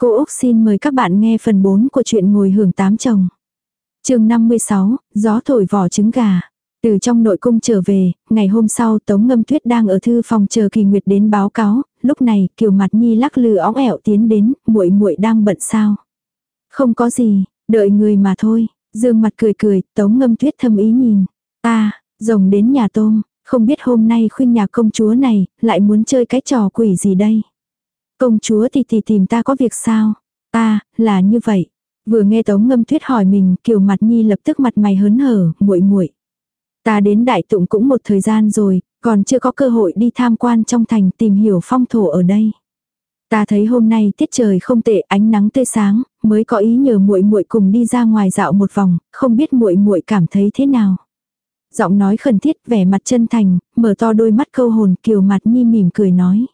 Cô Úc xin mời các bạn nghe phần 4 của chuyện ngồi hưởng tám chồng. chương 56, gió thổi vỏ trứng gà. Từ trong nội cung trở về, ngày hôm sau Tống Ngâm Tuyết đang ở thư phòng chờ Kỳ Nguyệt đến báo cáo, lúc này Kiều Mặt Nhi lắc lư óng ẻo tiến đến, muội muội đang bận sao? Không có gì, đợi người mà thôi. Dương mặt cười cười, Tống Ngâm Tuyết thâm ý nhìn. Ta, rồng đến nhà tôm, không biết hôm nay khuyên nhà công chúa này, lại muốn chơi cái trò quỷ gì đây? Công chúa thì thì tìm ta có việc sao? Ta, là như vậy. Vừa nghe Tống Ngâm Tuyết hỏi mình, Kiều Mặt Nhi lập tức mặt mày hớn hở, muội muội. Ta đến Đại Tụng cũng một thời gian rồi, còn chưa có cơ hội đi tham quan trong thành tìm hiểu phong thổ ở đây. Ta thấy hôm nay tiết trời không tệ, ánh nắng tươi sáng, mới có ý nhờ muội muội cùng đi ra ngoài dạo một vòng, không biết muội muội cảm thấy thế nào. Giọng nói khẩn thiết, vẻ mặt chân thành, mở to đôi mắt câu hồn, Kiều Mặt Nhi mỉm cười nói.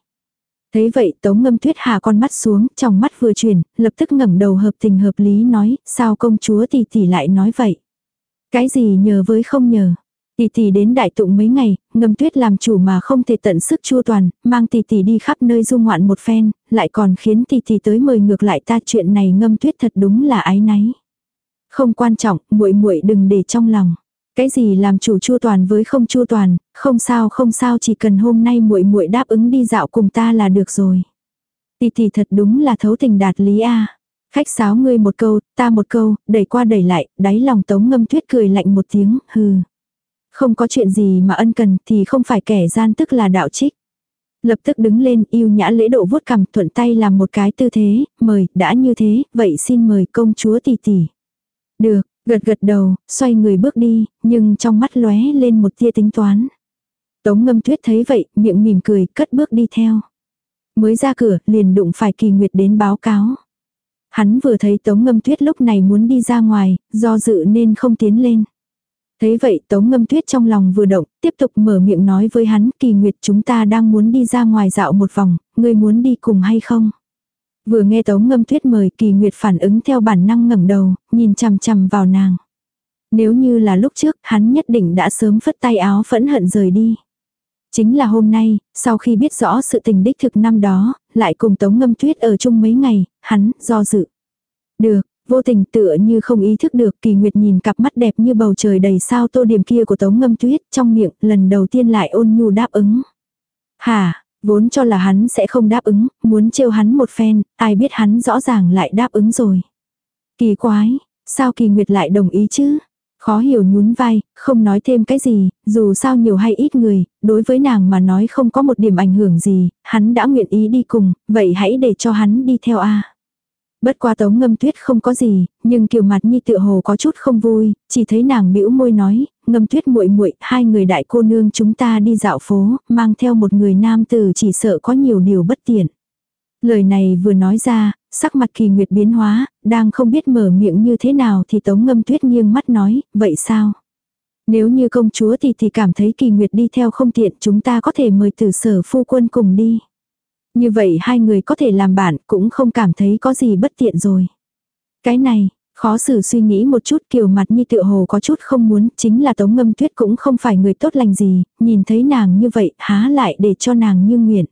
Thấy vậy Tống Ngâm Tuyết hạ con mắt xuống, trong mắt vừa chuyển, lập tức ngẩng đầu hợp tình hợp lý nói, sao công chúa tỷ tỷ lại nói vậy? Cái gì nhờ với không nhờ? Tỷ tỷ đến đại tụng mấy ngày, ngâm tuyết làm chủ mà không thể tận sức chua toàn, mang tỷ tỷ đi khắp nơi du ngoạn một phen, lại còn khiến tỷ tỷ tới mời ngược lại ta chuyện này ngâm tuyết thật đúng là ái náy. Không quan trọng, muội muội đừng để trong lòng. Cái gì làm chủ chua toàn với không chua toàn, không sao không sao chỉ cần hôm nay muội muội đáp ứng đi dạo cùng ta là được rồi. tì tì thật đúng là thấu tình đạt lý a. Khách sáo ngươi một câu, ta một câu, đẩy qua đẩy lại, đáy lòng tống ngâm tuyết cười lạnh một tiếng, hừ. Không có chuyện gì mà ân cần thì không phải kẻ gian tức là đạo trích. Lập tức đứng lên yêu nhã lễ độ vuốt cằm thuận tay làm một cái tư thế, mời, đã như thế, vậy xin mời công chúa tỷ tỷ. Được, gật gật đầu, xoay người bước đi, nhưng trong mắt lóe lên một tia tính toán. Tống ngâm tuyết thấy vậy, miệng mỉm cười, cất bước đi theo. Mới ra cửa, liền đụng phải kỳ nguyệt đến báo cáo. Hắn vừa thấy tống ngâm tuyết lúc này muốn đi ra ngoài, do dự nên không tiến lên. Thế vậy Tống Ngâm Tuyết trong lòng vừa động, tiếp tục mở miệng nói với hắn, kỳ nguyệt chúng ta đang muốn đi ra ngoài dạo một vòng, ngươi muốn đi cùng hay không? Vừa nghe Tống Ngâm Tuyết mời kỳ nguyệt phản ứng theo bản năng ngẩng đầu, nhìn chằm chằm vào nàng. Nếu như là lúc trước, hắn nhất định đã sớm phất tay áo phẫn hận rời đi. Chính là hôm nay, sau khi biết rõ sự tình đích thực năm đó, lại cùng Tống Ngâm Tuyết ở chung mấy ngày, hắn, do dự. Được, Vô tình tựa như không ý thức được kỳ nguyệt nhìn cặp mắt đẹp như bầu trời đầy sao tô điểm kia của tống ngâm tuyết trong miệng lần đầu tiên lại ôn nhu đáp ứng. Hà, vốn cho là hắn sẽ không đáp ứng, muốn trêu hắn một phen, ai biết hắn rõ ràng lại đáp ứng rồi. Kỳ quái, sao kỳ nguyệt lại đồng ý chứ? Khó hiểu nhún vai, không nói thêm cái gì, dù sao nhiều hay ít người, đối với nàng mà nói không có một điểm ảnh hưởng gì, hắn đã nguyện ý đi cùng, vậy hãy để cho hắn đi theo a. Bất qua tống ngâm tuyết không có gì, nhưng kiều mặt nhi tựa hồ có chút không vui, chỉ thấy nàng bĩu môi nói, ngâm tuyết muội muội hai người đại cô nương chúng ta đi dạo phố, mang theo một người nam tử chỉ sợ có nhiều điều bất tiện. Lời này vừa nói ra, sắc mặt kỳ nguyệt biến hóa, đang không biết mở miệng như thế nào thì tống ngâm tuyết nghiêng mắt nói, vậy sao? Nếu như công chúa thì thì cảm thấy kỳ nguyệt đi theo không tiện chúng ta có thể mời tử sở phu quân cùng đi. Như vậy hai người có thể làm bạn cũng không cảm thấy có gì bất tiện rồi. Cái này, khó xử suy nghĩ một chút kiều mặt như tựa hồ có chút không muốn, chính là tống ngâm tuyết cũng không phải người tốt lành gì, nhìn thấy nàng như vậy há lại để cho nàng như nguyện.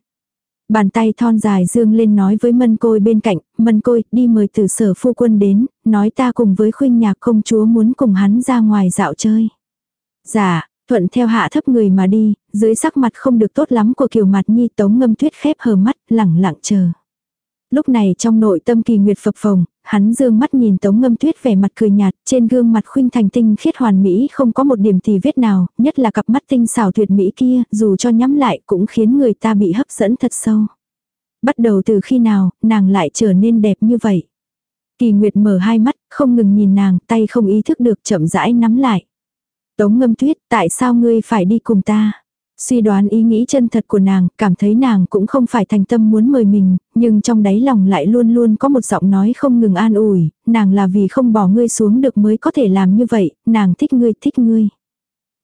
Bàn tay thon dài dương lên nói với mân côi bên cạnh, mân côi đi mời từ sở phu quân đến, nói ta cùng với khuynh nhạc công chúa muốn cùng hắn ra ngoài dạo chơi. Dạ, Thuận theo hạ thấp người mà đi, dưới sắc mặt không được tốt lắm của kiều mặt nhi tống ngâm tuyết khép hờ mắt, lẳng lặng chờ. Lúc này trong nội tâm kỳ nguyệt phập phồng, hắn dương mắt nhìn tống ngâm tuyết vẻ mặt cười nhạt, trên gương mặt khuynh thành tinh khiết hoàn mỹ không có một điểm tì vết nào, nhất là cặp mắt tinh xảo tuyệt mỹ kia, dù cho nhắm lại cũng khiến người ta bị hấp dẫn thật sâu. Bắt đầu từ khi nào, nàng lại trở nên đẹp như vậy. Kỳ Nguyệt mở hai mắt, không ngừng nhìn nàng, tay không ý thức được chậm rãi nắm lại. Tống ngâm tuyết, tại sao ngươi phải đi cùng ta? Suy đoán ý nghĩ chân thật của nàng, cảm thấy nàng cũng không phải thành tâm muốn mời mình, nhưng trong đáy lòng lại luôn luôn có một giọng nói không ngừng an ủi, nàng là vì không bỏ ngươi xuống được mới có thể làm như vậy, nàng thích ngươi thích ngươi.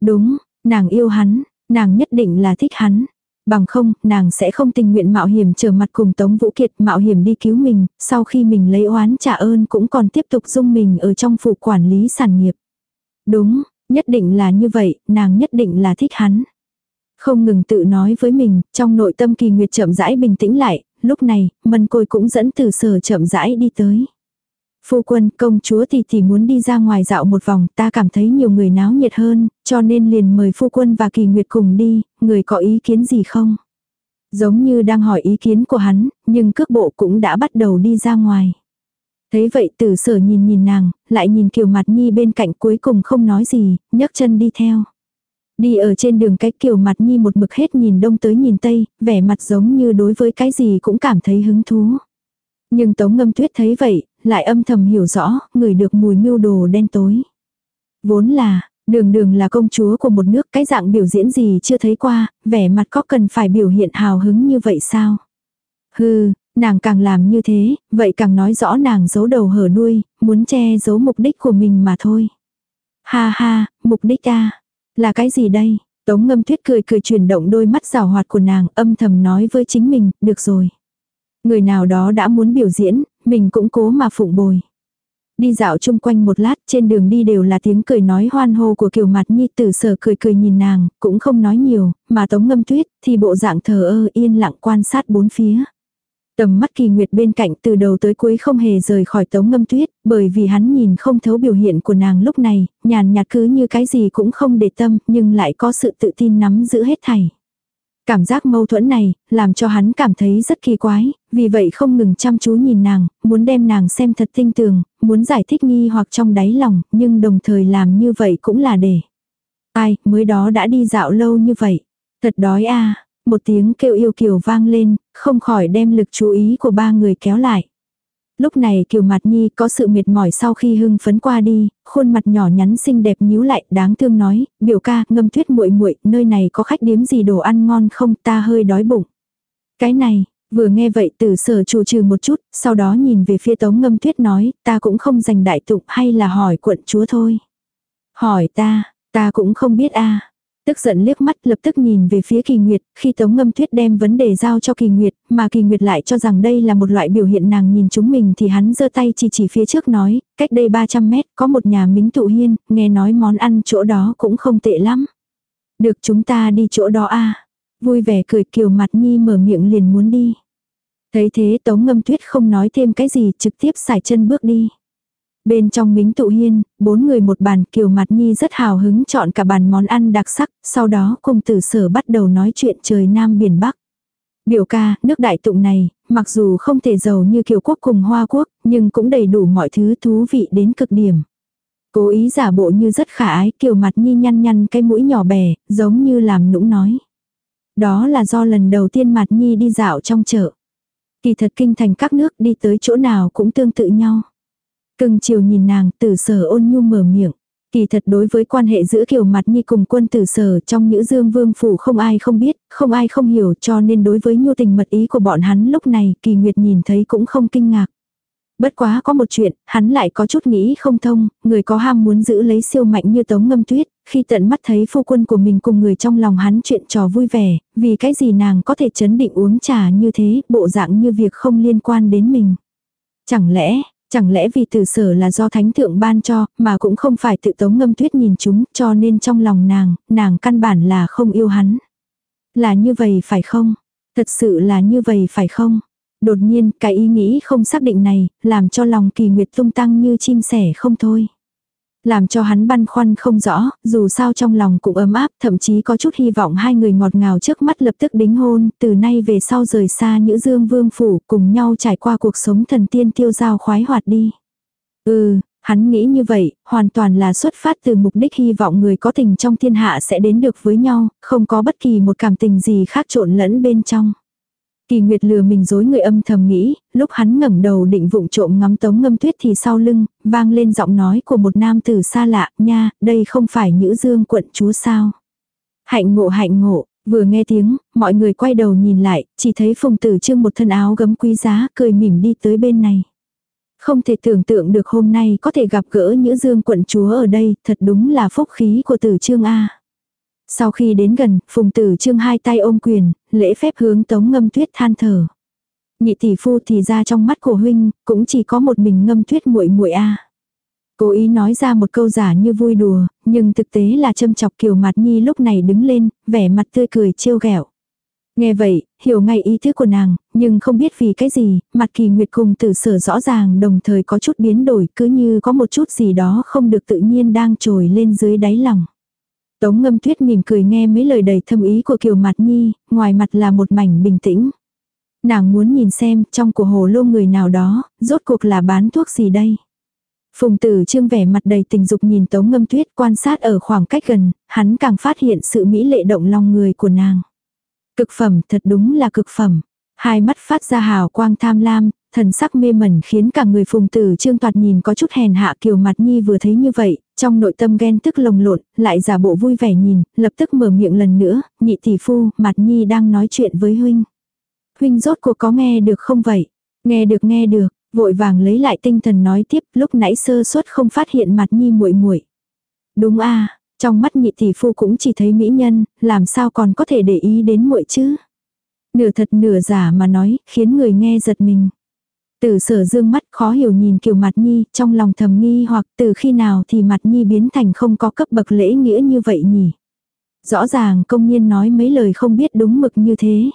Đúng, nàng yêu hắn, nàng nhất định là thích hắn. Bằng không, nàng sẽ không tình nguyện mạo hiểm trở mặt cùng Tống Vũ Kiệt mạo hiểm đi cứu mình, sau khi mình lấy oán trả ơn cũng còn tiếp tục dung mình ở trong phủ quản lý sản nghiệp. Đúng, Nhất định là như vậy, nàng nhất định là thích hắn. Không ngừng tự nói với mình, trong nội tâm kỳ nguyệt chậm rãi bình tĩnh lại, lúc này, mân côi cũng dẫn từ sở chậm rãi đi tới. Phu quân, công chúa thì thì muốn đi ra ngoài dạo một vòng, ta cảm thấy nhiều người náo nhiệt hơn, cho nên liền mời phu quân và kỳ nguyệt cùng đi, người có ý kiến gì không? Giống như đang hỏi ý kiến của hắn, nhưng cước bộ cũng đã bắt đầu đi ra ngoài. Thấy vậy tử sở nhìn nhìn nàng, lại nhìn kiều mặt nhi bên cạnh cuối cùng không nói gì, nhấc chân đi theo. Đi ở trên đường cách kiều mặt nhi một mực hết nhìn đông tới nhìn tây, vẻ mặt giống như đối với cái gì cũng cảm thấy hứng thú. Nhưng tống ngâm tuyết thấy vậy, lại âm thầm hiểu rõ, người được mùi mưu đồ đen tối. Vốn là, đường đường là công chúa của một nước, cái dạng biểu diễn gì chưa thấy qua, vẻ mặt có cần phải biểu hiện hào hứng như vậy sao? Hừ, nàng càng làm như thế, vậy càng nói rõ nàng giấu đầu hở đuôi, muốn che giấu mục đích của mình mà thôi. Ha ha, mục đích ta, là cái gì đây? Tống ngâm tuyết cười cười chuyển động đôi mắt rào hoạt của nàng âm thầm nói với chính mình, được rồi. Người nào đó đã muốn biểu diễn, mình cũng cố mà phụng bồi. Đi dạo chung quanh một lát, trên đường đi đều là tiếng cười nói hoan hô của kiều mặt nhi tử sở cười cười nhìn nàng, cũng không nói nhiều, mà tống ngâm tuyết thì bộ dạng thờ ơ yên lặng quan sát bốn phía. Tầm mắt kỳ nguyệt bên cạnh từ đầu tới cuối không hề rời khỏi tống ngâm tuyết, bởi vì hắn nhìn không thấu biểu hiện của nàng lúc này, nhàn nhạt cứ như cái gì cũng không để tâm, nhưng lại có sự tự tin nắm giữ hết thảy. Cảm giác mâu thuẫn này, làm cho hắn cảm thấy rất kỳ quái, vì vậy không ngừng chăm chú nhìn nàng, muốn đem nàng xem thật tinh tường, muốn giải thích nghi hoặc trong đáy lòng, nhưng đồng thời làm như vậy cũng là để. Ai, mới đó đã đi dạo lâu như vậy. Thật đói a một tiếng kêu yêu kiều vang lên, không khỏi đem lực chú ý của ba người kéo lại. Lúc này Kiều Mạt Nhi có sự mệt mỏi sau khi hưng phấn qua đi, khuôn mặt nhỏ nhắn xinh đẹp nhíu lại, đáng thương nói, "Biểu ca, ngâm tuyết muội muội, nơi này có khách điếm gì đồ ăn ngon không, ta hơi đói bụng." Cái này, vừa nghe vậy Tử Sở chủ trừ một chút, sau đó nhìn về phía Tống Ngâm Tuyết nói, "Ta cũng không dành đại tụng hay là hỏi quận chúa thôi." "Hỏi ta, ta cũng không biết a." tức giận liếc mắt lập tức nhìn về phía kỳ nguyệt, khi tống ngâm tuyết đem vấn đề giao cho kỳ nguyệt, mà kỳ nguyệt lại cho rằng đây là một loại biểu hiện nàng nhìn chúng mình thì hắn giơ tay chỉ chỉ phía trước nói, cách đây 300 mét có một nhà mính tụ hiên, nghe nói món ăn chỗ đó cũng không tệ lắm. Được chúng ta đi chỗ đó a Vui vẻ cười kiều mặt nhi mở miệng liền muốn đi. Thấy thế tống ngâm tuyết không nói thêm cái gì trực tiếp xài chân bước đi. Bên trong mính tụ hiên, bốn người một bàn kiều mặt nhi rất hào hứng chọn cả bàn món ăn đặc sắc, sau đó cùng tử sở bắt đầu nói chuyện trời Nam biển Bắc. Biểu ca, nước đại tụng này, mặc dù không thể giàu như kiều quốc cùng hoa quốc, nhưng cũng đầy đủ mọi thứ thú vị đến cực điểm. Cố ý giả bộ như rất khả ái, kiều mặt nhi nhăn nhăn cái mũi nhỏ bè, giống như làm nũng nói. Đó là do lần đầu tiên mặt nhi đi dạo trong chợ. Kỳ thật kinh thành các nước đi tới chỗ nào cũng tương tự nhau. Cưng chiều nhìn nàng, tử sở ôn nhu mở miệng. Kỳ thật đối với quan hệ giữa kiểu mặt nhi cùng quân tử sở trong những dương vương phủ không ai không biết, không ai không hiểu cho nên đối với nhu tình mật ý của bọn hắn lúc này kỳ nguyệt nhìn thấy cũng không kinh ngạc. Bất quá có một chuyện, hắn lại có chút nghĩ không thông, người có ham muốn giữ lấy siêu mạnh như tống ngâm tuyết, khi tận mắt thấy phu quân của mình cùng người trong lòng hắn chuyện trò vui vẻ, vì cái gì nàng có thể chấn định uống trà như thế, bộ dạng như việc không liên quan đến mình. Chẳng lẽ, Chẳng lẽ vì tử sở là do thánh thượng ban cho, mà cũng không phải tự tống ngâm tuyết nhìn chúng, cho nên trong lòng nàng, nàng căn bản là không yêu hắn. Là như vậy phải không? Thật sự là như vậy phải không? Đột nhiên, cái ý nghĩ không xác định này, làm cho lòng kỳ nguyệt tung tăng như chim sẻ không thôi. Làm cho hắn băn khoăn không rõ, dù sao trong lòng cũng ấm áp, thậm chí có chút hy vọng hai người ngọt ngào trước mắt lập tức đính hôn, từ nay về sau rời xa Nhữ Dương Vương Phủ, cùng nhau trải qua cuộc sống thần tiên tiêu giao khoái hoạt đi. Ừ, hắn nghĩ như vậy, hoàn toàn là xuất phát từ mục đích hy vọng người có tình trong thiên hạ sẽ đến được với nhau, không có bất kỳ một cảm tình gì khác trộn lẫn bên trong. Kỳ Nguyệt lừa mình dối người âm thầm nghĩ, lúc hắn ngẩng đầu định vụng trộm ngắm tống ngâm tuyết thì sau lưng, vang lên giọng nói của một nam tử xa lạ, nha, đây không phải Nhữ Dương quận chúa sao. Hạnh ngộ hạnh ngộ, vừa nghe tiếng, mọi người quay đầu nhìn lại, chỉ thấy phùng tử trương một thân áo gấm quý giá, cười mỉm đi tới bên này. Không thể tưởng tượng được hôm nay có thể gặp gỡ Nhữ Dương quận chúa ở đây, thật đúng là phúc khí của tử trương A. Sau khi đến gần, phùng tử trương hai tay ôm quyền, lễ phép hướng tống ngâm tuyết than thở. Nhị tỷ phu thì ra trong mắt của huynh, cũng chỉ có một mình ngâm tuyết muội muội a. Cố ý nói ra một câu giả như vui đùa, nhưng thực tế là châm chọc kiều mặt nhi lúc này đứng lên, vẻ mặt tươi cười trêu ghẹo. Nghe vậy, hiểu ngay ý thức của nàng, nhưng không biết vì cái gì, mặt kỳ nguyệt cùng tử sở rõ ràng đồng thời có chút biến đổi cứ như có một chút gì đó không được tự nhiên đang trồi lên dưới đáy lòng. Tống ngâm tuyết mỉm cười nghe mấy lời đầy thâm ý của Kiều Mạt Nhi, ngoài mặt là một mảnh bình tĩnh. Nàng muốn nhìn xem trong của hồ lô người nào đó, rốt cuộc là bán thuốc gì đây. Phùng tử trương vẻ mặt đầy tình dục nhìn tống ngâm tuyết quan sát ở khoảng cách gần, hắn càng phát hiện sự mỹ lệ động lòng người của nàng. Cực phẩm, thật đúng là cực phẩm. Hai mắt phát ra hào quang tham lam, thần sắc mê mẩn khiến cả người phùng tử trương toạt nhìn có chút hèn hạ kiều mặt nhi vừa thấy như vậy, trong nội tâm ghen tức lồng lộn, lại giả bộ vui vẻ nhìn, lập tức mở miệng lần nữa, nhị tỷ phu, mặt nhi đang nói chuyện với huynh. Huynh rốt cuộc có nghe được không vậy? Nghe được nghe được, vội vàng lấy lại tinh thần nói tiếp, lúc nãy sơ suất không phát hiện mặt nhi muội muội. Đúng a, trong mắt nhị tỷ phu cũng chỉ thấy mỹ nhân, làm sao còn có thể để ý đến muội chứ? Nửa thật nửa giả mà nói, khiến người nghe giật mình. Từ sở dương mắt khó hiểu nhìn kiều mặt nhi, trong lòng thầm nghi hoặc từ khi nào thì mặt nhi biến thành không có cấp bậc lễ nghĩa như vậy nhỉ. Rõ ràng công nhiên nói mấy lời không biết đúng mực như thế.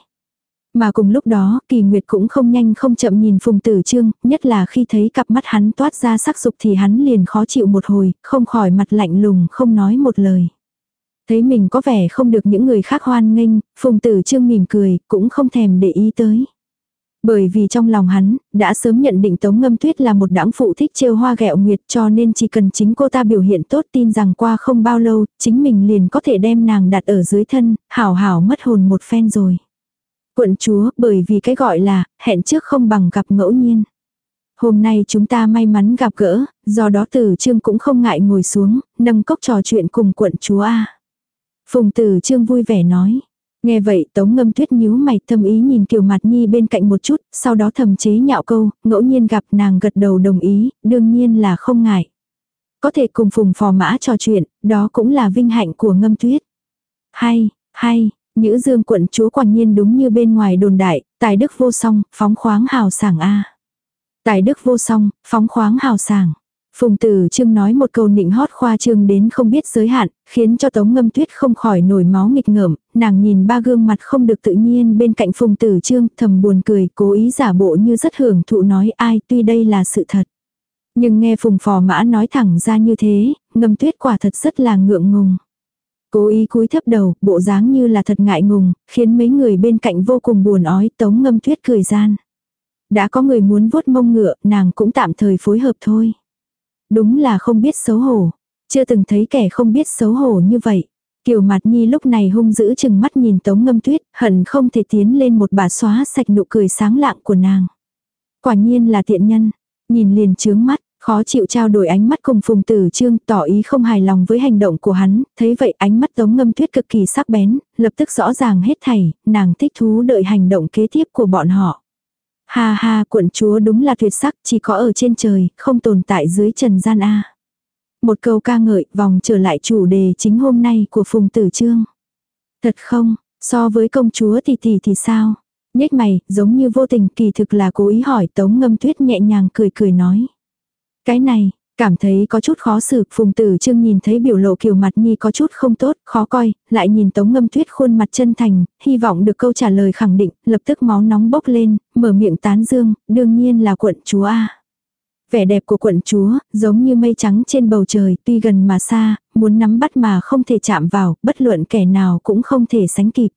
Mà cùng lúc đó, kỳ nguyệt cũng không nhanh không chậm nhìn phùng tử trương, nhất là khi thấy cặp mắt hắn toát ra sắc dục thì hắn liền khó chịu một hồi, không khỏi mặt lạnh lùng không nói một lời. Thấy mình có vẻ không được những người khác hoan nghênh, phùng tử trương mỉm cười, cũng không thèm để ý tới. Bởi vì trong lòng hắn, đã sớm nhận định Tống Ngâm Tuyết là một đãng phụ thích trêu hoa ghẹo nguyệt cho nên chỉ cần chính cô ta biểu hiện tốt tin rằng qua không bao lâu, chính mình liền có thể đem nàng đặt ở dưới thân, hảo hảo mất hồn một phen rồi. Quận chúa, bởi vì cái gọi là, hẹn trước không bằng gặp ngẫu nhiên. Hôm nay chúng ta may mắn gặp gỡ, do đó tử trương cũng không ngại ngồi xuống, nâng cốc trò chuyện cùng quận chúa A. Phùng tử trương vui vẻ nói. Nghe vậy tống ngâm tuyết nhíu mày thâm ý nhìn kiều mặt nhi bên cạnh một chút, sau đó thầm chế nhạo câu, ngẫu nhiên gặp nàng gật đầu đồng ý, đương nhiên là không ngại. Có thể cùng phùng phò mã trò chuyện, đó cũng là vinh hạnh của ngâm tuyết. Hay, hay, Nhữ dương quận chúa quả nhiên đúng như bên ngoài đồn đại, tài đức vô song, phóng khoáng hào sảng a Tài đức vô song, phóng khoáng hào sảng. Phùng tử trương nói một câu nịnh hót khoa trương đến không biết giới hạn, khiến cho tống ngâm tuyết không khỏi nổi máu nghịch ngợm, nàng nhìn ba gương mặt không được tự nhiên bên cạnh phùng tử trương thầm buồn cười cố ý giả bộ như rất hưởng thụ nói ai tuy đây là sự thật. Nhưng nghe phùng phò mã nói thẳng ra như thế, ngâm tuyết quả thật rất là ngượng ngùng. Cố ý cúi thấp đầu, bộ dáng như là thật ngại ngùng, khiến mấy người bên cạnh vô cùng buồn ói tống ngâm tuyết cười gian. Đã có người muốn vuốt mông ngựa, nàng cũng tạm thời phối hợp thôi. Đúng là không biết xấu hổ. Chưa từng thấy kẻ không biết xấu hổ như vậy. Kiều Mạt Nhi lúc này hung dữ chừng mắt nhìn Tống Ngâm Tuyết, hận không thể tiến lên một bà xóa sạch nụ cười sáng lạng của nàng. Quả nhiên là tiện nhân, nhìn liền chướng mắt, Khó chịu trao đổi ánh mắt cùng Phùng Tử Trương tỏ ý không hài lòng với hành động của hắn, thấy vậy ánh mắt Tống Ngâm Tuyết cực kỳ sắc bén, lập tức rõ ràng hết thảy, nàng thích thú đợi hành động kế tiếp của bọn họ. Ha ha, quận chúa đúng là tuyệt sắc, chỉ có ở trên trời, không tồn tại dưới trần gian A. Một câu ca ngợi, vòng trở lại chủ đề chính hôm nay của Phùng Tử Trương. Thật không, so với công chúa thì tỷ thì sao? Nhếch mày, giống như vô tình kỳ thực là cố ý hỏi Tống Ngâm Tuyết nhẹ nhàng cười cười nói. Cái này, cảm thấy có chút khó xử, phùng tử trương nhìn thấy biểu lộ kiều mặt nhi có chút không tốt, khó coi, lại nhìn tống ngâm tuyết khuôn mặt chân thành, hy vọng được câu trả lời khẳng định, lập tức máu nóng bốc lên, mở miệng tán dương, đương nhiên là quận chúa A. Vẻ đẹp của quận chúa, giống như mây trắng trên bầu trời, tuy gần mà xa, muốn nắm bắt mà không thể chạm vào, bất luận kẻ nào cũng không thể sánh kịp.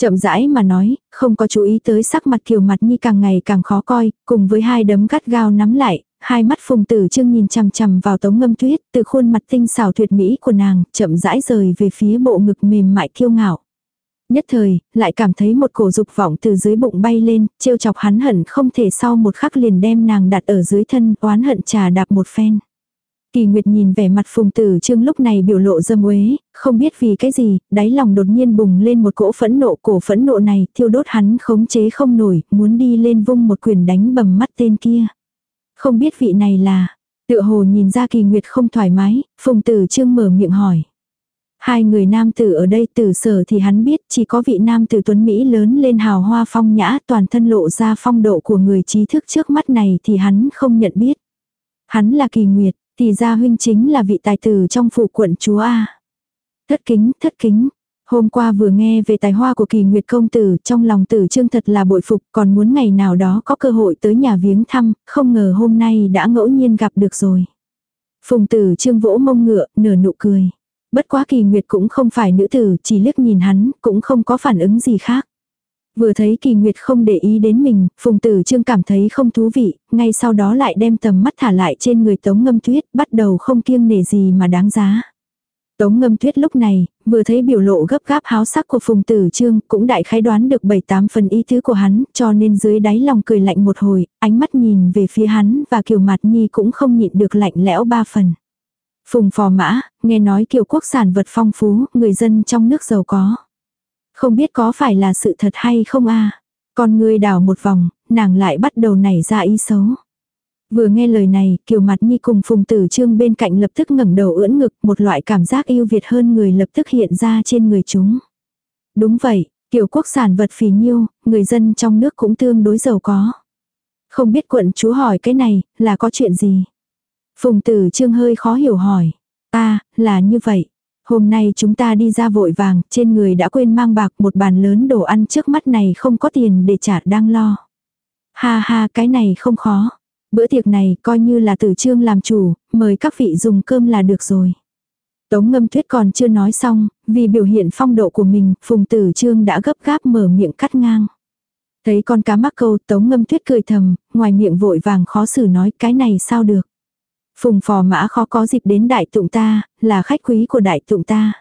Chậm rãi mà nói, không có chú ý tới sắc mặt kiều mặt nhi càng ngày càng khó coi, cùng với hai đấm gắt gao nắm lại, hai mắt phùng tử trương nhìn chằm chằm vào tống ngâm tuyết, từ khuôn mặt tinh xảo tuyệt mỹ của nàng, chậm rãi rời về phía bộ ngực mềm mại kiêu ngạo. Nhất thời, lại cảm thấy một cổ dục vọng từ dưới bụng bay lên, trêu chọc hắn hận không thể sau một khắc liền đem nàng đặt ở dưới thân, oán hận trà đạp một phen. Kỳ Nguyệt nhìn vẻ mặt phùng tử trương lúc này biểu lộ dâm uế, không biết vì cái gì, đáy lòng đột nhiên bùng lên một cỗ phẫn nộ cổ phẫn nộ này, thiêu đốt hắn khống chế không nổi, muốn đi lên vung một quyền đánh bầm mắt tên kia. Không biết vị này là, tựa hồ nhìn ra kỳ nguyệt không thoải mái, phùng tử trương mở miệng hỏi. Hai người nam tử ở đây tử sở thì hắn biết chỉ có vị nam tử tuấn Mỹ lớn lên hào hoa phong nhã toàn thân lộ ra phong độ của người trí thức trước mắt này thì hắn không nhận biết. Hắn là kỳ nguyệt, thì ra huynh chính là vị tài tử trong phủ quận chúa A. Thất kính, thất kính. Hôm qua vừa nghe về tài hoa của kỳ nguyệt công tử, trong lòng tử trương thật là bội phục, còn muốn ngày nào đó có cơ hội tới nhà viếng thăm, không ngờ hôm nay đã ngẫu nhiên gặp được rồi. Phùng tử trương vỗ mông ngựa, nở nụ cười. Bất quá kỳ nguyệt cũng không phải nữ tử, chỉ liếc nhìn hắn, cũng không có phản ứng gì khác. Vừa thấy kỳ nguyệt không để ý đến mình, phùng tử trương cảm thấy không thú vị, ngay sau đó lại đem tầm mắt thả lại trên người tống ngâm tuyết, bắt đầu không kiêng nể gì mà đáng giá. Tống ngâm tuyết lúc này, vừa thấy biểu lộ gấp gáp háo sắc của phùng tử trương, cũng đại khái đoán được bảy tám phần ý tứ của hắn, cho nên dưới đáy lòng cười lạnh một hồi, ánh mắt nhìn về phía hắn và kiều mặt nhi cũng không nhịn được lạnh lẽo ba phần. Phùng phò mã, nghe nói kiều quốc sản vật phong phú, người dân trong nước giàu có. Không biết có phải là sự thật hay không a Con người đảo một vòng, nàng lại bắt đầu nảy ra ý xấu. Vừa nghe lời này, Kiều Mặt Nhi cùng Phùng Tử Trương bên cạnh lập tức ngẩng đầu ưỡn ngực, một loại cảm giác yêu Việt hơn người lập tức hiện ra trên người chúng. Đúng vậy, Kiều quốc sản vật phì nhiêu, người dân trong nước cũng tương đối giàu có. Không biết quận chúa hỏi cái này, là có chuyện gì? Phùng Tử Trương hơi khó hiểu hỏi. Ta, là như vậy. Hôm nay chúng ta đi ra vội vàng, trên người đã quên mang bạc một bàn lớn đồ ăn trước mắt này không có tiền để trả đang lo. Ha ha cái này không khó. Bữa tiệc này coi như là tử trương làm chủ, mời các vị dùng cơm là được rồi. Tống ngâm tuyết còn chưa nói xong, vì biểu hiện phong độ của mình, phùng tử trương đã gấp gáp mở miệng cắt ngang. Thấy con cá mắc câu tống ngâm tuyết cười thầm, ngoài miệng vội vàng khó xử nói cái này sao được. Phùng phò mã khó có dịp đến đại tụng ta, là khách quý của đại tụng ta.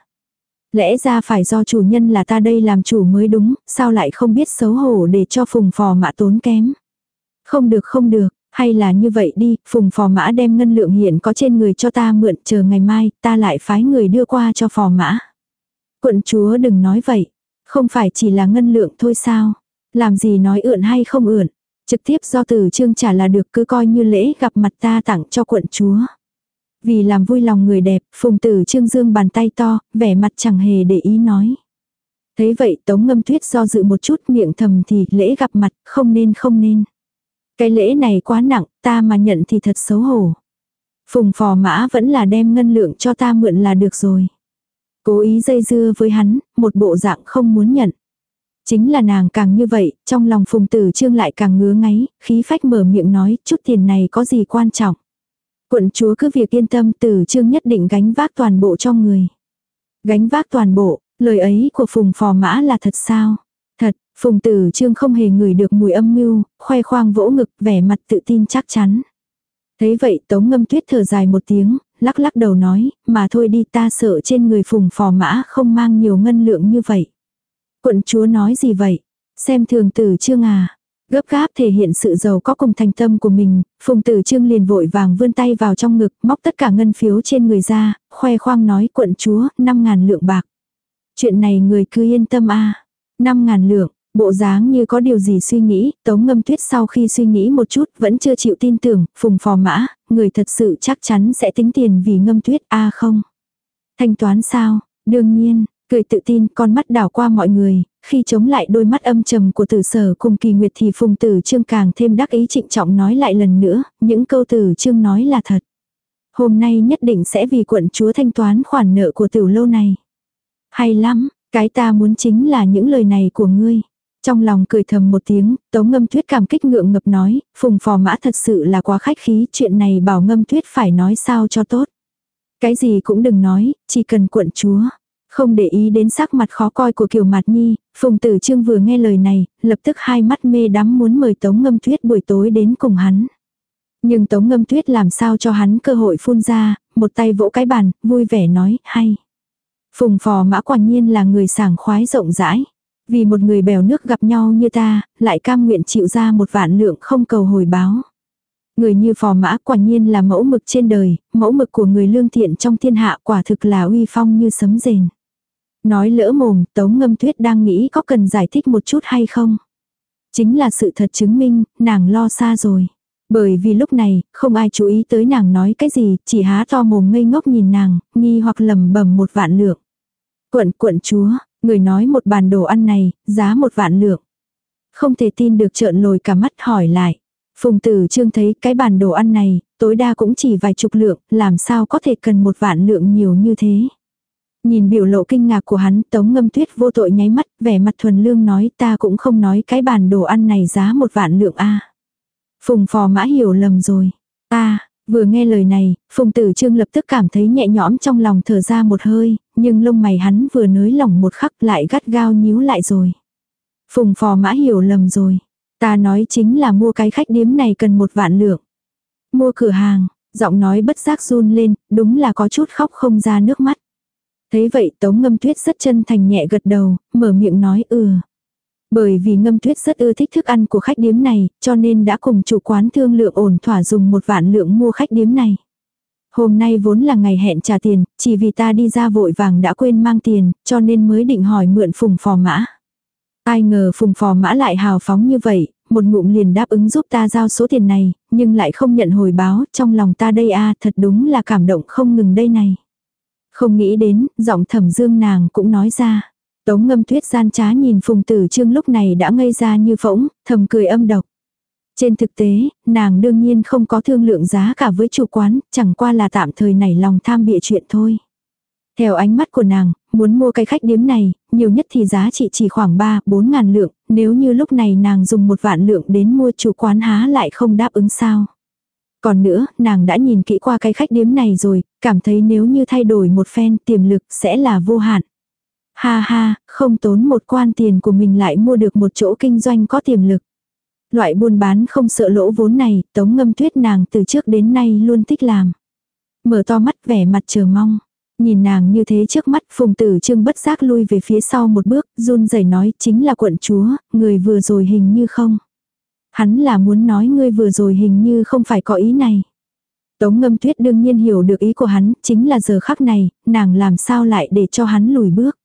Lẽ ra phải do chủ nhân là ta đây làm chủ mới đúng, sao lại không biết xấu hổ để cho phùng phò mã tốn kém. Không được không được, hay là như vậy đi, phùng phò mã đem ngân lượng hiện có trên người cho ta mượn chờ ngày mai, ta lại phái người đưa qua cho phò mã. Quận chúa đừng nói vậy, không phải chỉ là ngân lượng thôi sao, làm gì nói ượn hay không ượn, trực tiếp do từ trương trả là được cứ coi như lễ gặp mặt ta tặng cho quận chúa. Vì làm vui lòng người đẹp, phùng tử trương dương bàn tay to, vẻ mặt chẳng hề để ý nói. Thấy vậy tống ngâm tuyết do dự một chút miệng thầm thì lễ gặp mặt, không nên không nên. Cái lễ này quá nặng, ta mà nhận thì thật xấu hổ. Phùng phò mã vẫn là đem ngân lượng cho ta mượn là được rồi. Cố ý dây dưa với hắn, một bộ dạng không muốn nhận. Chính là nàng càng như vậy, trong lòng phùng tử trương lại càng ngứa ngáy, khí phách mở miệng nói, chút tiền này có gì quan trọng. Quận chúa cứ việc yên tâm tử trương nhất định gánh vác toàn bộ cho người. Gánh vác toàn bộ, lời ấy của phùng phò mã là thật sao? Thật Phùng tử trương không hề ngửi được mùi âm mưu, khoe khoang vỗ ngực vẻ mặt tự tin chắc chắn. Thấy vậy tống ngâm tuyết thở dài một tiếng, lắc lắc đầu nói, mà thôi đi ta sợ trên người phùng phò mã không mang nhiều ngân lượng như vậy. Quận chúa nói gì vậy? Xem thường tử trương à? Gấp gáp thể hiện sự giàu có cùng thành tâm của mình, phùng tử trương liền vội vàng vươn tay vào trong ngực, móc tất cả ngân phiếu trên người ra, khoe khoang nói quận chúa, 5 ngàn lượng bạc. Chuyện này người cứ yên tâm a à. 5 ngàn lượng, Bộ dáng như có điều gì suy nghĩ, tống ngâm tuyết sau khi suy nghĩ một chút vẫn chưa chịu tin tưởng, phùng phò mã, người thật sự chắc chắn sẽ tính tiền vì ngâm tuyết a không. Thanh toán sao, đương nhiên, cười tự tin con mắt đảo qua mọi người, khi chống lại đôi mắt âm trầm của tử sở cùng kỳ nguyệt thì phùng tử trương càng thêm đắc ý trịnh trọng nói lại lần nữa, những câu tử trương nói là thật. Hôm nay nhất định sẽ vì quận chúa thanh toán khoản nợ của tiểu lâu này. Hay lắm, cái ta muốn chính là những lời này của ngươi. Trong lòng cười thầm một tiếng, tống ngâm tuyết cảm kích ngượng ngập nói, phùng phò mã thật sự là quá khách khí, chuyện này bảo ngâm tuyết phải nói sao cho tốt. Cái gì cũng đừng nói, chỉ cần quận chúa. Không để ý đến sắc mặt khó coi của Kiều Mạt Nhi, Phùng Tử Trương vừa nghe lời này, lập tức hai mắt mê đắm muốn mời Tống Ngâm Tuyết buổi tối đến cùng hắn. Nhưng Tống Ngâm Tuyết làm sao cho hắn cơ hội phun ra, một tay vỗ cái bàn, vui vẻ nói, hay. Phùng phò mã quả nhiên là người sảng khoái rộng rãi. Vì một người bèo nước gặp nhau như ta, lại cam nguyện chịu ra một vạn lượng không cầu hồi báo. Người như phò mã quả nhiên là mẫu mực trên đời, mẫu mực của người lương thiện trong thiên hạ quả thực là uy phong như sấm rền. Nói lỡ mồm, tống ngâm tuyết đang nghĩ có cần giải thích một chút hay không. Chính là sự thật chứng minh, nàng lo xa rồi. Bởi vì lúc này, không ai chú ý tới nàng nói cái gì, chỉ há to mồm ngây ngốc nhìn nàng, nghi hoặc lầm bầm một vạn lượng. Quận quận chúa, Người nói một bàn đồ ăn này, giá một vạn lượng. Không thể tin được trợn lồi cả mắt hỏi lại. Phùng tử trương thấy cái bàn đồ ăn này, tối đa cũng chỉ vài chục lượng, làm sao có thể cần một vạn lượng nhiều như thế. Nhìn biểu lộ kinh ngạc của hắn, tống ngâm tuyết vô tội nháy mắt, vẻ mặt thuần lương nói ta cũng không nói cái bàn đồ ăn này giá một vạn lượng a Phùng phò mã hiểu lầm rồi. ta vừa nghe lời này, phùng tử trương lập tức cảm thấy nhẹ nhõm trong lòng thở ra một hơi, nhưng lông mày hắn vừa nới lỏng một khắc lại gắt gao nhíu lại rồi. Phùng phò mã hiểu lầm rồi. Ta nói chính là mua cái khách điếm này cần một vạn lượng. Mua cửa hàng, giọng nói bất giác run lên, đúng là có chút khóc không ra nước mắt. Thấy vậy Tống Ngâm Tuyết rất chân thành nhẹ gật đầu, mở miệng nói ừ. Bởi vì Ngâm Tuyết rất ưa thích thức ăn của khách điếm này, cho nên đã cùng chủ quán thương lượng ổn thỏa dùng một vạn lượng mua khách điếm này. Hôm nay vốn là ngày hẹn trả tiền, chỉ vì ta đi ra vội vàng đã quên mang tiền, cho nên mới định hỏi mượn phùng phò mã. Ai ngờ phùng phò mã lại hào phóng như vậy, một ngụm liền đáp ứng giúp ta giao số tiền này, nhưng lại không nhận hồi báo, trong lòng ta đây a thật đúng là cảm động không ngừng đây này. Không nghĩ đến, giọng thẩm dương nàng cũng nói ra. Tống ngâm tuyết gian trá nhìn phùng tử trương lúc này đã ngây ra như phỗng, thầm cười âm độc. Trên thực tế, nàng đương nhiên không có thương lượng giá cả với chủ quán, chẳng qua là tạm thời nảy lòng tham bịa chuyện thôi. Theo ánh mắt của nàng, muốn mua cái khách điếm này, nhiều nhất thì giá trị chỉ khoảng 3-4 ngàn lượng, nếu như lúc này nàng dùng một vạn lượng đến mua chủ quán há lại không đáp ứng sao. Còn nữa, nàng đã nhìn kỹ qua cái khách điếm này rồi, cảm thấy nếu như thay đổi một phen tiềm lực sẽ là vô hạn. Ha ha, không tốn một quan tiền của mình lại mua được một chỗ kinh doanh có tiềm lực. Loại buôn bán không sợ lỗ vốn này, tống ngâm tuyết nàng từ trước đến nay luôn thích làm. Mở to mắt vẻ mặt chờ mong. Nhìn nàng như thế trước mắt phùng tử trương bất giác lui về phía sau một bước, run rẩy nói chính là quận chúa, người vừa rồi hình như không. Hắn là muốn nói ngươi vừa rồi hình như không phải có ý này. Tống ngâm tuyết đương nhiên hiểu được ý của hắn, chính là giờ khắc này, nàng làm sao lại để cho hắn lùi bước.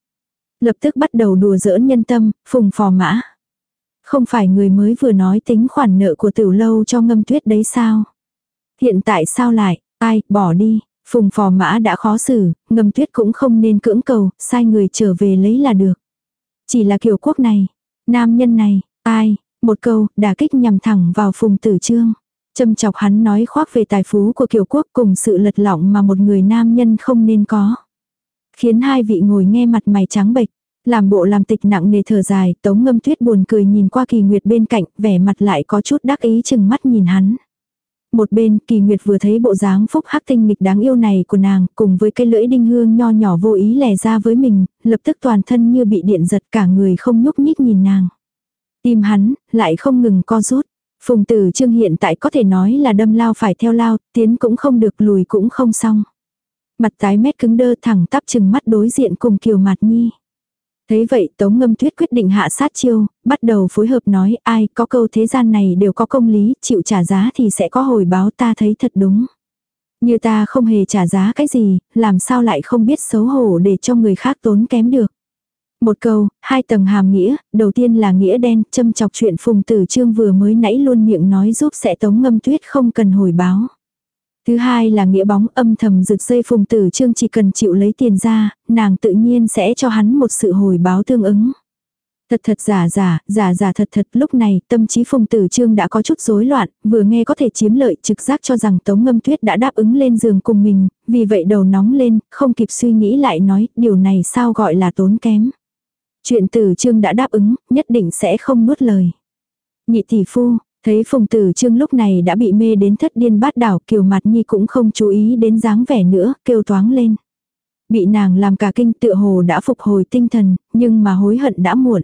Lập tức bắt đầu đùa giỡn nhân tâm, phùng phò mã. Không phải người mới vừa nói tính khoản nợ của tiểu lâu cho ngâm tuyết đấy sao? Hiện tại sao lại, ai, bỏ đi, phùng phò mã đã khó xử, ngâm tuyết cũng không nên cưỡng cầu, sai người trở về lấy là được. Chỉ là kiểu quốc này, nam nhân này, ai, một câu, đả kích nhằm thẳng vào phùng tử trương. Châm chọc hắn nói khoác về tài phú của kiều quốc cùng sự lật lọng mà một người nam nhân không nên có. Khiến hai vị ngồi nghe mặt mày trắng bệch. Làm bộ làm tịch nặng nề thở dài, tống ngâm tuyết buồn cười nhìn qua kỳ nguyệt bên cạnh, vẻ mặt lại có chút đắc ý chừng mắt nhìn hắn. Một bên, kỳ nguyệt vừa thấy bộ dáng phúc hắc tinh nghịch đáng yêu này của nàng, cùng với cái lưỡi đinh hương nho nhỏ vô ý lè ra với mình, lập tức toàn thân như bị điện giật cả người không nhúc nhích nhìn nàng. Tim hắn, lại không ngừng co rút. Phùng tử trương hiện tại có thể nói là đâm lao phải theo lao, tiến cũng không được lùi cũng không xong. Mặt tái mét cứng đơ thẳng tắp chừng mắt đối diện cùng kiều mặt nhi. Thế vậy Tống Ngâm Tuyết quyết định hạ sát chiêu, bắt đầu phối hợp nói ai có câu thế gian này đều có công lý, chịu trả giá thì sẽ có hồi báo ta thấy thật đúng. Như ta không hề trả giá cái gì, làm sao lại không biết xấu hổ để cho người khác tốn kém được. Một câu, hai tầng hàm nghĩa, đầu tiên là nghĩa đen, châm chọc chuyện phùng tử trương vừa mới nãy luôn miệng nói giúp sẽ tống ngâm tuyết không cần hồi báo. Thứ hai là nghĩa bóng âm thầm rực dây phùng tử trương chỉ cần chịu lấy tiền ra, nàng tự nhiên sẽ cho hắn một sự hồi báo tương ứng. Thật thật giả giả, giả giả thật thật lúc này tâm trí phùng tử trương đã có chút rối loạn, vừa nghe có thể chiếm lợi trực giác cho rằng tống ngâm tuyết đã đáp ứng lên giường cùng mình, vì vậy đầu nóng lên, không kịp suy nghĩ lại nói điều này sao gọi là tốn kém. Chuyện tử trương đã đáp ứng, nhất định sẽ không nuốt lời. Nhị tỷ phu, thấy phùng tử trương lúc này đã bị mê đến thất điên bát đảo kiều mặt nhi cũng không chú ý đến dáng vẻ nữa, kêu toáng lên. Bị nàng làm cả kinh tựa hồ đã phục hồi tinh thần, nhưng mà hối hận đã muộn.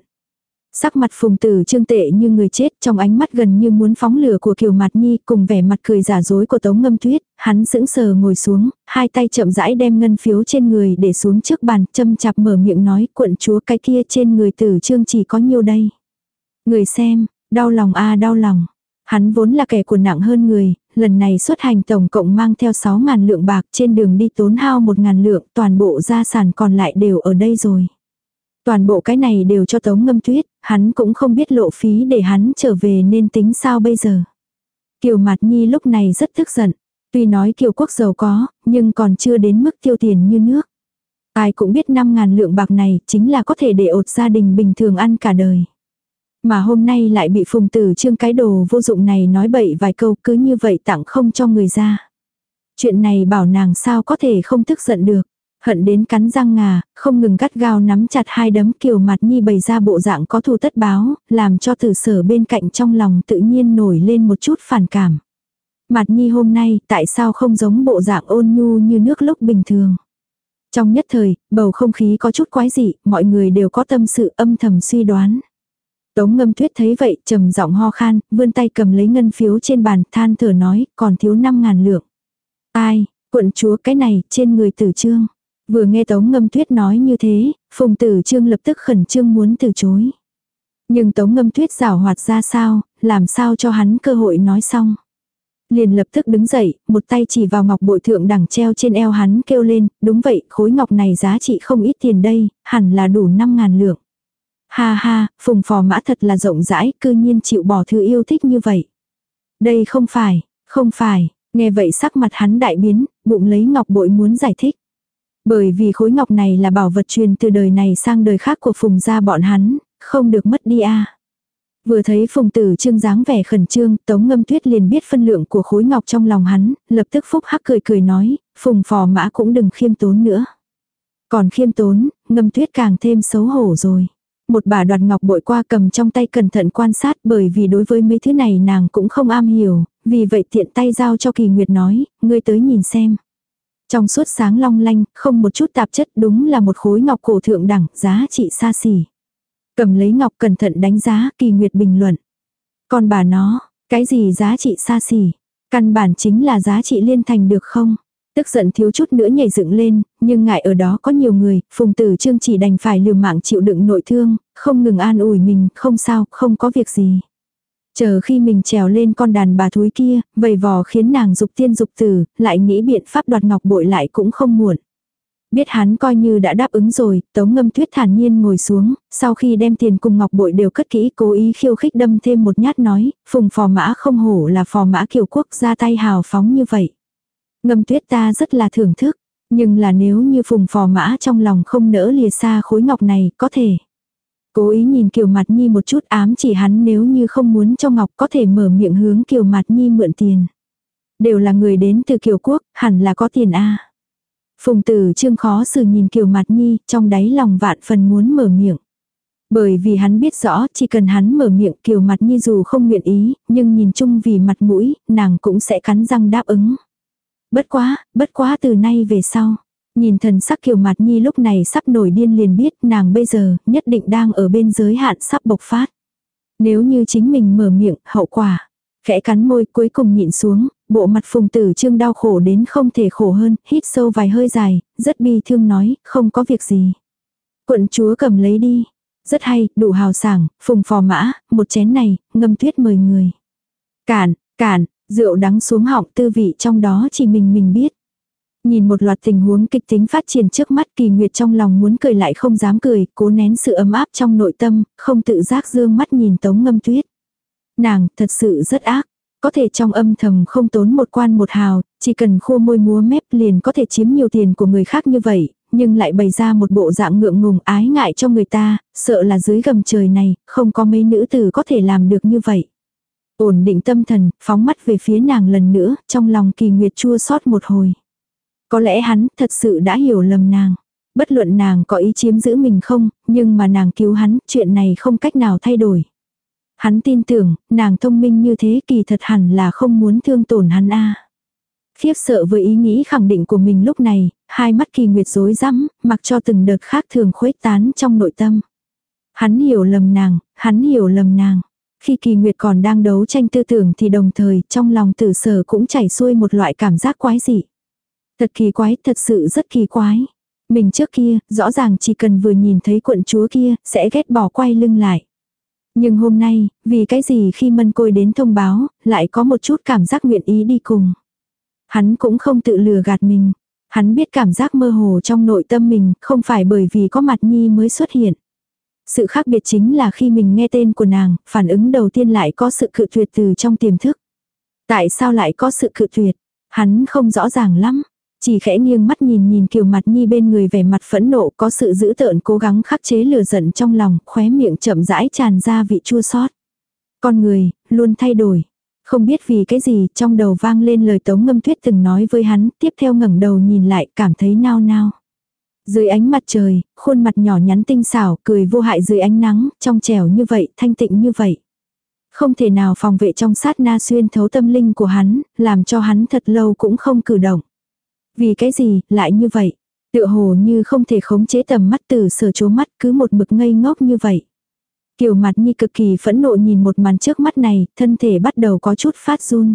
Sắc mặt phùng tử trương tệ như người chết trong ánh mắt gần như muốn phóng lửa của kiều mặt nhi cùng vẻ mặt cười giả dối của tống ngâm tuyết, hắn sững sờ ngồi xuống, hai tay chậm rãi đem ngân phiếu trên người để xuống trước bàn châm chạp mở miệng nói quận chúa cái kia trên người tử trương chỉ có nhiêu đây. Người xem, đau lòng a đau lòng. Hắn vốn là kẻ của nặng hơn người, lần này xuất hành tổng cộng mang theo 6 ngàn lượng bạc trên đường đi tốn hao 1 ngàn lượng, toàn bộ gia sản còn lại đều ở đây rồi. Toàn bộ cái này đều cho tống ngâm tuyết, hắn cũng không biết lộ phí để hắn trở về nên tính sao bây giờ. Kiều Mạt Nhi lúc này rất tức giận. Tuy nói kiều quốc giàu có, nhưng còn chưa đến mức tiêu tiền như nước. Ai cũng biết 5 ngàn lượng bạc này chính là có thể để ột gia đình bình thường ăn cả đời. Mà hôm nay lại bị phùng tử trương cái đồ vô dụng này nói bậy vài câu cứ như vậy tặng không cho người ra. Chuyện này bảo nàng sao có thể không tức giận được. Hận đến cắn răng ngà, không ngừng gắt gao nắm chặt hai đấm kiều mặt nhi bày ra bộ dạng có thù tất báo, làm cho tử sở bên cạnh trong lòng tự nhiên nổi lên một chút phản cảm. Mặt nhi hôm nay tại sao không giống bộ dạng ôn nhu như nước lúc bình thường. Trong nhất thời, bầu không khí có chút quái dị, mọi người đều có tâm sự âm thầm suy đoán. Tống ngâm tuyết thấy vậy, trầm giọng ho khan, vươn tay cầm lấy ngân phiếu trên bàn, than thở nói, còn thiếu 5 ngàn lượng. Ai, quận chúa cái này, trên người tử trương. Vừa nghe Tống Ngâm Tuyết nói như thế, Phùng Tử Trương lập tức khẩn trương muốn từ chối. Nhưng Tống Ngâm Tuyết rảo hoạt ra sao, làm sao cho hắn cơ hội nói xong. Liền lập tức đứng dậy, một tay chỉ vào ngọc bội thượng đẳng treo trên eo hắn kêu lên, đúng vậy, khối ngọc này giá trị không ít tiền đây, hẳn là đủ 5 ngàn lượng. Ha ha, phùng phò mã thật là rộng rãi, cư nhiên chịu bỏ thứ yêu thích như vậy. Đây không phải, không phải, nghe vậy sắc mặt hắn đại biến, bụng lấy ngọc bội muốn giải thích. Bởi vì khối ngọc này là bảo vật truyền từ đời này sang đời khác của phùng gia bọn hắn, không được mất đi a. Vừa thấy phùng tử trương dáng vẻ khẩn trương, tống ngâm tuyết liền biết phân lượng của khối ngọc trong lòng hắn, lập tức phúc hắc cười cười nói, phùng phò mã cũng đừng khiêm tốn nữa. Còn khiêm tốn, ngâm tuyết càng thêm xấu hổ rồi. Một bà đoạt ngọc bội qua cầm trong tay cẩn thận quan sát bởi vì đối với mấy thứ này nàng cũng không am hiểu, vì vậy tiện tay giao cho kỳ nguyệt nói, ngươi tới nhìn xem. Trong suốt sáng long lanh, không một chút tạp chất đúng là một khối ngọc cổ thượng đẳng, giá trị xa xỉ. Cầm lấy ngọc cẩn thận đánh giá, kỳ nguyệt bình luận. Còn bà nó, cái gì giá trị xa xỉ? Căn bản chính là giá trị liên thành được không? Tức giận thiếu chút nữa nhảy dựng lên, nhưng ngại ở đó có nhiều người, phùng tử trương chỉ đành phải liều mạng chịu đựng nội thương, không ngừng an ủi mình, không sao, không có việc gì. Chờ khi mình trèo lên con đàn bà thúi kia, vầy vò khiến nàng dục tiên dục tử, lại nghĩ biện pháp đoạt ngọc bội lại cũng không muộn. Biết hắn coi như đã đáp ứng rồi, tống ngâm tuyết thản nhiên ngồi xuống, sau khi đem tiền cùng ngọc bội đều cất kỹ cố ý khiêu khích đâm thêm một nhát nói, phùng phò mã không hổ là phò mã kiều quốc ra tay hào phóng như vậy. Ngâm tuyết ta rất là thưởng thức, nhưng là nếu như phùng phò mã trong lòng không nỡ lìa xa khối ngọc này, có thể. Cố ý nhìn Kiều mặt Nhi một chút ám chỉ hắn nếu như không muốn cho Ngọc có thể mở miệng hướng Kiều mặt Nhi mượn tiền. Đều là người đến từ Kiều Quốc, hẳn là có tiền a. Phùng tử trương khó xử nhìn Kiều mặt Nhi, trong đáy lòng vạn phần muốn mở miệng. Bởi vì hắn biết rõ chỉ cần hắn mở miệng Kiều mặt Nhi dù không nguyện ý, nhưng nhìn chung vì mặt mũi, nàng cũng sẽ cắn răng đáp ứng. Bất quá, bất quá từ nay về sau. Nhìn thần sắc kiều mặt nhi lúc này sắp nổi điên liền biết nàng bây giờ nhất định đang ở bên giới hạn sắp bộc phát. Nếu như chính mình mở miệng, hậu quả. Khẽ cắn môi cuối cùng nhịn xuống, bộ mặt phùng tử trương đau khổ đến không thể khổ hơn, hít sâu vài hơi dài, rất bi thương nói, không có việc gì. Quận chúa cầm lấy đi. Rất hay, đủ hào sảng, phùng phò mã, một chén này, ngâm tuyết mời người. Cản, cản, rượu đắng xuống họng tư vị trong đó chỉ mình mình biết. Nhìn một loạt tình huống kịch tính phát triển trước mắt kỳ nguyệt trong lòng muốn cười lại không dám cười, cố nén sự ấm áp trong nội tâm, không tự giác dương mắt nhìn tống ngâm tuyết. Nàng thật sự rất ác, có thể trong âm thầm không tốn một quan một hào, chỉ cần khô môi múa mép liền có thể chiếm nhiều tiền của người khác như vậy, nhưng lại bày ra một bộ dạng ngượng ngùng ái ngại cho người ta, sợ là dưới gầm trời này, không có mấy nữ tử có thể làm được như vậy. Ổn định tâm thần, phóng mắt về phía nàng lần nữa, trong lòng kỳ nguyệt chua xót một hồi. Có lẽ hắn thật sự đã hiểu lầm nàng. Bất luận nàng có ý chiếm giữ mình không, nhưng mà nàng cứu hắn, chuyện này không cách nào thay đổi. Hắn tin tưởng, nàng thông minh như thế kỳ thật hẳn là không muốn thương tổn hắn a. Khiếp sợ với ý nghĩ khẳng định của mình lúc này, hai mắt kỳ nguyệt rối rắm, mặc cho từng đợt khác thường khuếch tán trong nội tâm. Hắn hiểu lầm nàng, hắn hiểu lầm nàng. Khi kỳ nguyệt còn đang đấu tranh tư tưởng thì đồng thời trong lòng tử sở cũng chảy xuôi một loại cảm giác quái dị. Thật kỳ quái, thật sự rất kỳ quái. Mình trước kia, rõ ràng chỉ cần vừa nhìn thấy quận chúa kia, sẽ ghét bỏ quay lưng lại. Nhưng hôm nay, vì cái gì khi mân côi đến thông báo, lại có một chút cảm giác nguyện ý đi cùng. Hắn cũng không tự lừa gạt mình. Hắn biết cảm giác mơ hồ trong nội tâm mình, không phải bởi vì có mặt nhi mới xuất hiện. Sự khác biệt chính là khi mình nghe tên của nàng, phản ứng đầu tiên lại có sự cự tuyệt từ trong tiềm thức. Tại sao lại có sự cự tuyệt? Hắn không rõ ràng lắm. Chỉ khẽ nghiêng mắt nhìn nhìn kiều mặt nhi bên người vẻ mặt phẫn nộ có sự dữ tợn cố gắng khắc chế lửa giận trong lòng, khóe miệng chậm rãi tràn ra vị chua sót. Con người, luôn thay đổi. Không biết vì cái gì trong đầu vang lên lời tống ngâm tuyết từng nói với hắn, tiếp theo ngẩng đầu nhìn lại cảm thấy nao nao. Dưới ánh mặt trời, khuôn mặt nhỏ nhắn tinh xảo, cười vô hại dưới ánh nắng, trong trẻo như vậy, thanh tịnh như vậy. Không thể nào phòng vệ trong sát na xuyên thấu tâm linh của hắn, làm cho hắn thật lâu cũng không cử động. Vì cái gì, lại như vậy? Tựa hồ như không thể khống chế tầm mắt từ sở chố mắt cứ một mực ngây ngốc như vậy. Kiều mặt nhi cực kỳ phẫn nộ nhìn một màn trước mắt này, thân thể bắt đầu có chút phát run.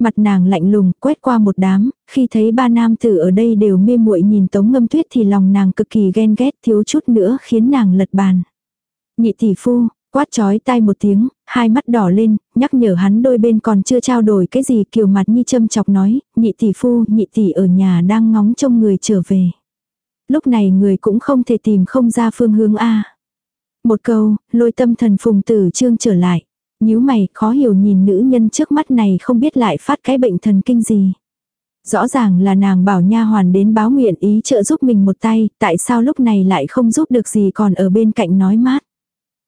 Mặt nàng lạnh lùng, quét qua một đám, khi thấy ba nam tử ở đây đều mê muội nhìn tống ngâm tuyết thì lòng nàng cực kỳ ghen ghét thiếu chút nữa khiến nàng lật bàn. Nhị tỷ phu, quát chói tai một tiếng, hai mắt đỏ lên, nhắc nhở hắn đôi bên còn chưa trao đổi cái gì kiều mặt nhi châm chọc nói, nhị tỷ phu, nhị tỷ ở nhà đang ngóng trông người trở về. Lúc này người cũng không thể tìm không ra phương hướng A. Một câu, lôi tâm thần phùng tử trương trở lại nhíu mày, khó hiểu nhìn nữ nhân trước mắt này không biết lại phát cái bệnh thần kinh gì. Rõ ràng là nàng bảo nha hoàn đến báo nguyện ý trợ giúp mình một tay, tại sao lúc này lại không giúp được gì còn ở bên cạnh nói mát.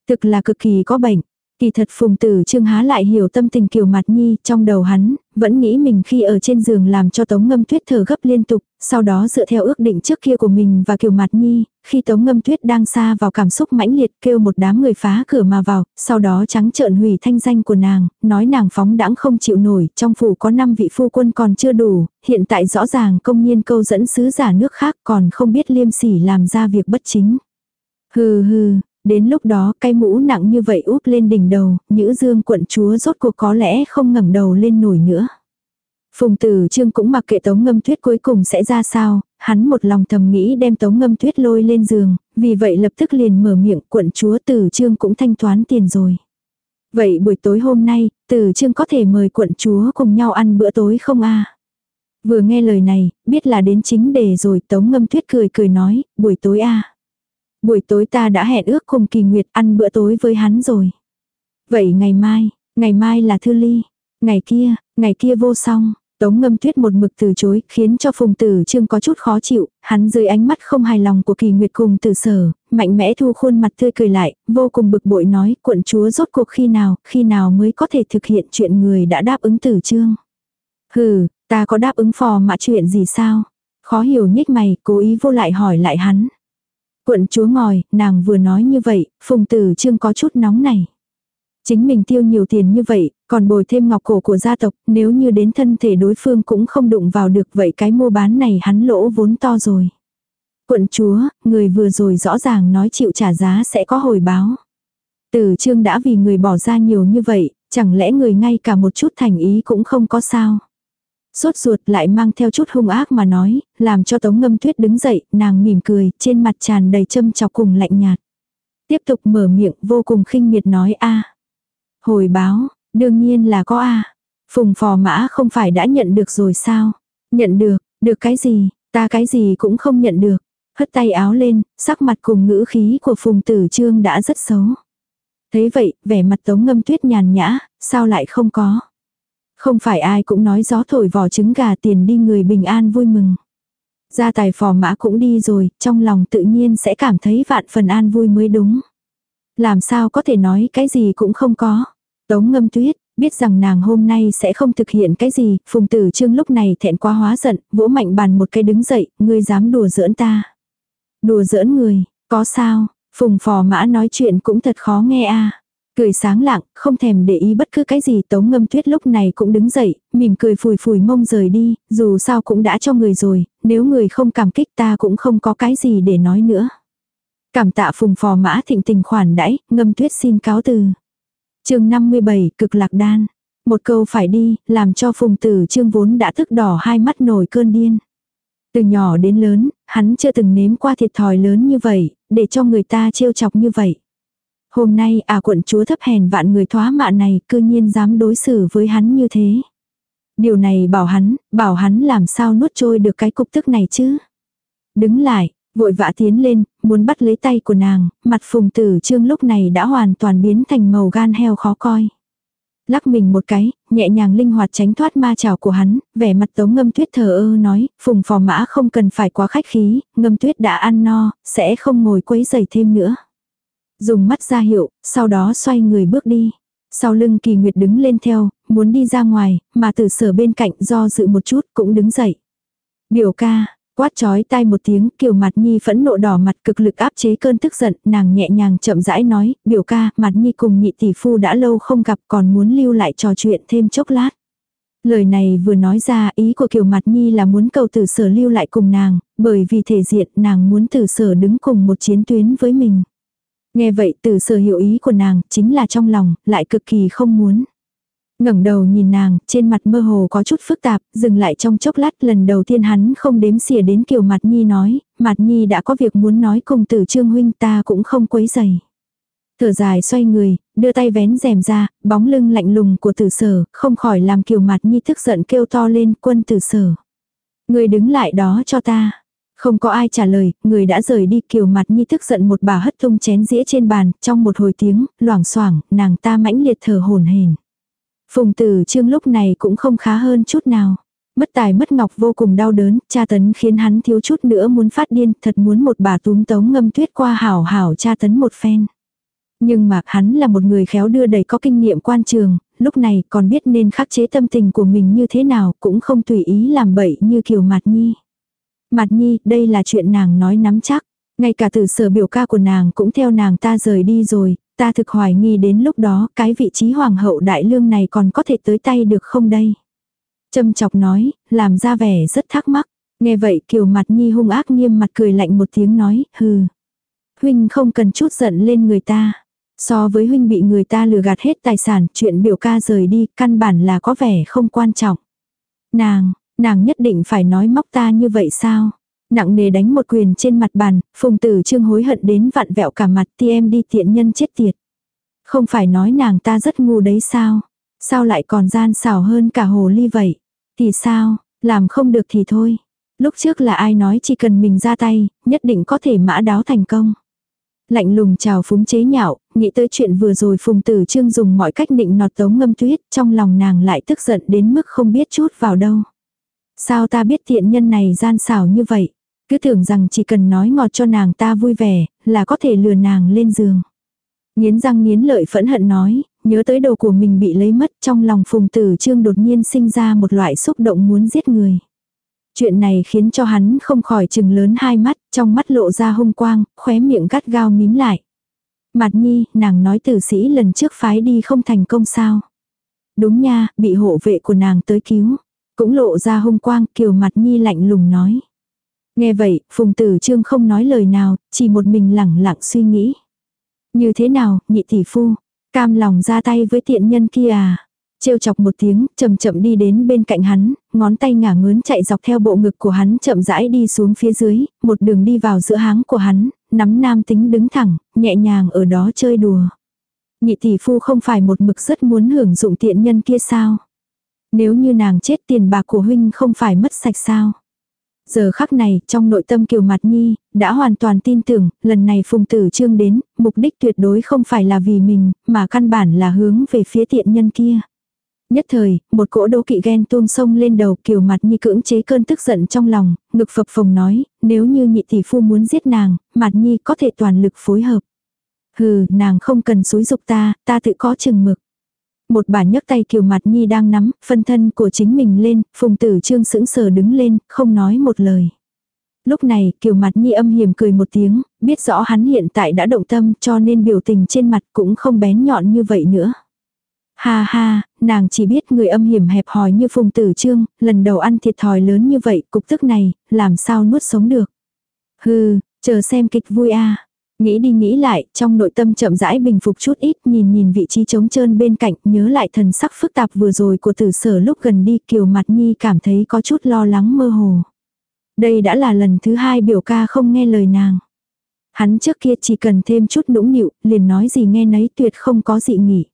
Thực là cực kỳ có bệnh. Kỳ thật phùng tử trương há lại hiểu tâm tình kiều mặt nhi, trong đầu hắn, vẫn nghĩ mình khi ở trên giường làm cho tống ngâm tuyết thở gấp liên tục, sau đó dựa theo ước định trước kia của mình và kiều mặt nhi, khi tống ngâm tuyết đang xa vào cảm xúc mãnh liệt kêu một đám người phá cửa mà vào, sau đó trắng trợn hủy thanh danh của nàng, nói nàng phóng đãng không chịu nổi, trong phủ có 5 vị phu quân còn chưa đủ, hiện tại rõ ràng công nhiên câu dẫn sứ giả nước khác còn không biết liêm sỉ làm ra việc bất chính. Hừ hừ, Đến lúc đó cái mũ nặng như vậy úp lên đỉnh đầu, nữ dương quận chúa rốt cuộc có lẽ không ngẩng đầu lên nổi nữa. Phùng tử trương cũng mặc kệ tống ngâm tuyết cuối cùng sẽ ra sao, hắn một lòng thầm nghĩ đem tống ngâm tuyết lôi lên giường, vì vậy lập tức liền mở miệng quận chúa tử trương cũng thanh toán tiền rồi. Vậy buổi tối hôm nay, tử trương có thể mời quận chúa cùng nhau ăn bữa tối không a Vừa nghe lời này, biết là đến chính đề rồi tống ngâm tuyết cười cười nói, buổi tối a Buổi tối ta đã hẹn ước cùng kỳ nguyệt ăn bữa tối với hắn rồi. Vậy ngày mai, ngày mai là thư ly. Ngày kia, ngày kia vô song. Tống ngâm tuyết một mực từ chối, khiến cho phùng tử trương có chút khó chịu, hắn dưới ánh mắt không hài lòng của kỳ nguyệt cùng tử sở, mạnh mẽ thu khuôn mặt tươi cười lại, vô cùng bực bội nói, quận chúa rốt cuộc khi nào, khi nào mới có thể thực hiện chuyện người đã đáp ứng tử trương. Hừ, ta có đáp ứng phò mã chuyện gì sao? Khó hiểu nhích mày, cố ý vô lại hỏi lại hắn. Quận chúa ngòi, nàng vừa nói như vậy, phùng tử trương có chút nóng này. Chính mình tiêu nhiều tiền như vậy, còn bồi thêm ngọc cổ của gia tộc, nếu như đến thân thể đối phương cũng không đụng vào được vậy cái mua bán này hắn lỗ vốn to rồi. Quận chúa, người vừa rồi rõ ràng nói chịu trả giá sẽ có hồi báo. Tử trương đã vì người bỏ ra nhiều như vậy, chẳng lẽ người ngay cả một chút thành ý cũng không có sao. Sốt ruột lại mang theo chút hung ác mà nói, làm cho tống ngâm tuyết đứng dậy, nàng mỉm cười, trên mặt tràn đầy châm chọc cùng lạnh nhạt. Tiếp tục mở miệng vô cùng khinh miệt nói a Hồi báo, đương nhiên là có a Phùng phò mã không phải đã nhận được rồi sao? Nhận được, được cái gì, ta cái gì cũng không nhận được. Hất tay áo lên, sắc mặt cùng ngữ khí của phùng tử trương đã rất xấu. Thế vậy, vẻ mặt tống ngâm tuyết nhàn nhã, sao lại không có? Không phải ai cũng nói gió thổi vỏ trứng gà tiền đi người bình an vui mừng. Gia tài phò mã cũng đi rồi, trong lòng tự nhiên sẽ cảm thấy vạn phần an vui mới đúng. Làm sao có thể nói cái gì cũng không có. Tống ngâm tuyết, biết rằng nàng hôm nay sẽ không thực hiện cái gì, phùng tử trương lúc này thẹn quá hóa giận, vỗ mạnh bàn một cái đứng dậy, ngươi dám đùa giỡn ta. Đùa giỡn người, có sao, phùng phò mã nói chuyện cũng thật khó nghe a Cười sáng lạng, không thèm để ý bất cứ cái gì tống ngâm tuyết lúc này cũng đứng dậy, mỉm cười phùi phùi mông rời đi, dù sao cũng đã cho người rồi, nếu người không cảm kích ta cũng không có cái gì để nói nữa. Cảm tạ phùng phò mã thịnh tình khoản đãi, ngâm tuyết xin cáo từ. chương 57, cực lạc đan. Một câu phải đi, làm cho phùng tử trương vốn đã thức đỏ hai mắt nổi cơn điên. Từ nhỏ đến lớn, hắn chưa từng nếm qua thiệt thòi lớn như vậy, để cho người ta trêu chọc như vậy. Hôm nay à quận chúa thấp hèn vạn người thoá mạ này cư nhiên dám đối xử với hắn như thế. Điều này bảo hắn, bảo hắn làm sao nuốt trôi được cái cục tức này chứ. Đứng lại, vội vã tiến lên, muốn bắt lấy tay của nàng, mặt phùng tử trương lúc này đã hoàn toàn biến thành màu gan heo khó coi. Lắc mình một cái, nhẹ nhàng linh hoạt tránh thoát ma trào của hắn, vẻ mặt tống ngâm tuyết thờ ơ nói, phùng phò mã không cần phải quá khách khí, ngâm tuyết đã ăn no, sẽ không ngồi quấy giày thêm nữa. Dùng mắt ra hiệu, sau đó xoay người bước đi. Sau lưng kỳ nguyệt đứng lên theo, muốn đi ra ngoài, mà tử sở bên cạnh do dự một chút cũng đứng dậy. Biểu ca, Quát chói tai một tiếng, kiều mặt nhi phẫn nộ đỏ mặt cực lực áp chế cơn tức giận, nàng nhẹ nhàng chậm rãi nói, biểu ca, mặt nhi cùng nhị tỷ phu đã lâu không gặp còn muốn lưu lại trò chuyện thêm chốc lát. Lời này vừa nói ra ý của Kiều Mặt Nhi là muốn cầu tử sở lưu lại cùng nàng, bởi vì thể diện nàng muốn tử sở đứng cùng một chiến tuyến với mình. Nghe vậy tử sở hiểu ý của nàng chính là trong lòng, lại cực kỳ không muốn ngẩng đầu nhìn nàng, trên mặt mơ hồ có chút phức tạp, dừng lại trong chốc lát lần đầu tiên hắn không đếm xỉa đến kiểu mặt nhi nói, mặt nhi đã có việc muốn nói cùng tử trương huynh ta cũng không quấy dày. Thở dài xoay người, đưa tay vén rèm ra, bóng lưng lạnh lùng của tử sở, không khỏi làm kiều mặt nhi tức giận kêu to lên quân tử sở. Người đứng lại đó cho ta. Không có ai trả lời, người đã rời đi kiều mặt nhi tức giận một bà hất tung chén dĩa trên bàn, trong một hồi tiếng, loảng xoảng nàng ta mãnh liệt thở hồn hển Phùng tử trương lúc này cũng không khá hơn chút nào. Mất tài mất ngọc vô cùng đau đớn, cha tấn khiến hắn thiếu chút nữa muốn phát điên, thật muốn một bà túm tống ngâm tuyết qua hảo hảo cha tấn một phen. Nhưng mà hắn là một người khéo đưa đầy có kinh nghiệm quan trường, lúc này còn biết nên khắc chế tâm tình của mình như thế nào cũng không tùy ý làm bậy như kiều mặt Nhi mặt Nhi, đây là chuyện nàng nói nắm chắc. Ngay cả từ sở biểu ca của nàng cũng theo nàng ta rời đi rồi, ta thực hoài nghi đến lúc đó cái vị trí hoàng hậu đại lương này còn có thể tới tay được không đây. Châm chọc nói, làm ra vẻ rất thắc mắc. Nghe vậy kiều mặt nhi hung ác nghiêm mặt cười lạnh một tiếng nói, hừ. Huynh không cần chút giận lên người ta. So với huynh bị người ta lừa gạt hết tài sản, chuyện biểu ca rời đi, căn bản là có vẻ không quan trọng. Nàng, nàng nhất định phải nói móc ta như vậy sao? Nặng nề đánh một quyền trên mặt bàn, phùng tử trương hối hận đến vặn vẹo cả mặt ti em đi tiện nhân chết tiệt. Không phải nói nàng ta rất ngu đấy sao? Sao lại còn gian xảo hơn cả hồ ly vậy? Thì sao, làm không được thì thôi. Lúc trước là ai nói chỉ cần mình ra tay, nhất định có thể mã đáo thành công. Lạnh lùng chào phúng chế nhạo, nghĩ tới chuyện vừa rồi phùng tử trương dùng mọi cách định nọt tống ngâm tuyết, trong lòng nàng lại tức giận đến mức không biết chút vào đâu. Sao ta biết tiện nhân này gian xảo như vậy? Cứ tưởng rằng chỉ cần nói ngọt cho nàng ta vui vẻ, là có thể lừa nàng lên giường. Nghiến răng nghiến lợi phẫn hận nói, nhớ tới đầu của mình bị lấy mất trong lòng phùng tử trương đột nhiên sinh ra một loại xúc động muốn giết người. Chuyện này khiến cho hắn không khỏi chừng lớn hai mắt, trong mắt lộ ra hung quang, khóe miệng gắt gao mím lại. Mặt nhi, nàng nói tử sĩ lần trước phái đi không thành công sao. Đúng nha, bị hộ vệ của nàng tới cứu. Cũng lộ ra hung quang, kiều mặt nhi lạnh lùng nói. Nghe vậy, Phùng Tử Trương không nói lời nào, chỉ một mình lẳng lặng suy nghĩ. Như thế nào, nhị tỷ phu, cam lòng ra tay với tiện nhân kia à? Trêu chọc một tiếng, chậm chậm đi đến bên cạnh hắn, ngón tay ngả ngớn chạy dọc theo bộ ngực của hắn chậm rãi đi xuống phía dưới, một đường đi vào giữa háng của hắn, nắm nam tính đứng thẳng, nhẹ nhàng ở đó chơi đùa. Nhị tỷ phu không phải một mực rất muốn hưởng dụng tiện nhân kia sao? Nếu như nàng chết tiền bạc của huynh không phải mất sạch sao? Giờ khắc này, trong nội tâm Kiều Mạt Nhi, đã hoàn toàn tin tưởng, lần này Phùng Tử Trương đến, mục đích tuyệt đối không phải là vì mình, mà căn bản là hướng về phía tiện nhân kia. Nhất thời, một cỗ đố kỵ ghen tuông sông lên đầu Kiều Mạt Nhi cưỡng chế cơn tức giận trong lòng, ngực phập phồng nói, nếu như nhị tỷ phu muốn giết nàng, Mạt Nhi có thể toàn lực phối hợp. Hừ, nàng không cần xúi dục ta, ta tự có chừng mực một bà nhấc tay kiều mặt nhi đang nắm, phân thân của chính mình lên, phùng tử trương sững sờ đứng lên, không nói một lời. Lúc này, kiều mặt nhi âm hiểm cười một tiếng, biết rõ hắn hiện tại đã động tâm cho nên biểu tình trên mặt cũng không bén nhọn như vậy nữa. Ha ha, nàng chỉ biết người âm hiểm hẹp hòi như phùng tử trương, lần đầu ăn thiệt thòi lớn như vậy, cục tức này, làm sao nuốt sống được. Hừ, chờ xem kịch vui a Nghĩ đi nghĩ lại, trong nội tâm chậm rãi bình phục chút ít, nhìn nhìn vị trí trống trơn bên cạnh, nhớ lại thần sắc phức tạp vừa rồi của tử sở lúc gần đi, kiều mặt nhi cảm thấy có chút lo lắng mơ hồ. Đây đã là lần thứ hai biểu ca không nghe lời nàng. Hắn trước kia chỉ cần thêm chút nũng nịu, liền nói gì nghe nấy tuyệt không có dị nghỉ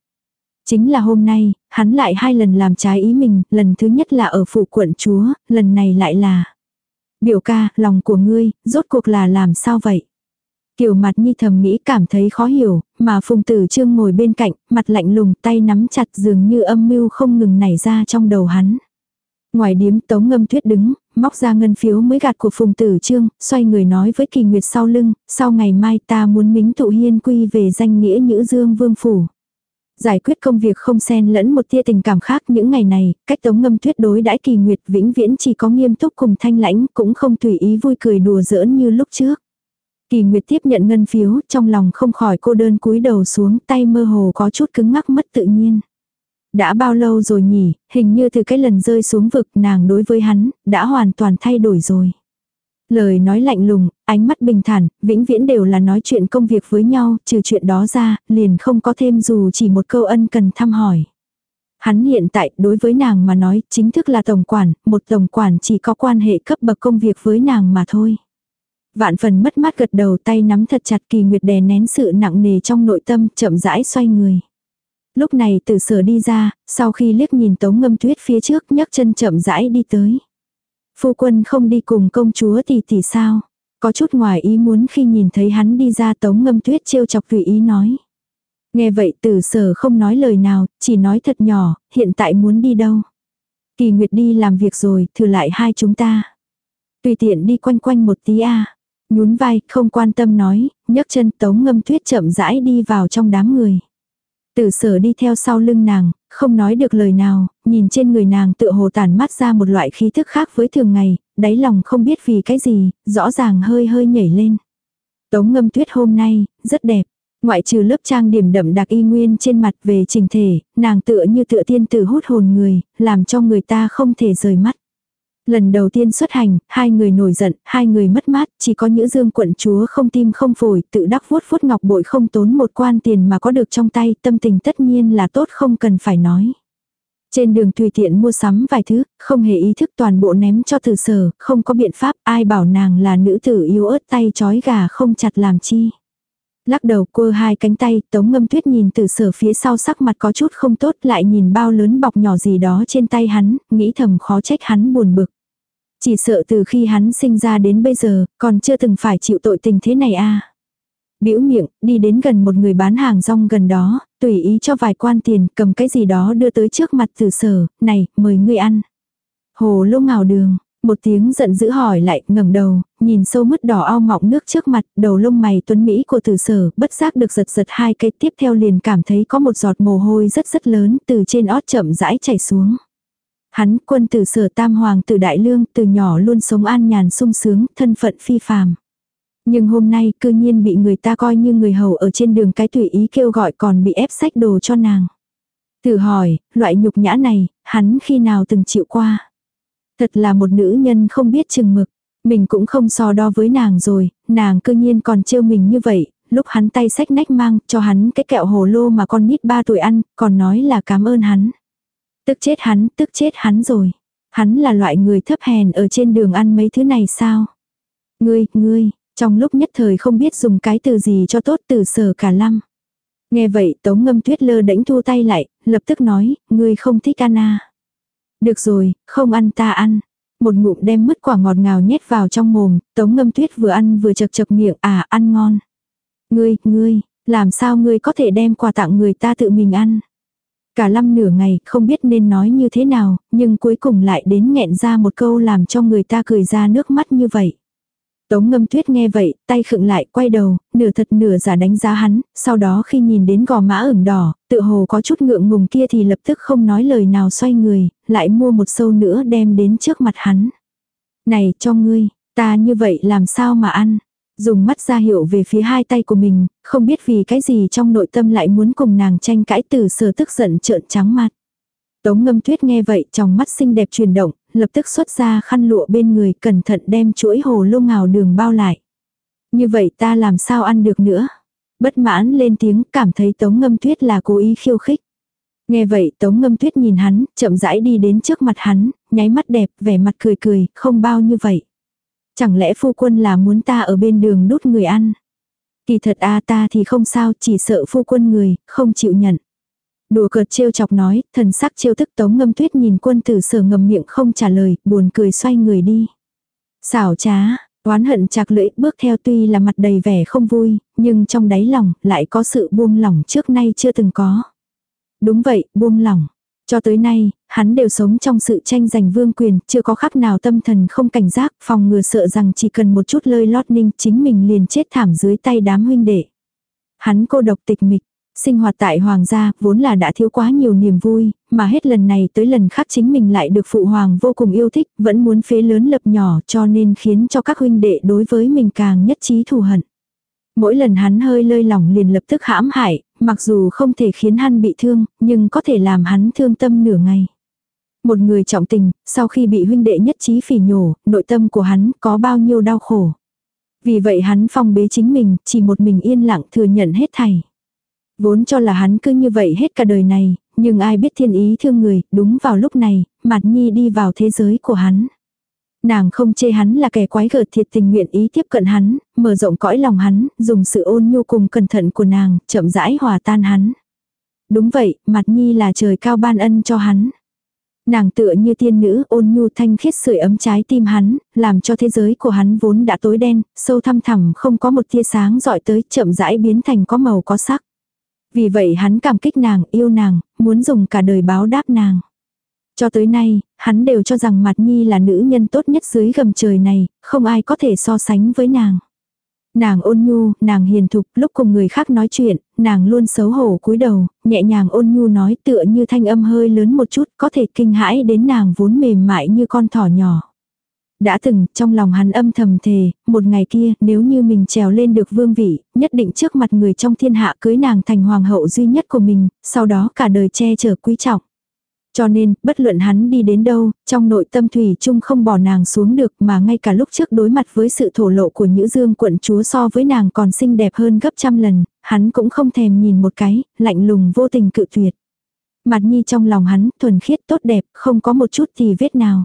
Chính là hôm nay, hắn lại hai lần làm trái ý mình, lần thứ nhất là ở phủ quận chúa, lần này lại là. Biểu ca, lòng của ngươi, rốt cuộc là làm sao vậy? Kiều mặt nhi thầm nghĩ cảm thấy khó hiểu, mà phùng tử trương ngồi bên cạnh, mặt lạnh lùng tay nắm chặt dường như âm mưu không ngừng nảy ra trong đầu hắn. Ngoài điếm tống ngâm tuyết đứng, móc ra ngân phiếu mới gạt của phùng tử trương, xoay người nói với kỳ nguyệt sau lưng, sau ngày mai ta muốn mính tụ hiên quy về danh nghĩa nhữ dương vương phủ. Giải quyết công việc không xen lẫn một tia tình cảm khác những ngày này, cách tống ngâm tuyết đối đãi kỳ nguyệt vĩnh viễn chỉ có nghiêm túc cùng thanh lãnh cũng không tùy ý vui cười đùa giỡn như lúc trước. Kỳ nguyệt tiếp nhận ngân phiếu, trong lòng không khỏi cô đơn cúi đầu xuống tay mơ hồ có chút cứng ngắc mất tự nhiên. Đã bao lâu rồi nhỉ, hình như từ cái lần rơi xuống vực nàng đối với hắn, đã hoàn toàn thay đổi rồi. Lời nói lạnh lùng, ánh mắt bình thản, vĩnh viễn đều là nói chuyện công việc với nhau, trừ chuyện đó ra, liền không có thêm dù chỉ một câu ân cần thăm hỏi. Hắn hiện tại, đối với nàng mà nói, chính thức là tổng quản, một tổng quản chỉ có quan hệ cấp bậc công việc với nàng mà thôi. Vạn phần mất mát gật đầu tay nắm thật chặt kỳ nguyệt đè nén sự nặng nề trong nội tâm, chậm rãi xoay người. Lúc này từ sở đi ra, sau khi liếc nhìn tống ngâm tuyết phía trước nhấc chân chậm rãi đi tới. Phu quân không đi cùng công chúa thì thì sao. Có chút ngoài ý muốn khi nhìn thấy hắn đi ra tống ngâm tuyết trêu chọc tùy ý nói. Nghe vậy tử sở không nói lời nào, chỉ nói thật nhỏ, hiện tại muốn đi đâu. Kỳ Nguyệt đi làm việc rồi, thử lại hai chúng ta. Tùy tiện đi quanh quanh một tí a Nhún vai, không quan tâm nói, nhấc chân tống ngâm tuyết chậm rãi đi vào trong đám người. Tử sở đi theo sau lưng nàng, không nói được lời nào, nhìn trên người nàng tựa hồ tản mắt ra một loại khí thức khác với thường ngày, đáy lòng không biết vì cái gì, rõ ràng hơi hơi nhảy lên. Tống ngâm tuyết hôm nay, rất đẹp. Ngoại trừ lớp trang điểm đậm đặc y nguyên trên mặt về trình thể, nàng tựa như tựa tiên tử hút hồn người, làm cho người ta không thể rời mắt. Lần đầu tiên xuất hành, hai người nổi giận, hai người mất mát, chỉ có Nhữ dương quận chúa không tim không phổi, tự đắc vuốt vuốt ngọc bội không tốn một quan tiền mà có được trong tay, tâm tình tất nhiên là tốt không cần phải nói. Trên đường tùy tiện mua sắm vài thứ, không hề ý thức toàn bộ ném cho từ sở, không có biện pháp, ai bảo nàng là nữ tử yếu ớt tay chói gà không chặt làm chi. Lắc đầu cô hai cánh tay, tống ngâm tuyết nhìn từ sở phía sau sắc mặt có chút không tốt lại nhìn bao lớn bọc nhỏ gì đó trên tay hắn, nghĩ thầm khó trách hắn buồn bực. Chỉ sợ từ khi hắn sinh ra đến bây giờ, còn chưa từng phải chịu tội tình thế này a à. Bĩu miệng, đi đến gần một người bán hàng rong gần đó, tùy ý cho vài quan tiền, cầm cái gì đó đưa tới trước mặt từ sở, này, mời ngươi ăn. Hồ lô ngào đường, một tiếng giận dữ hỏi lại, ngẩng đầu, nhìn sâu mứt đỏ ao mọng nước trước mặt, đầu lông mày tuấn Mỹ của tử sở, bất giác được giật giật hai cây tiếp theo liền cảm thấy có một giọt mồ hôi rất rất lớn từ trên ót chậm rãi chảy xuống. Hắn quân tử sở tam hoàng tử đại lương từ nhỏ luôn sống an nhàn sung sướng, thân phận phi phàm. Nhưng hôm nay cư nhiên bị người ta coi như người hầu ở trên đường cái tùy ý kêu gọi còn bị ép sách đồ cho nàng. tự hỏi, loại nhục nhã này, hắn khi nào từng chịu qua. Thật là một nữ nhân không biết chừng mực. Mình cũng không so đo với nàng rồi, nàng cư nhiên còn trêu mình như vậy, lúc hắn tay sách nách mang cho hắn cái kẹo hồ lô mà con nít ba tuổi ăn, còn nói là cảm ơn hắn. Tức chết hắn, tức chết hắn rồi. Hắn là loại người thấp hèn ở trên đường ăn mấy thứ này sao? Ngươi, ngươi, trong lúc nhất thời không biết dùng cái từ gì cho tốt từ sở cả lăm. Nghe vậy tống ngâm tuyết lơ đễnh thu tay lại, lập tức nói, ngươi không thích ăn à. Được rồi, không ăn ta ăn. Một ngụm đem mứt quả ngọt ngào nhét vào trong mồm, tống ngâm tuyết vừa ăn vừa chật chật miệng, à ăn ngon. Ngươi, ngươi, làm sao ngươi có thể đem quà tặng người ta tự mình ăn. Cả lăm nửa ngày không biết nên nói như thế nào, nhưng cuối cùng lại đến nghẹn ra một câu làm cho người ta cười ra nước mắt như vậy. Tống ngâm tuyết nghe vậy, tay khựng lại, quay đầu, nửa thật nửa giả đánh giá hắn, sau đó khi nhìn đến gò má ửng đỏ, tự hồ có chút ngượng ngùng kia thì lập tức không nói lời nào xoay người, lại mua một sâu nữa đem đến trước mặt hắn. Này, cho ngươi, ta như vậy làm sao mà ăn? Dùng mắt ra hiệu về phía hai tay của mình, không biết vì cái gì trong nội tâm lại muốn cùng nàng tranh cãi từ sở tức giận trợn trắng mặt. Tống ngâm tuyết nghe vậy trong mắt xinh đẹp chuyển động, lập tức xuất ra khăn lụa bên người cẩn thận đem chuỗi hồ lô ngào đường bao lại. Như vậy ta làm sao ăn được nữa? Bất mãn lên tiếng cảm thấy tống ngâm tuyết là cố ý khiêu khích. Nghe vậy tống ngâm tuyết nhìn hắn, chậm rãi đi đến trước mặt hắn, nháy mắt đẹp, vẻ mặt cười cười, không bao như vậy. Chẳng lẽ phu quân là muốn ta ở bên đường đút người ăn? Kỳ thật a ta thì không sao, chỉ sợ phu quân người, không chịu nhận. Đùa cợt trêu chọc nói, thần sắc trêu tức tống ngâm tuyết nhìn quân tử sở ngầm miệng không trả lời, buồn cười xoay người đi. Xảo trá, oán hận chạc lưỡi bước theo tuy là mặt đầy vẻ không vui, nhưng trong đáy lòng lại có sự buông lỏng trước nay chưa từng có. Đúng vậy, buông lỏng. Cho tới nay, hắn đều sống trong sự tranh giành vương quyền, chưa có khắc nào tâm thần không cảnh giác, phòng ngừa sợ rằng chỉ cần một chút lơi lót ninh chính mình liền chết thảm dưới tay đám huynh đệ. Hắn cô độc tịch mịch, Sinh hoạt tại hoàng gia vốn là đã thiếu quá nhiều niềm vui, mà hết lần này tới lần khác chính mình lại được phụ hoàng vô cùng yêu thích, vẫn muốn phế lớn lập nhỏ cho nên khiến cho các huynh đệ đối với mình càng nhất trí thù hận. Mỗi lần hắn hơi lơi lỏng liền lập tức hãm hại, mặc dù không thể khiến hắn bị thương, nhưng có thể làm hắn thương tâm nửa ngày. Một người trọng tình, sau khi bị huynh đệ nhất trí phỉ nhổ, nội tâm của hắn có bao nhiêu đau khổ. Vì vậy hắn phong bế chính mình, chỉ một mình yên lặng thừa nhận hết thảy. Vốn cho là hắn cứ như vậy hết cả đời này, nhưng ai biết thiên ý thương người, đúng vào lúc này, mặt nhi đi vào thế giới của hắn. Nàng không chê hắn là kẻ quái gở thiệt tình nguyện ý tiếp cận hắn, mở rộng cõi lòng hắn, dùng sự ôn nhu cùng cẩn thận của nàng, chậm rãi hòa tan hắn. Đúng vậy, mặt nhi là trời cao ban ân cho hắn. Nàng tựa như tiên nữ ôn nhu thanh khiết sưởi ấm trái tim hắn, làm cho thế giới của hắn vốn đã tối đen, sâu thăm thẳm không có một tia sáng dọi tới chậm rãi biến thành có màu có sắc. Vì vậy hắn cảm kích nàng, yêu nàng, muốn dùng cả đời báo đáp nàng. Cho tới nay, hắn đều cho rằng Mạt Nhi là nữ nhân tốt nhất dưới gầm trời này, không ai có thể so sánh với nàng. Nàng ôn nhu, nàng hiền thục, lúc cùng người khác nói chuyện, nàng luôn xấu hổ cúi đầu, nhẹ nhàng ôn nhu nói tựa như thanh âm hơi lớn một chút, có thể kinh hãi đến nàng vốn mềm mại như con thỏ nhỏ. Đã từng, trong lòng hắn âm thầm thề, một ngày kia, nếu như mình trèo lên được vương vị, nhất định trước mặt người trong thiên hạ cưới nàng thành hoàng hậu duy nhất của mình, sau đó cả đời che chở quý trọng. Cho nên, bất luận hắn đi đến đâu, trong nội tâm Thủy chung không bỏ nàng xuống được mà ngay cả lúc trước đối mặt với sự thổ lộ của Nhữ Dương quận chúa so với nàng còn xinh đẹp hơn gấp trăm lần, hắn cũng không thèm nhìn một cái, lạnh lùng vô tình cự tuyệt. Mặt nhi trong lòng hắn thuần khiết tốt đẹp, không có một chút thì vết nào.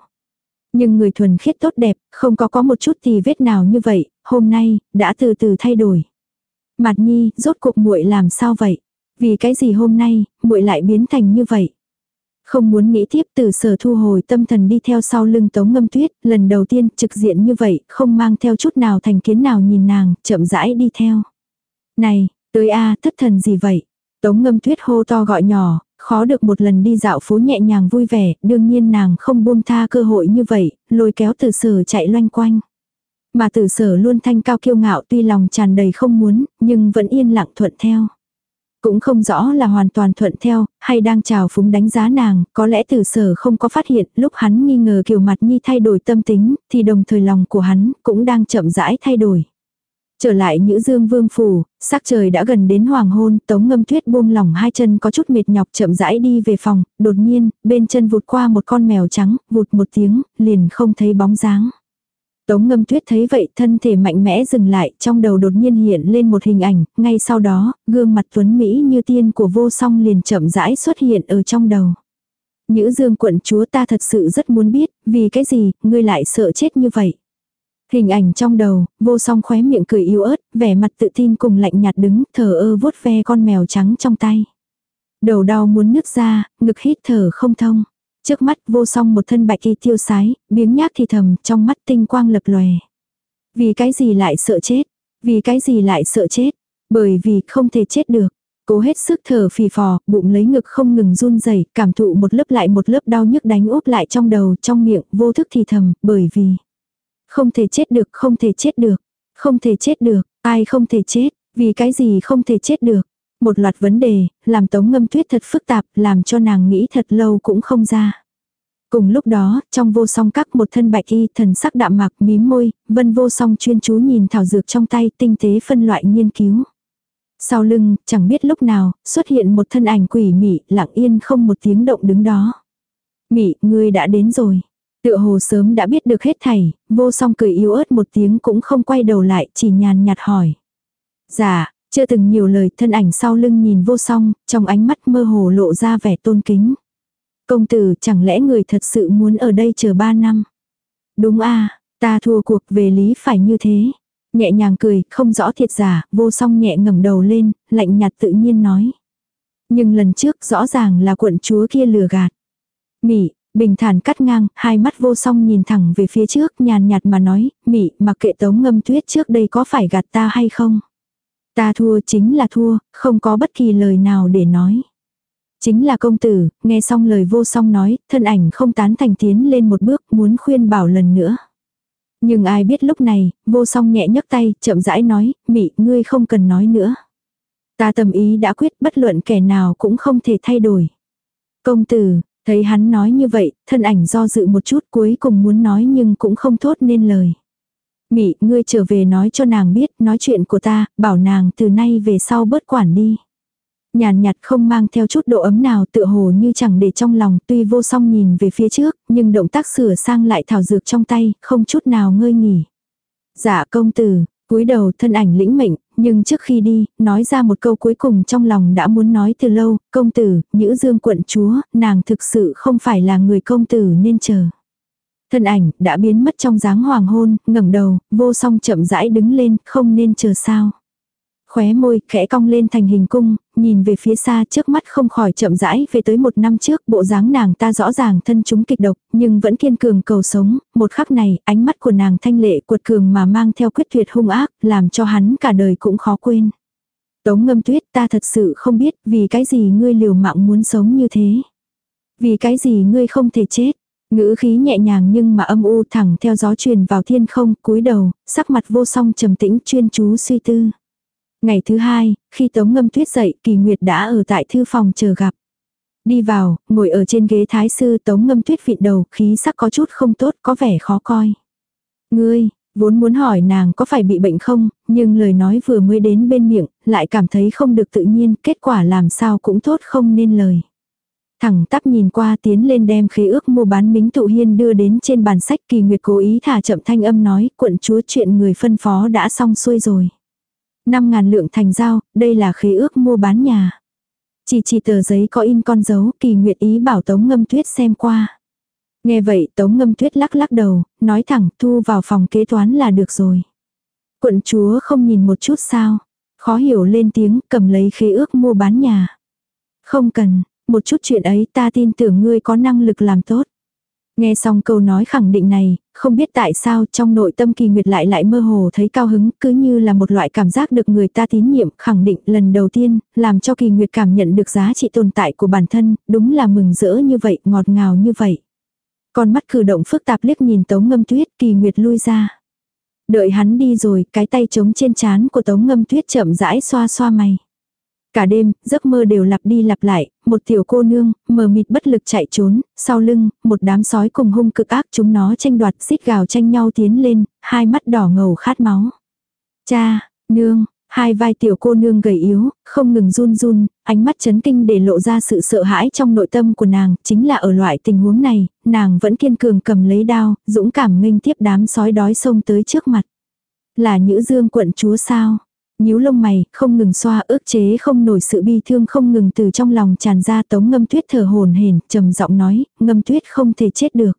Nhưng người thuần khiết tốt đẹp, không có có một chút thì vết nào như vậy, hôm nay, đã từ từ thay đổi. Mặt nhi, rốt cuộc muội làm sao vậy? Vì cái gì hôm nay, muội lại biến thành như vậy? Không muốn nghĩ tiếp từ sở thu hồi tâm thần đi theo sau lưng tống ngâm tuyết, lần đầu tiên trực diện như vậy, không mang theo chút nào thành kiến nào nhìn nàng, chậm rãi đi theo. Này, tới a thất thần gì vậy? Tống ngâm tuyết hô to gọi nhỏ, khó được một lần đi dạo phố nhẹ nhàng vui vẻ, đương nhiên nàng không buông tha cơ hội như vậy, lôi kéo từ sở chạy loanh quanh. Mà tử sở luôn thanh cao kiêu ngạo tuy lòng tràn đầy không muốn, nhưng vẫn yên lặng thuận theo. Cũng không rõ là hoàn toàn thuận theo, hay đang chào phúng đánh giá nàng, có lẽ từ sở không có phát hiện lúc hắn nghi ngờ kiều mặt nhi thay đổi tâm tính, thì đồng thời lòng của hắn cũng đang chậm rãi thay đổi. Trở lại Nhữ Dương Vương Phủ, sắc trời đã gần đến hoàng hôn, tống ngâm tuyết buông lỏng hai chân có chút mệt nhọc chậm rãi đi về phòng, đột nhiên, bên chân vụt qua một con mèo trắng, vụt một tiếng, liền không thấy bóng dáng. Tống ngâm tuyết thấy vậy thân thể mạnh mẽ dừng lại, trong đầu đột nhiên hiện lên một hình ảnh, ngay sau đó, gương mặt tuấn Mỹ như tiên của vô song liền chậm rãi xuất hiện ở trong đầu. Nhữ dương quận chúa ta thật sự rất muốn biết, vì cái gì, ngươi lại sợ chết như vậy. Hình ảnh trong đầu, vô song khóe miệng cười yếu ớt, vẻ mặt tự tin cùng lạnh nhạt đứng, thờ ơ vuốt ve con mèo trắng trong tay. Đầu đau muốn nứt ra, ngực hít thở không thông. Trước mắt vô song một thân bạch y tiêu sái, biếng nhác thì thầm, trong mắt tinh quang lập lòe. Vì cái gì lại sợ chết? Vì cái gì lại sợ chết? Bởi vì không thể chết được. Cố hết sức thở phì phò, bụng lấy ngực không ngừng run rẩy, cảm thụ một lớp lại một lớp đau nhức đánh úp lại trong đầu, trong miệng, vô thức thì thầm, bởi vì không thể chết được, không thể chết được, không thể chết được, ai không thể chết, vì cái gì không thể chết được. Một loạt vấn đề, làm tống ngâm tuyết thật phức tạp, làm cho nàng nghĩ thật lâu cũng không ra. Cùng lúc đó, trong vô song các một thân bạch y thần sắc đạm mạc mím môi, vân vô song chuyên chú nhìn thảo dược trong tay tinh tế phân loại nghiên cứu. Sau lưng, chẳng biết lúc nào, xuất hiện một thân ảnh quỷ mị, lặng yên không một tiếng động đứng đó. Mị, ngươi đã đến rồi. Tựa hồ sớm đã biết được hết thảy, vô song cười yếu ớt một tiếng cũng không quay đầu lại, chỉ nhàn nhạt hỏi. Dạ, chưa từng nhiều lời thân ảnh sau lưng nhìn vô song, trong ánh mắt mơ hồ lộ ra vẻ tôn kính. Công tử chẳng lẽ người thật sự muốn ở đây chờ ba năm? Đúng a ta thua cuộc về lý phải như thế. Nhẹ nhàng cười, không rõ thiệt giả, vô song nhẹ ngẩng đầu lên, lạnh nhạt tự nhiên nói. Nhưng lần trước rõ ràng là quận chúa kia lừa gạt. Mị, bình thản cắt ngang, hai mắt vô song nhìn thẳng về phía trước, nhàn nhạt mà nói, mị, mặc kệ tống ngâm tuyết trước đây có phải gạt ta hay không. Ta thua chính là thua, không có bất kỳ lời nào để nói. Chính là công tử, nghe xong lời vô song nói, thân ảnh không tán thành tiến lên một bước muốn khuyên bảo lần nữa. Nhưng ai biết lúc này, vô song nhẹ nhấc tay, chậm rãi nói, mị, ngươi không cần nói nữa. Ta tâm ý đã quyết bất luận kẻ nào cũng không thể thay đổi. Công tử, thấy hắn nói như vậy, thân ảnh do dự một chút cuối cùng muốn nói nhưng cũng không thốt nên lời. Mị, ngươi trở về nói cho nàng biết, nói chuyện của ta, bảo nàng từ nay về sau bớt quản đi. Nhàn nhạt không mang theo chút độ ấm nào tựa hồ như chẳng để trong lòng tuy vô song nhìn về phía trước, nhưng động tác sửa sang lại thảo dược trong tay, không chút nào ngơi nghỉ. Dạ công tử, cúi đầu thân ảnh lĩnh mệnh, nhưng trước khi đi, nói ra một câu cuối cùng trong lòng đã muốn nói từ lâu, công tử, nhữ dương quận chúa, nàng thực sự không phải là người công tử nên chờ. Thân ảnh đã biến mất trong dáng hoàng hôn, ngẩng đầu, vô song chậm rãi đứng lên, không nên chờ sao. Khóe môi, khẽ cong lên thành hình cung, nhìn về phía xa trước mắt không khỏi chậm rãi về tới một năm trước, bộ dáng nàng ta rõ ràng thân chúng kịch độc, nhưng vẫn kiên cường cầu sống, một khắc này, ánh mắt của nàng thanh lệ cuột cường mà mang theo quyết tuyệt hung ác, làm cho hắn cả đời cũng khó quên. Tống ngâm tuyết ta thật sự không biết vì cái gì ngươi liều mạng muốn sống như thế. Vì cái gì ngươi không thể chết. Ngữ khí nhẹ nhàng nhưng mà âm u thẳng theo gió truyền vào thiên không, cúi đầu, sắc mặt vô song trầm tĩnh chuyên chú suy tư. Ngày thứ hai, khi Tống Ngâm Tuyết dậy, Kỳ Nguyệt đã ở tại thư phòng chờ gặp. Đi vào, ngồi ở trên ghế thái sư Tống Ngâm Tuyết vịn đầu, khí sắc có chút không tốt, có vẻ khó coi. Ngươi, vốn muốn hỏi nàng có phải bị bệnh không, nhưng lời nói vừa mới đến bên miệng, lại cảm thấy không được tự nhiên, kết quả làm sao cũng tốt không nên lời. Thẳng tắp nhìn qua tiến lên đem khế ước mua bán mính tụ hiên đưa đến trên bàn sách kỳ nguyệt cố ý thả chậm thanh âm nói quận chúa chuyện người phân phó đã xong xuôi rồi. năm ngàn lượng thành giao, đây là khế ước mua bán nhà. Chỉ chỉ tờ giấy có in con dấu kỳ nguyệt ý bảo tống ngâm tuyết xem qua. Nghe vậy tống ngâm tuyết lắc lắc đầu, nói thẳng thu vào phòng kế toán là được rồi. Quận chúa không nhìn một chút sao. Khó hiểu lên tiếng cầm lấy khế ước mua bán nhà. Không cần, một chút chuyện ấy ta tin tưởng ngươi có năng lực làm tốt. Nghe xong câu nói khẳng định này, không biết tại sao trong nội tâm kỳ nguyệt lại lại mơ hồ thấy cao hứng cứ như là một loại cảm giác được người ta tín nhiệm khẳng định lần đầu tiên, làm cho kỳ nguyệt cảm nhận được giá trị tồn tại của bản thân, đúng là mừng rỡ như vậy, ngọt ngào như vậy. Con mắt cử động phức tạp liếc nhìn tống ngâm tuyết kỳ nguyệt lui ra. Đợi hắn đi rồi, cái tay trống trên chán của tống ngâm tuyết chậm rãi xoa xoa mày. Cả đêm, giấc mơ đều lặp đi lặp lại, một tiểu cô nương, mờ mịt bất lực chạy trốn, sau lưng, một đám sói cùng hung cực ác chúng nó tranh đoạt xít gào tranh nhau tiến lên, hai mắt đỏ ngầu khát máu. Cha, nương, hai vai tiểu cô nương gầy yếu, không ngừng run run, ánh mắt chấn kinh để lộ ra sự sợ hãi trong nội tâm của nàng, chính là ở loại tình huống này, nàng vẫn kiên cường cầm lấy đao, dũng cảm nghênh tiếp đám sói đói xông tới trước mặt. Là Nhữ Dương quận chúa sao? Nhíu lông mày, không ngừng xoa ước chế không nổi sự bi thương không ngừng từ trong lòng tràn ra tống ngâm tuyết thở hồn hển trầm giọng nói, ngâm tuyết không thể chết được.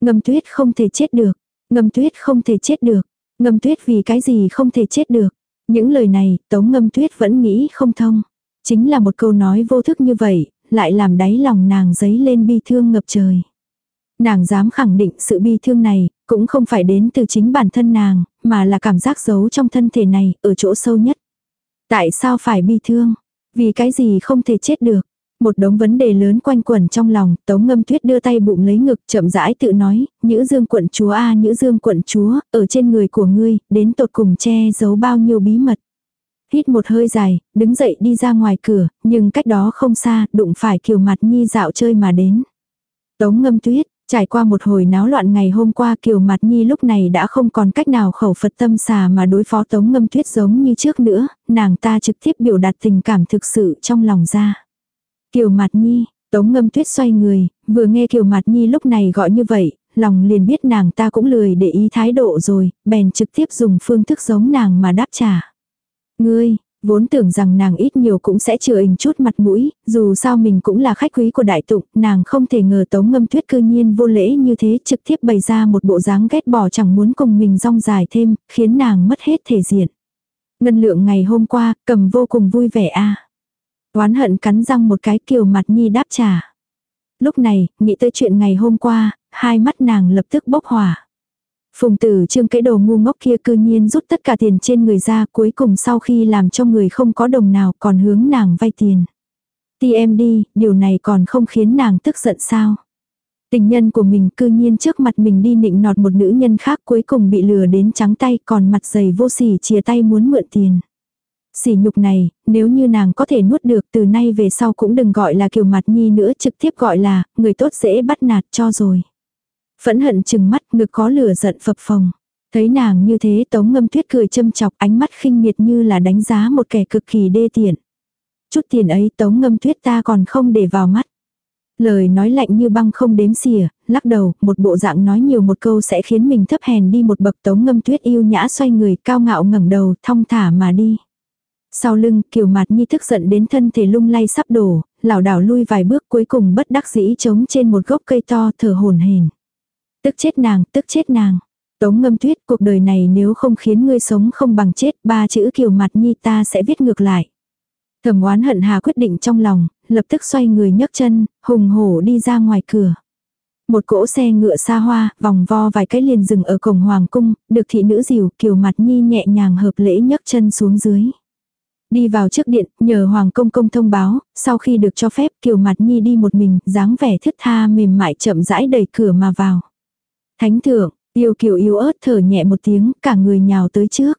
Ngâm tuyết không thể chết được. Ngâm tuyết không thể chết được. Ngâm tuyết vì cái gì không thể chết được. Những lời này, tống ngâm tuyết vẫn nghĩ không thông. Chính là một câu nói vô thức như vậy, lại làm đáy lòng nàng giấy lên bi thương ngập trời. Nàng dám khẳng định sự bi thương này, cũng không phải đến từ chính bản thân nàng, mà là cảm giác giấu trong thân thể này, ở chỗ sâu nhất. Tại sao phải bi thương? Vì cái gì không thể chết được? Một đống vấn đề lớn quanh quẩn trong lòng, Tống Ngâm Tuyết đưa tay bụng lấy ngực, chậm rãi tự nói, Nhữ Dương quận chúa a, Nhữ Dương quận chúa, ở trên người của ngươi, đến tột cùng che giấu bao nhiêu bí mật. Hít một hơi dài, đứng dậy đi ra ngoài cửa, nhưng cách đó không xa, đụng phải Kiều Mặt Nhi dạo chơi mà đến. Tống Ngâm Tuyết, Trải qua một hồi náo loạn ngày hôm qua Kiều Mạt Nhi lúc này đã không còn cách nào khẩu Phật tâm xà mà đối phó Tống Ngâm Tuyết giống như trước nữa, nàng ta trực tiếp biểu đạt tình cảm thực sự trong lòng ra. Kiều Mạt Nhi, Tống Ngâm Tuyết xoay người, vừa nghe Kiều Mạt Nhi lúc này gọi như vậy, lòng liền biết nàng ta cũng lười để ý thái độ rồi, bèn trực tiếp dùng phương thức giống nàng mà đáp trả. Ngươi, Vốn tưởng rằng nàng ít nhiều cũng sẽ chừa hình chút mặt mũi, dù sao mình cũng là khách quý của đại tụng, nàng không thể ngờ tống ngâm tuyết cư nhiên vô lễ như thế trực tiếp bày ra một bộ dáng ghét bỏ chẳng muốn cùng mình rong dài thêm, khiến nàng mất hết thể diện. Ngân lượng ngày hôm qua, cầm vô cùng vui vẻ a Oán hận cắn răng một cái kiều mặt nhi đáp trả. Lúc này, nghĩ tới chuyện ngày hôm qua, hai mắt nàng lập tức bốc hỏa. Phùng tử trương cái đồ ngu ngốc kia cư nhiên rút tất cả tiền trên người ra cuối cùng sau khi làm cho người không có đồng nào còn hướng nàng vay tiền. Ti em đi, điều này còn không khiến nàng tức giận sao. Tình nhân của mình cư nhiên trước mặt mình đi nịnh nọt một nữ nhân khác cuối cùng bị lừa đến trắng tay còn mặt dày vô sỉ chia tay muốn mượn tiền. Sỉ nhục này, nếu như nàng có thể nuốt được từ nay về sau cũng đừng gọi là kiều mặt nhi nữa trực tiếp gọi là người tốt dễ bắt nạt cho rồi. Phẫn hận chừng mắt ngực có lửa giận phập phồng. Thấy nàng như thế tống ngâm tuyết cười châm chọc ánh mắt khinh miệt như là đánh giá một kẻ cực kỳ đê tiện. Chút tiền ấy tống ngâm tuyết ta còn không để vào mắt. Lời nói lạnh như băng không đếm xỉa, lắc đầu, một bộ dạng nói nhiều một câu sẽ khiến mình thấp hèn đi một bậc tống ngâm tuyết yêu nhã xoay người cao ngạo ngẩng đầu, thong thả mà đi. Sau lưng, kiều mạt nhi tức giận đến thân thể lung lay sắp đổ, lảo đảo lui vài bước cuối cùng bất đắc dĩ chống trên một gốc cây to thở hồn hển. Tức chết nàng, tức chết nàng. Tống ngâm tuyết cuộc đời này nếu không khiến ngươi sống không bằng chết ba chữ kiều mặt nhi ta sẽ viết ngược lại. Thẩm oán hận hà quyết định trong lòng, lập tức xoay người nhấc chân, hùng hổ đi ra ngoài cửa. Một cỗ xe ngựa xa hoa, vòng vo vài cái liền dừng ở cổng hoàng cung, được thị nữ dìu kiều mặt nhi nhẹ nhàng hợp lễ nhấc chân xuống dưới. Đi vào trước điện, nhờ Hoàng Công Công thông báo, sau khi được cho phép Kiều Mặt Nhi đi một mình, dáng vẻ thức tha mềm mại chậm rãi đẩy cửa mà vào. Thánh thượng, Tiêu Kiều yếu ớt thở nhẹ một tiếng, cả người nhào tới trước.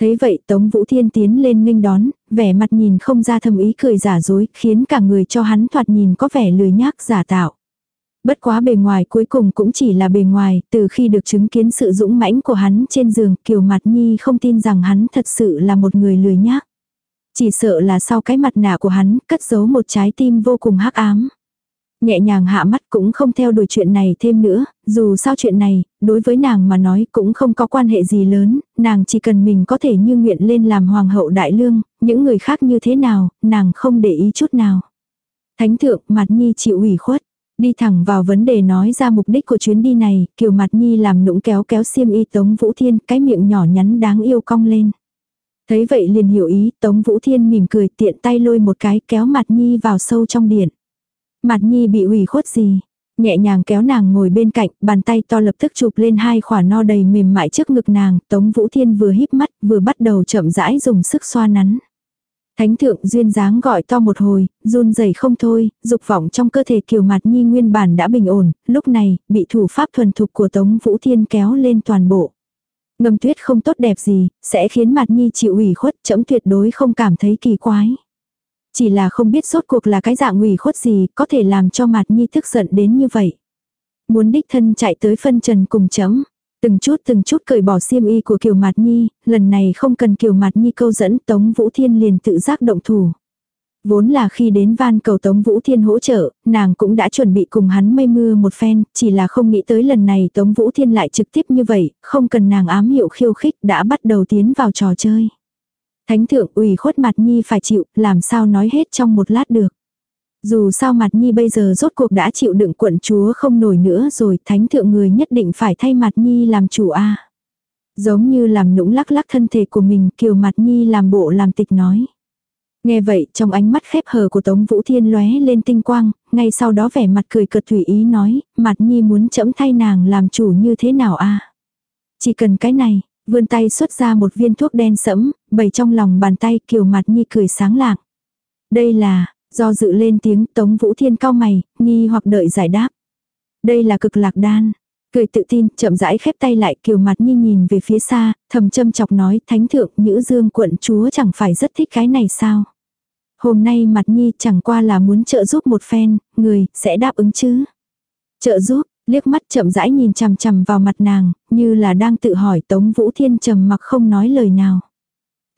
Thấy vậy Tống Vũ Thiên tiến lên nghênh đón, vẻ mặt nhìn không ra thâm ý cười giả dối, khiến cả người cho hắn thoạt nhìn có vẻ lười nhác giả tạo. Bất quá bề ngoài cuối cùng cũng chỉ là bề ngoài, từ khi được chứng kiến sự dũng mãnh của hắn trên giường, Kiều Mặt Nhi không tin rằng hắn thật sự là một người lười nhác. Chỉ sợ là sau cái mặt nạ của hắn, cất giấu một trái tim vô cùng hắc ám. Nhẹ nhàng hạ mắt cũng không theo đuổi chuyện này thêm nữa, dù sao chuyện này, đối với nàng mà nói cũng không có quan hệ gì lớn, nàng chỉ cần mình có thể như nguyện lên làm hoàng hậu đại lương, những người khác như thế nào, nàng không để ý chút nào. Thánh thượng, mặt nhi chịu ủy khuất. Đi thẳng vào vấn đề nói ra mục đích của chuyến đi này, kiều mặt nhi làm nũng kéo kéo xiêm y tống vũ thiên, cái miệng nhỏ nhắn đáng yêu cong lên. Thấy vậy liền hiểu ý, Tống Vũ Thiên mỉm cười tiện tay lôi một cái kéo mặt Nhi vào sâu trong điện. Mặt Nhi bị ủy khuất gì? Nhẹ nhàng kéo nàng ngồi bên cạnh, bàn tay to lập tức chụp lên hai khỏa no đầy mềm mại trước ngực nàng, Tống Vũ Thiên vừa híp mắt, vừa bắt đầu chậm rãi dùng sức xoa nắn. Thánh thượng duyên dáng gọi to một hồi, run rẩy không thôi, dục vọng trong cơ thể kiều mặt nhi nguyên bản đã bình ổn, lúc này, bị thủ pháp thuần thục của Tống Vũ Thiên kéo lên toàn bộ. Ngâm tuyết không tốt đẹp gì, sẽ khiến mặt nhi chịu ủy khuất, chấm tuyệt đối không cảm thấy kỳ quái. Chỉ là không biết rốt cuộc là cái dạng ủy khuất gì, có thể làm cho mặt nhi tức giận đến như vậy. Muốn đích thân chạy tới phân trần cùng chấm. Từng chút từng chút cởi bỏ xiêm y của Kiều Mạt Nhi, lần này không cần Kiều Mạt Nhi câu dẫn Tống Vũ Thiên liền tự giác động thủ. Vốn là khi đến van cầu Tống Vũ Thiên hỗ trợ, nàng cũng đã chuẩn bị cùng hắn mây mưa một phen, chỉ là không nghĩ tới lần này Tống Vũ Thiên lại trực tiếp như vậy, không cần nàng ám hiệu khiêu khích đã bắt đầu tiến vào trò chơi. Thánh thượng ủy khuất mặt nhi phải chịu, làm sao nói hết trong một lát được. Dù sao mặt nhi bây giờ rốt cuộc đã chịu đựng quận chúa không nổi nữa rồi, thánh thượng người nhất định phải thay mặt nhi làm chủ a Giống như làm nũng lắc lắc thân thể của mình, kiều mặt nhi làm bộ làm tịch nói. Nghe vậy, trong ánh mắt khép hờ của Tống Vũ Thiên lóe lên tinh quang, ngay sau đó vẻ mặt cười cợt thủy ý nói, mặt nhi muốn chẫm thay nàng làm chủ như thế nào a Chỉ cần cái này, vươn tay xuất ra một viên thuốc đen sẫm, bày trong lòng bàn tay kiều mặt nhi cười sáng lạng. Đây là, do dự lên tiếng Tống Vũ Thiên cao mày, nghi hoặc đợi giải đáp. Đây là cực lạc đan. Cười tự tin, chậm rãi khép tay lại kiều mặt nhi nhìn về phía xa, thầm châm chọc nói thánh thượng nữ dương quận chúa chẳng phải rất thích cái này sao. Hôm nay mặt nhi chẳng qua là muốn trợ giúp một phen, người, sẽ đáp ứng chứ. Trợ giúp, liếc mắt chậm rãi nhìn chằm chằm vào mặt nàng, như là đang tự hỏi Tống Vũ Thiên trầm mặc không nói lời nào.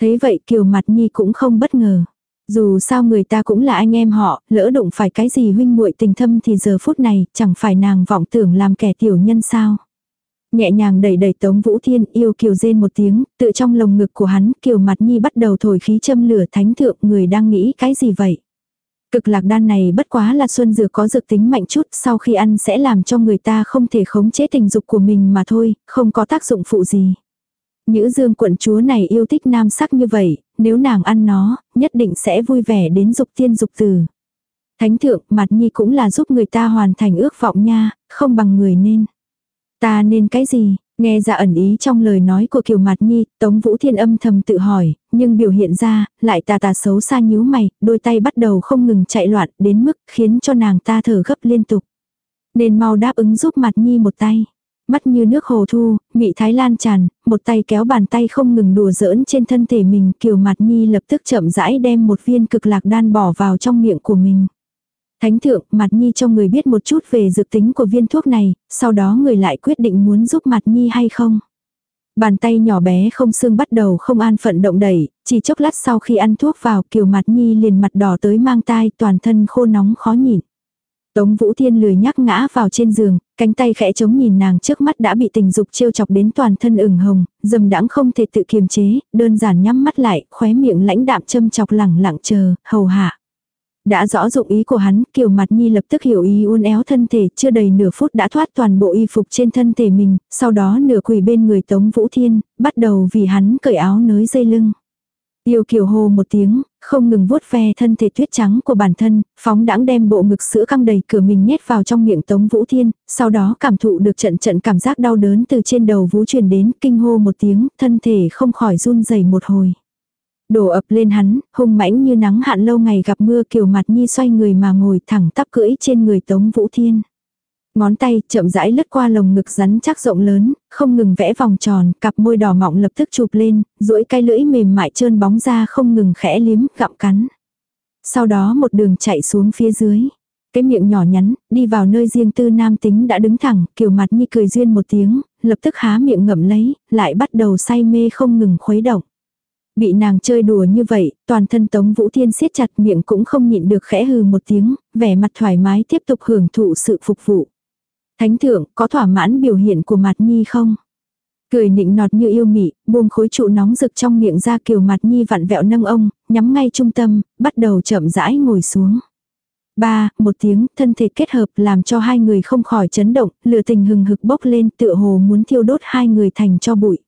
Thấy vậy kiều mặt nhi cũng không bất ngờ. Dù sao người ta cũng là anh em họ, lỡ đụng phải cái gì huynh muội tình thâm thì giờ phút này chẳng phải nàng vọng tưởng làm kẻ tiểu nhân sao. Nhẹ nhàng đẩy đẩy Tống Vũ Thiên yêu kiều rên một tiếng, tự trong lồng ngực của hắn kiều mặt nhi bắt đầu thổi khí châm lửa thánh thượng người đang nghĩ cái gì vậy. Cực lạc đan này bất quá là xuân dược có dược tính mạnh chút sau khi ăn sẽ làm cho người ta không thể khống chế tình dục của mình mà thôi, không có tác dụng phụ gì. Nhữ dương quận chúa này yêu thích nam sắc như vậy, nếu nàng ăn nó, nhất định sẽ vui vẻ đến dục tiên dục tử. Thánh thượng, mặt nhi cũng là giúp người ta hoàn thành ước vọng nha, không bằng người nên. Ta nên cái gì? Nghe ra ẩn ý trong lời nói của Kiều Mạt Nhi, Tống Vũ Thiên âm thầm tự hỏi, nhưng biểu hiện ra, lại tà tà xấu xa nhíu mày, đôi tay bắt đầu không ngừng chạy loạn, đến mức khiến cho nàng ta thở gấp liên tục. Nên mau đáp ứng giúp Mạt Nhi một tay. mắt như nước hồ thu, mị thái lan tràn, một tay kéo bàn tay không ngừng đùa giỡn trên thân thể mình, kiều mặt nhi lập tức chậm rãi đem một viên cực lạc đan bỏ vào trong miệng của mình. Thánh thượng, mặt nhi cho người biết một chút về dược tính của viên thuốc này, sau đó người lại quyết định muốn giúp mặt nhi hay không. Bàn tay nhỏ bé không xương bắt đầu không an phận động đẩy, chỉ chốc lát sau khi ăn thuốc vào kiều mặt nhi liền mặt đỏ tới mang tai toàn thân khô nóng khó nhịn. Tống Vũ Thiên lười nhắc ngã vào trên giường, cánh tay khẽ chống nhìn nàng trước mắt đã bị tình dục trêu chọc đến toàn thân ửng hồng, dầm đãng không thể tự kiềm chế, đơn giản nhắm mắt lại, khóe miệng lãnh đạm châm chọc lẳng lặng chờ, hầu hạ. Đã rõ dụng ý của hắn, Kiều Mặt Nhi lập tức hiểu ý uốn éo thân thể, chưa đầy nửa phút đã thoát toàn bộ y phục trên thân thể mình, sau đó nửa quỳ bên người Tống Vũ Thiên, bắt đầu vì hắn cởi áo nới dây lưng. Yêu kiều hô một tiếng, không ngừng vuốt ve thân thể tuyết trắng của bản thân, phóng đãng đem bộ ngực sữa căng đầy cửa mình nhét vào trong miệng Tống Vũ Thiên, sau đó cảm thụ được trận trận cảm giác đau đớn từ trên đầu vú truyền đến, kinh hô một tiếng, thân thể không khỏi run rẩy một hồi. Đổ ập lên hắn, hung mãnh như nắng hạn lâu ngày gặp mưa kiều mặt nhi xoay người mà ngồi thẳng tắp cưỡi trên người Tống Vũ Thiên. Ngón tay chậm rãi lướt qua lồng ngực rắn chắc rộng lớn, không ngừng vẽ vòng tròn, cặp môi đỏ mọng lập tức chụp lên, duỗi cái lưỡi mềm mại trơn bóng ra không ngừng khẽ liếm, gặm cắn. Sau đó một đường chạy xuống phía dưới. Cái miệng nhỏ nhắn, đi vào nơi riêng tư nam tính đã đứng thẳng, kiểu mặt như cười duyên một tiếng, lập tức há miệng ngậm lấy, lại bắt đầu say mê không ngừng khuấy động. Bị nàng chơi đùa như vậy, toàn thân Tống Vũ Thiên siết chặt miệng cũng không nhịn được khẽ hừ một tiếng, vẻ mặt thoải mái tiếp tục hưởng thụ sự phục vụ. Thánh thượng, có thỏa mãn biểu hiện của mặt nhi không? Cười nịnh nọt như yêu mị, buông khối trụ nóng rực trong miệng ra kiều mặt nhi vặn vẹo nâng ông, nhắm ngay trung tâm, bắt đầu chậm rãi ngồi xuống. Ba, một tiếng, thân thể kết hợp làm cho hai người không khỏi chấn động, lửa tình hừng hực bốc lên tựa hồ muốn thiêu đốt hai người thành cho bụi.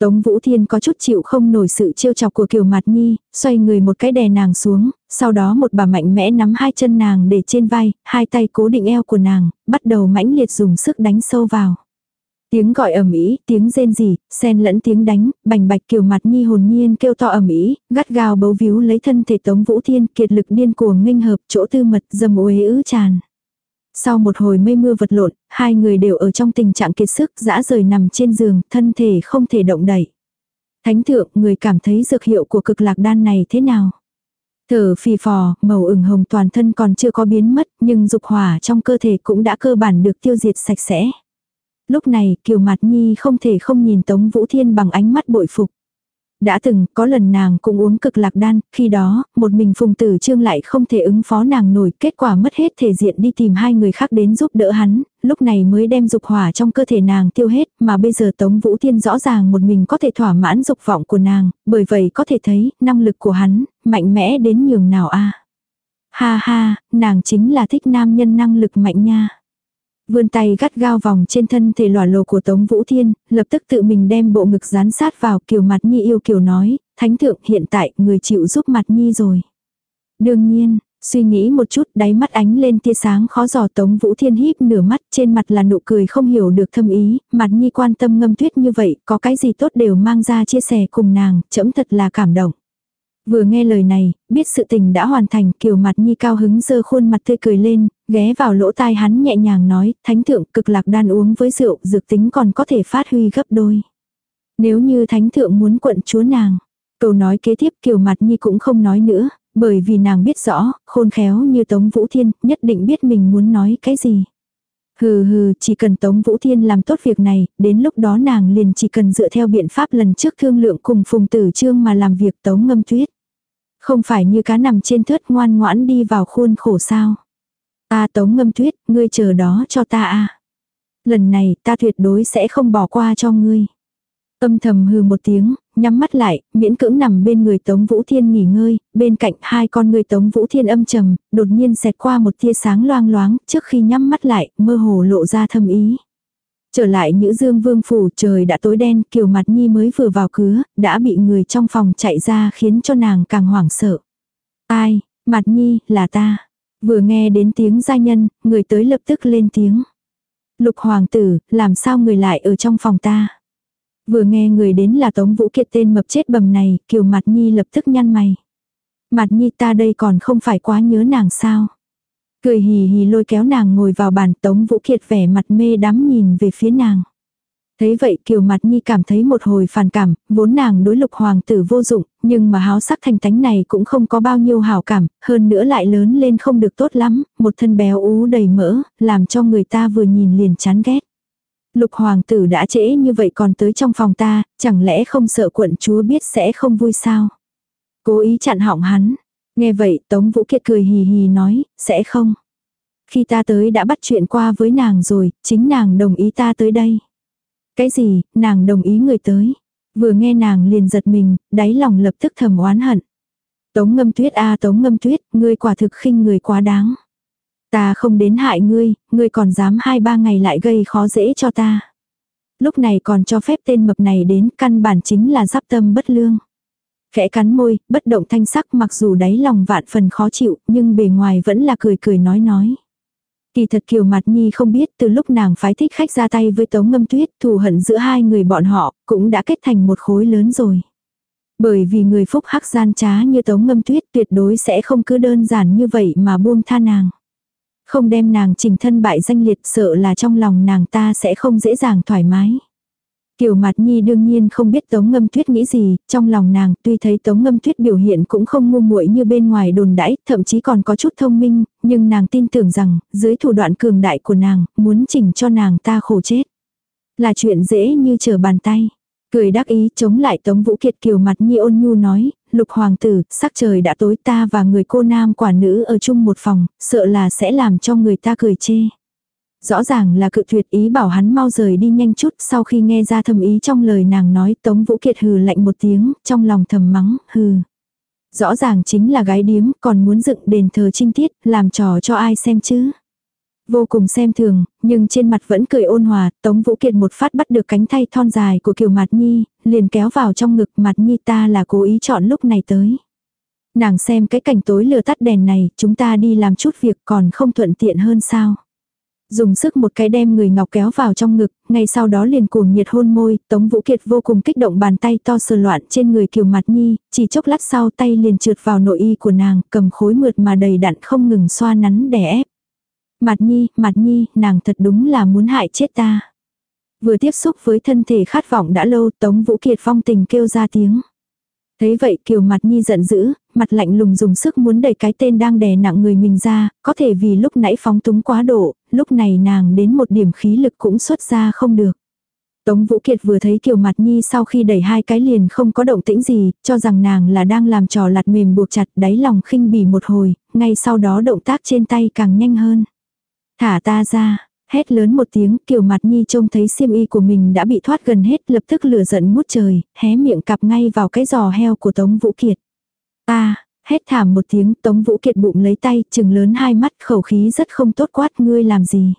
Tống Vũ Thiên có chút chịu không nổi sự trêu chọc của Kiều Mạt Nhi, xoay người một cái đè nàng xuống, sau đó một bà mạnh mẽ nắm hai chân nàng để trên vai, hai tay cố định eo của nàng, bắt đầu mãnh liệt dùng sức đánh sâu vào. Tiếng gọi ầm ĩ, tiếng rên rỉ, xen lẫn tiếng đánh, bành bạch Kiều Mạt Nhi hồn nhiên kêu to ầm ĩ, gắt gao bấu víu lấy thân thể Tống Vũ Thiên, kiệt lực điên cuồng nghênh hợp, chỗ tư mật dâm uế ứ tràn. Sau một hồi mây mưa vật lộn, hai người đều ở trong tình trạng kiệt sức, dã rời nằm trên giường, thân thể không thể động đậy. Thánh thượng, người cảm thấy dược hiệu của cực lạc đan này thế nào? Thở phì phò, màu ửng hồng toàn thân còn chưa có biến mất, nhưng dục hỏa trong cơ thể cũng đã cơ bản được tiêu diệt sạch sẽ. Lúc này, Kiều Mạt Nhi không thể không nhìn Tống Vũ Thiên bằng ánh mắt bội phục. Đã từng, có lần nàng cũng uống cực lạc đan, khi đó, một mình phùng tử trương lại không thể ứng phó nàng nổi, kết quả mất hết thể diện đi tìm hai người khác đến giúp đỡ hắn, lúc này mới đem dục hỏa trong cơ thể nàng tiêu hết, mà bây giờ Tống Vũ Thiên rõ ràng một mình có thể thỏa mãn dục vọng của nàng, bởi vậy có thể thấy, năng lực của hắn, mạnh mẽ đến nhường nào a Ha ha, nàng chính là thích nam nhân năng lực mạnh nha. Vươn tay gắt gao vòng trên thân thể lỏa lồ của Tống Vũ Thiên, lập tức tự mình đem bộ ngực dán sát vào kiều mặt nhi yêu kiều nói, thánh thượng hiện tại người chịu giúp mặt nhi rồi. Đương nhiên, suy nghĩ một chút đáy mắt ánh lên tia sáng khó dò Tống Vũ Thiên híp nửa mắt trên mặt là nụ cười không hiểu được thâm ý, mặt nhi quan tâm ngâm tuyết như vậy, có cái gì tốt đều mang ra chia sẻ cùng nàng, chấm thật là cảm động. Vừa nghe lời này, biết sự tình đã hoàn thành, kiều mặt nhi cao hứng dơ khuôn mặt tươi cười lên, ghé vào lỗ tai hắn nhẹ nhàng nói, thánh thượng cực lạc đan uống với rượu, dược tính còn có thể phát huy gấp đôi. Nếu như thánh thượng muốn quận chúa nàng, câu nói kế tiếp kiều mặt nhi cũng không nói nữa, bởi vì nàng biết rõ, khôn khéo như Tống Vũ Thiên, nhất định biết mình muốn nói cái gì. Hừ hừ, chỉ cần Tống Vũ Thiên làm tốt việc này, đến lúc đó nàng liền chỉ cần dựa theo biện pháp lần trước thương lượng cùng Phùng Tử Trương mà làm việc Tống Ngâm Tuyết. Không phải như cá nằm trên thớt ngoan ngoãn đi vào khuôn khổ sao. Ta Tống Ngâm Tuyết, ngươi chờ đó cho ta a Lần này ta tuyệt đối sẽ không bỏ qua cho ngươi. Âm thầm hừ một tiếng, nhắm mắt lại, miễn cưỡng nằm bên người Tống Vũ Thiên nghỉ ngơi, bên cạnh hai con người Tống Vũ Thiên âm trầm, đột nhiên xẹt qua một tia sáng loang loáng, trước khi nhắm mắt lại, mơ hồ lộ ra thâm ý. Trở lại Nhữ Dương Vương Phủ trời đã tối đen, Kiều Mặt Nhi mới vừa vào cửa, đã bị người trong phòng chạy ra khiến cho nàng càng hoảng sợ. Ai, Mặt Nhi, là ta. Vừa nghe đến tiếng gia nhân, người tới lập tức lên tiếng. Lục hoàng tử, làm sao người lại ở trong phòng ta? Vừa nghe người đến là Tống Vũ Kiệt tên mập chết bầm này, Kiều Mặt Nhi lập tức nhăn mày. Mặt Nhi ta đây còn không phải quá nhớ nàng sao? Cười hì hì lôi kéo nàng ngồi vào bàn Tống Vũ Kiệt vẻ mặt mê đắm nhìn về phía nàng. Thấy vậy Kiều Mặt Nhi cảm thấy một hồi phản cảm, vốn nàng đối lục hoàng tử vô dụng, nhưng mà háo sắc thành tánh này cũng không có bao nhiêu hảo cảm, hơn nữa lại lớn lên không được tốt lắm, một thân béo ú đầy mỡ, làm cho người ta vừa nhìn liền chán ghét. Lục hoàng tử đã trễ như vậy còn tới trong phòng ta, chẳng lẽ không sợ quận chúa biết sẽ không vui sao? Cố ý chặn họng hắn. Nghe vậy Tống Vũ Kiệt cười hì hì nói, sẽ không. Khi ta tới đã bắt chuyện qua với nàng rồi, chính nàng đồng ý ta tới đây. Cái gì, nàng đồng ý người tới. Vừa nghe nàng liền giật mình, đáy lòng lập tức thầm oán hận. Tống ngâm tuyết a tống ngâm tuyết, ngươi quả thực khinh người quá đáng. Ta không đến hại ngươi, ngươi còn dám hai ba ngày lại gây khó dễ cho ta. Lúc này còn cho phép tên mập này đến căn bản chính là giáp tâm bất lương. Khẽ cắn môi, bất động thanh sắc mặc dù đáy lòng vạn phần khó chịu, nhưng bề ngoài vẫn là cười cười nói nói. Kỳ thật Kiều Mạt Nhi không biết từ lúc nàng phái thích khách ra tay với Tống Ngâm Tuyết, thù hận giữa hai người bọn họ cũng đã kết thành một khối lớn rồi. Bởi vì người phúc hắc gian trá như Tống Ngâm Tuyết tuyệt đối sẽ không cứ đơn giản như vậy mà buông tha nàng. Không đem nàng trình thân bại danh liệt sợ là trong lòng nàng ta sẽ không dễ dàng thoải mái. Kiều Mạt Nhi đương nhiên không biết Tống Ngâm Tuyết nghĩ gì, trong lòng nàng tuy thấy Tống Ngâm Tuyết biểu hiện cũng không ngu muội như bên ngoài đồn đãi, thậm chí còn có chút thông minh, nhưng nàng tin tưởng rằng, dưới thủ đoạn cường đại của nàng, muốn chỉnh cho nàng ta khổ chết. Là chuyện dễ như trở bàn tay. Cười đắc ý chống lại Tống Vũ Kiệt Kiều Mặt Nhi ôn nhu nói, lục hoàng tử, sắc trời đã tối ta và người cô nam quả nữ ở chung một phòng, sợ là sẽ làm cho người ta cười chê. Rõ ràng là cự tuyệt ý bảo hắn mau rời đi nhanh chút sau khi nghe ra thầm ý trong lời nàng nói Tống Vũ Kiệt hừ lạnh một tiếng, trong lòng thầm mắng, hừ. Rõ ràng chính là gái điếm, còn muốn dựng đền thờ trinh tiết, làm trò cho ai xem chứ. Vô cùng xem thường, nhưng trên mặt vẫn cười ôn hòa, Tống Vũ Kiệt một phát bắt được cánh tay thon dài của Kiều Mạt Nhi, liền kéo vào trong ngực Mạt Nhi ta là cố ý chọn lúc này tới. Nàng xem cái cảnh tối lừa tắt đèn này, chúng ta đi làm chút việc còn không thuận tiện hơn sao. Dùng sức một cái đem người ngọc kéo vào trong ngực, ngay sau đó liền cuồng nhiệt hôn môi, Tống Vũ Kiệt vô cùng kích động bàn tay to sờ loạn trên người Kiều Mặt Nhi, chỉ chốc lát sau tay liền trượt vào nội y của nàng, cầm khối mượt mà đầy đặn không ngừng xoa nắn đè ép. Mặt Nhi, Mặt Nhi, nàng thật đúng là muốn hại chết ta. Vừa tiếp xúc với thân thể khát vọng đã lâu, Tống Vũ Kiệt phong tình kêu ra tiếng. Thấy vậy Kiều Mặt Nhi giận dữ, mặt lạnh lùng dùng sức muốn đẩy cái tên đang đè nặng người mình ra, có thể vì lúc nãy phóng túng quá độ, lúc này nàng đến một điểm khí lực cũng xuất ra không được. Tống Vũ Kiệt vừa thấy Kiều Mặt Nhi sau khi đẩy hai cái liền không có động tĩnh gì, cho rằng nàng là đang làm trò lạt mềm buộc chặt đáy lòng khinh bỉ một hồi, ngay sau đó động tác trên tay càng nhanh hơn. Thả ta ra, hét lớn một tiếng, Kiều Mặt Nhi trông thấy xiêm y của mình đã bị thoát gần hết, lập tức lửa giận ngút trời, hé miệng cặp ngay vào cái giò heo của Tống Vũ Kiệt. Ta, hét thảm một tiếng, Tống Vũ Kiệt bụng lấy tay, chừng lớn hai mắt, khẩu khí rất không tốt quát, ngươi làm gì?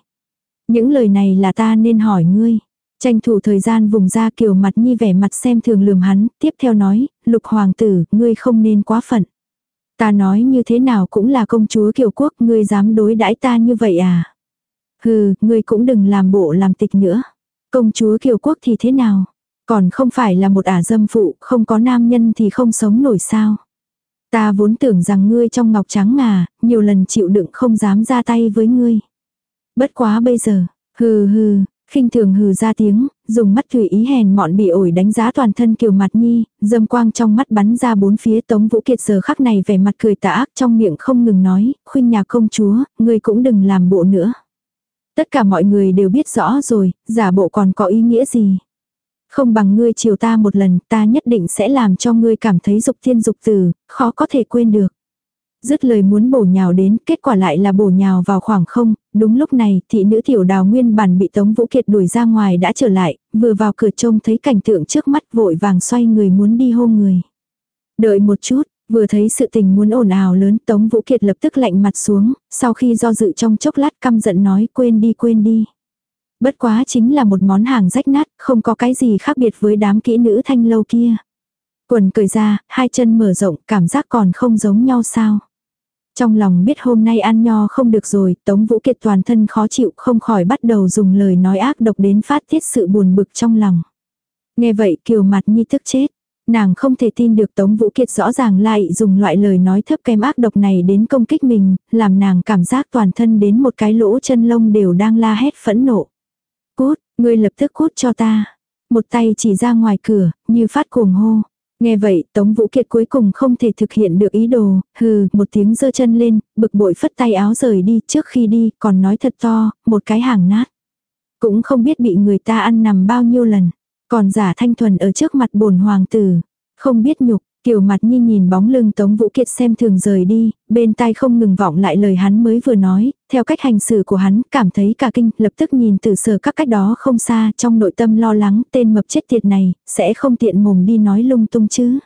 Những lời này là ta nên hỏi ngươi. Tranh thủ thời gian vùng ra Kiều Mặt Nhi vẻ mặt xem thường lườm hắn, tiếp theo nói, lục hoàng tử, ngươi không nên quá phận. Ta nói như thế nào cũng là công chúa Kiều Quốc, ngươi dám đối đãi ta như vậy à? Hừ, ngươi cũng đừng làm bộ làm tịch nữa. Công chúa Kiều Quốc thì thế nào? Còn không phải là một ả dâm phụ, không có nam nhân thì không sống nổi sao. Ta vốn tưởng rằng ngươi trong ngọc trắng ngà, nhiều lần chịu đựng không dám ra tay với ngươi. Bất quá bây giờ, hừ hừ, khinh thường hừ ra tiếng, dùng mắt thủy ý hèn mọn bị ổi đánh giá toàn thân kiều mặt nhi, dâm quang trong mắt bắn ra bốn phía tống vũ kiệt giờ khắc này vẻ mặt cười tà ác trong miệng không ngừng nói, khuyên nhà công chúa, ngươi cũng đừng làm bộ nữa. Tất cả mọi người đều biết rõ rồi, giả bộ còn có ý nghĩa gì. Không bằng ngươi chiều ta một lần, ta nhất định sẽ làm cho ngươi cảm thấy dục thiên dục tử, khó có thể quên được. Dứt lời muốn bổ nhào đến, kết quả lại là bổ nhào vào khoảng không, đúng lúc này thị nữ tiểu đào nguyên bản bị Tống Vũ Kiệt đuổi ra ngoài đã trở lại, vừa vào cửa trông thấy cảnh tượng trước mắt vội vàng xoay người muốn đi hôn người. Đợi một chút, Vừa thấy sự tình muốn ồn ào lớn Tống Vũ Kiệt lập tức lạnh mặt xuống, sau khi do dự trong chốc lát căm giận nói quên đi quên đi. Bất quá chính là một món hàng rách nát, không có cái gì khác biệt với đám kỹ nữ thanh lâu kia. Quần cười ra, hai chân mở rộng, cảm giác còn không giống nhau sao. Trong lòng biết hôm nay ăn nho không được rồi, Tống Vũ Kiệt toàn thân khó chịu không khỏi bắt đầu dùng lời nói ác độc đến phát tiết sự buồn bực trong lòng. Nghe vậy kiều mặt nhi tức chết. Nàng không thể tin được Tống Vũ Kiệt rõ ràng lại dùng loại lời nói thấp kém ác độc này đến công kích mình, làm nàng cảm giác toàn thân đến một cái lỗ chân lông đều đang la hét phẫn nộ. Cút, ngươi lập tức cút cho ta. Một tay chỉ ra ngoài cửa, như phát cuồng hô. Nghe vậy, Tống Vũ Kiệt cuối cùng không thể thực hiện được ý đồ, hừ, một tiếng giơ chân lên, bực bội phất tay áo rời đi, trước khi đi, còn nói thật to, một cái hàng nát. Cũng không biết bị người ta ăn nằm bao nhiêu lần. Còn giả thanh thuần ở trước mặt bổn hoàng tử. Không biết nhục, Kiều mặt nhi nhìn bóng lưng Tống Vũ Kiệt xem thường rời đi, bên tai không ngừng vọng lại lời hắn mới vừa nói, theo cách hành xử của hắn, cảm thấy cả kinh, lập tức nhìn từ sở các cách đó không xa, trong nội tâm lo lắng, tên mập chết tiệt này, sẽ không tiện mồm đi nói lung tung chứ.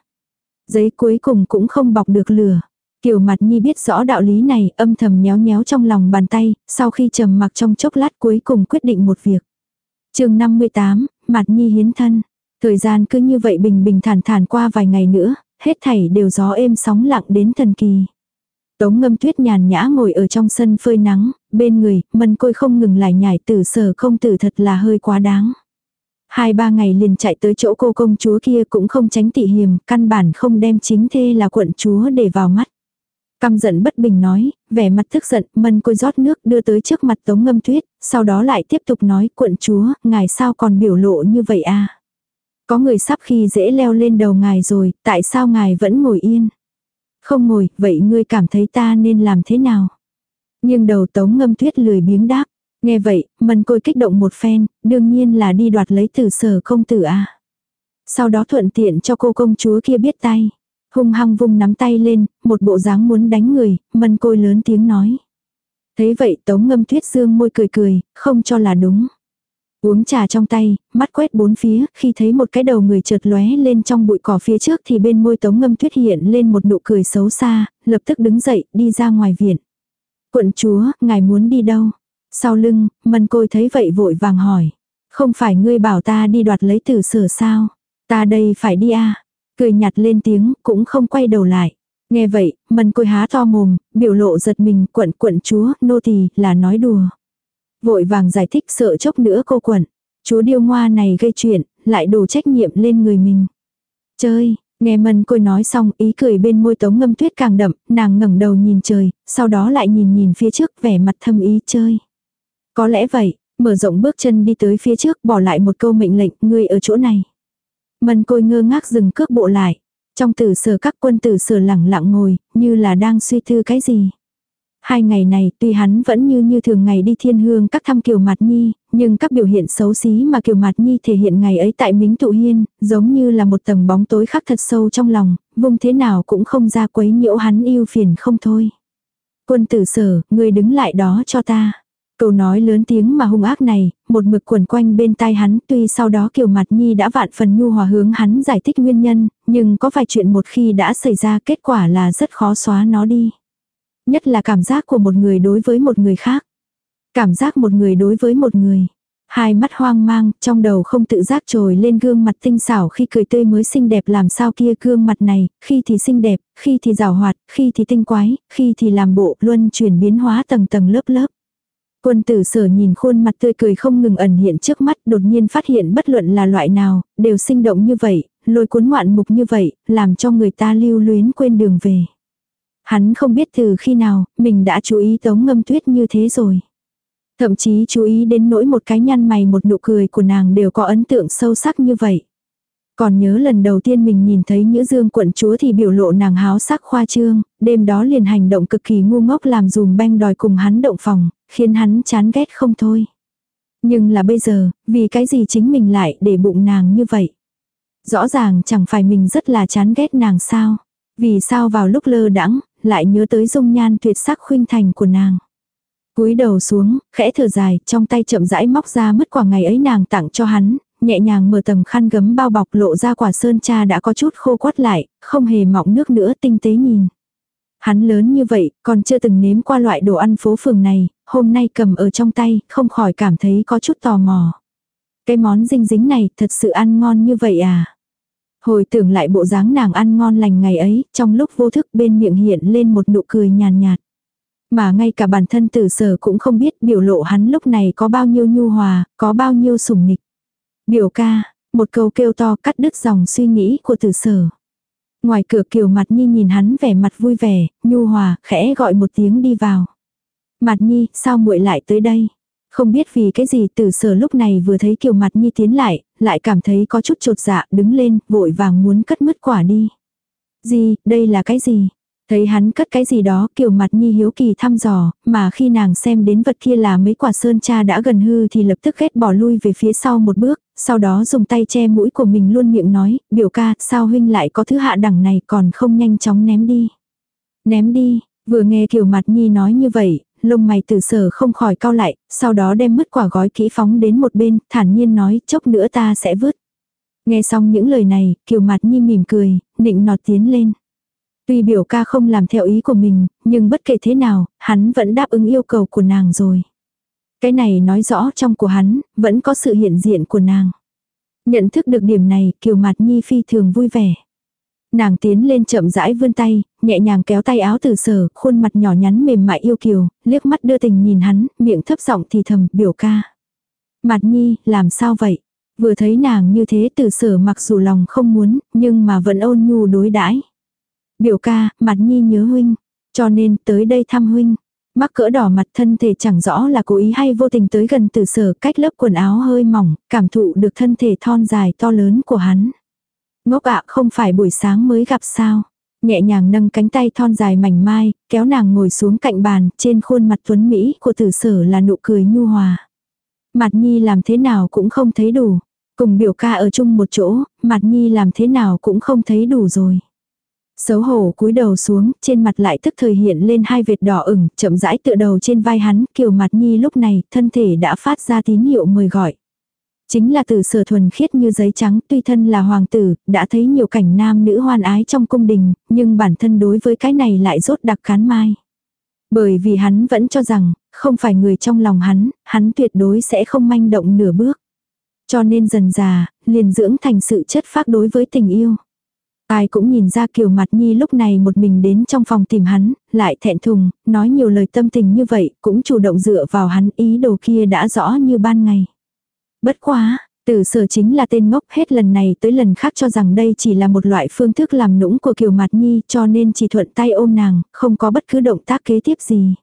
Giấy cuối cùng cũng không bọc được lửa. Kiều mặt nhi biết rõ đạo lý này, âm thầm nhéo nhéo trong lòng bàn tay, sau khi trầm mặc trong chốc lát cuối cùng quyết định một việc. chương 58, mặt nhi hiến thân. Thời gian cứ như vậy bình bình thản thản qua vài ngày nữa, hết thảy đều gió êm sóng lặng đến thần kỳ. Tống ngâm tuyết nhàn nhã ngồi ở trong sân phơi nắng, bên người, mân côi không ngừng lại nhảy tử sở không tử thật là hơi quá đáng. Hai ba ngày liền chạy tới chỗ cô công chúa kia cũng không tránh tị hiềm, căn bản không đem chính thê là quận chúa để vào mắt. Căm giận bất bình nói, vẻ mặt tức giận, mân côi rót nước đưa tới trước mặt tống ngâm tuyết, sau đó lại tiếp tục nói, quận chúa, ngài sao còn biểu lộ như vậy à? Có người sắp khi dễ leo lên đầu ngài rồi, tại sao ngài vẫn ngồi yên? Không ngồi, vậy ngươi cảm thấy ta nên làm thế nào? Nhưng đầu tống ngâm tuyết lười biếng đáp. Nghe vậy, mân côi kích động một phen, đương nhiên là đi đoạt lấy từ sở công tử à Sau đó thuận tiện cho cô công chúa kia biết tay. Hung hăng vung nắm tay lên, một bộ dáng muốn đánh người, mân côi lớn tiếng nói. Thế vậy tống ngâm tuyết dương môi cười cười, không cho là đúng. Uống trà trong tay, mắt quét bốn phía, khi thấy một cái đầu người chợt lóe lên trong bụi cỏ phía trước thì bên môi tống ngâm tuyết hiện lên một nụ cười xấu xa, lập tức đứng dậy, đi ra ngoài viện. Quận chúa, ngài muốn đi đâu? Sau lưng, mân côi thấy vậy vội vàng hỏi. Không phải ngươi bảo ta đi đoạt lấy tử sở sao? Ta đây phải đi à? Cười nhạt lên tiếng, cũng không quay đầu lại. Nghe vậy, mần côi há to mồm, biểu lộ giật mình, quận quận chúa, nô tỳ là nói đùa. Vội vàng giải thích sợ chốc nữa cô quận. Chúa điêu ngoa này gây chuyện, lại đổ trách nhiệm lên người mình. Chơi, nghe mần côi nói xong ý cười bên môi tống ngâm tuyết càng đậm, nàng ngẩng đầu nhìn trời, sau đó lại nhìn nhìn phía trước vẻ mặt thâm ý chơi. Có lẽ vậy, mở rộng bước chân đi tới phía trước bỏ lại một câu mệnh lệnh, ngươi ở chỗ này. Mân côi ngơ ngác dừng cước bộ lại. Trong tử sở các quân tử sở lẳng lặng ngồi, như là đang suy tư cái gì. Hai ngày này tuy hắn vẫn như như thường ngày đi thiên hương các thăm Kiều Mạt Nhi, nhưng các biểu hiện xấu xí mà Kiều Mạt Nhi thể hiện ngày ấy tại Mính Tụ Hiên, giống như là một tầng bóng tối khắc thật sâu trong lòng, vùng thế nào cũng không ra quấy nhiễu hắn yêu phiền không thôi. Quân tử sở, người đứng lại đó cho ta. Câu nói lớn tiếng mà hung ác này, một mực quẩn quanh bên tai hắn, tuy sau đó Kiều mặt Nhi đã vạn phần nhu hòa hướng hắn giải thích nguyên nhân, nhưng có vài chuyện một khi đã xảy ra kết quả là rất khó xóa nó đi. Nhất là cảm giác của một người đối với một người khác. Cảm giác một người đối với một người. Hai mắt hoang mang, trong đầu không tự giác trồi lên gương mặt tinh xảo khi cười tươi mới xinh đẹp làm sao kia gương mặt này, khi thì xinh đẹp, khi thì rào hoạt, khi thì tinh quái, khi thì làm bộ luân chuyển biến hóa tầng tầng lớp lớp. Quân tử sở nhìn khuôn mặt tươi cười không ngừng ẩn hiện trước mắt đột nhiên phát hiện bất luận là loại nào, đều sinh động như vậy, lôi cuốn ngoạn mục như vậy, làm cho người ta lưu luyến quên đường về. Hắn không biết từ khi nào, mình đã chú ý tống ngâm tuyết như thế rồi. Thậm chí chú ý đến nỗi một cái nhăn mày một nụ cười của nàng đều có ấn tượng sâu sắc như vậy. Còn nhớ lần đầu tiên mình nhìn thấy Nhữ Dương quận chúa thì biểu lộ nàng háo sắc khoa trương, đêm đó liền hành động cực kỳ ngu ngốc làm dùm banh đòi cùng hắn động phòng, khiến hắn chán ghét không thôi. Nhưng là bây giờ, vì cái gì chính mình lại để bụng nàng như vậy? Rõ ràng chẳng phải mình rất là chán ghét nàng sao? Vì sao vào lúc lơ đãng lại nhớ tới dung nhan tuyệt sắc khuynh thành của nàng. cúi đầu xuống, khẽ thở dài, trong tay chậm rãi móc ra mất quả ngày ấy nàng tặng cho hắn, nhẹ nhàng mở tầng khăn gấm bao bọc lộ ra quả sơn cha đã có chút khô quắt lại, không hề mọng nước nữa tinh tế nhìn. Hắn lớn như vậy, còn chưa từng nếm qua loại đồ ăn phố phường này, hôm nay cầm ở trong tay, không khỏi cảm thấy có chút tò mò. Cái món dinh dính này thật sự ăn ngon như vậy à? Hồi tưởng lại bộ dáng nàng ăn ngon lành ngày ấy, trong lúc vô thức bên miệng hiện lên một nụ cười nhàn nhạt, Mà ngay cả bản thân tử sở cũng không biết biểu lộ hắn lúc này có bao nhiêu nhu hòa, có bao nhiêu sủng nịch. Biểu ca, Một câu kêu to cắt đứt dòng suy nghĩ của tử sở. Ngoài cửa kiều mặt nhi nhìn hắn vẻ mặt vui vẻ, nhu hòa, khẽ gọi một tiếng đi vào. Mặt nhi, sao muội lại tới đây? Không biết vì cái gì tử sở lúc này vừa thấy kiều mặt nhi tiến lại, lại cảm thấy có chút trột dạ, đứng lên, vội vàng muốn cất mứt quả đi. Gì, đây là cái gì? Thấy hắn cất cái gì đó kiểu mặt nhi hiếu kỳ thăm dò, mà khi nàng xem đến vật kia là mấy quả sơn cha đã gần hư thì lập tức ghét bỏ lui về phía sau một bước, sau đó dùng tay che mũi của mình luôn miệng nói, biểu ca, sao huynh lại có thứ hạ đẳng này còn không nhanh chóng ném đi. Ném đi, vừa nghe kiểu mặt nhi nói như vậy, lông mày từ sở không khỏi cao lại, sau đó đem mứt quả gói kỹ phóng đến một bên, thản nhiên nói, chốc nữa ta sẽ vứt. Nghe xong những lời này, kiều mặt nhi mỉm cười, định nọt tiến lên. Tuy biểu ca không làm theo ý của mình, nhưng bất kể thế nào, hắn vẫn đáp ứng yêu cầu của nàng rồi. Cái này nói rõ trong của hắn, vẫn có sự hiện diện của nàng. Nhận thức được điểm này, Kiều Mạt Nhi phi thường vui vẻ. Nàng tiến lên chậm rãi vươn tay, nhẹ nhàng kéo tay áo từ sở, khuôn mặt nhỏ nhắn mềm mại yêu kiều, liếc mắt đưa tình nhìn hắn, miệng thấp giọng thì thầm, biểu ca. Mạt Nhi, làm sao vậy? Vừa thấy nàng như thế từ sở mặc dù lòng không muốn, nhưng mà vẫn ôn nhu đối đãi Biểu ca, mặt nhi nhớ huynh, cho nên tới đây thăm huynh. Mắc cỡ đỏ mặt thân thể chẳng rõ là cố ý hay vô tình tới gần từ sở cách lớp quần áo hơi mỏng, cảm thụ được thân thể thon dài to lớn của hắn. Ngốc ạ không phải buổi sáng mới gặp sao. Nhẹ nhàng nâng cánh tay thon dài mảnh mai, kéo nàng ngồi xuống cạnh bàn, trên khuôn mặt tuấn Mỹ của tử sở là nụ cười nhu hòa. Mặt nhi làm thế nào cũng không thấy đủ. Cùng biểu ca ở chung một chỗ, mặt nhi làm thế nào cũng không thấy đủ rồi. Xấu hổ cúi đầu xuống, trên mặt lại tức thời hiện lên hai vệt đỏ ửng, chậm rãi tựa đầu trên vai hắn, kiều mặt nhi lúc này, thân thể đã phát ra tín hiệu mời gọi. Chính là từ sở thuần khiết như giấy trắng, tuy thân là hoàng tử, đã thấy nhiều cảnh nam nữ hoan ái trong cung đình, nhưng bản thân đối với cái này lại rốt đặc khán mai. Bởi vì hắn vẫn cho rằng, không phải người trong lòng hắn, hắn tuyệt đối sẽ không manh động nửa bước. Cho nên dần già, liền dưỡng thành sự chất phác đối với tình yêu. Ai cũng nhìn ra kiều mặt nhi lúc này một mình đến trong phòng tìm hắn, lại thẹn thùng, nói nhiều lời tâm tình như vậy, cũng chủ động dựa vào hắn ý đồ kia đã rõ như ban ngày. Bất quá, Tử sở chính là tên ngốc hết lần này tới lần khác cho rằng đây chỉ là một loại phương thức làm nũng của Kiều Mạt Nhi cho nên chỉ thuận tay ôm nàng, không có bất cứ động tác kế tiếp gì.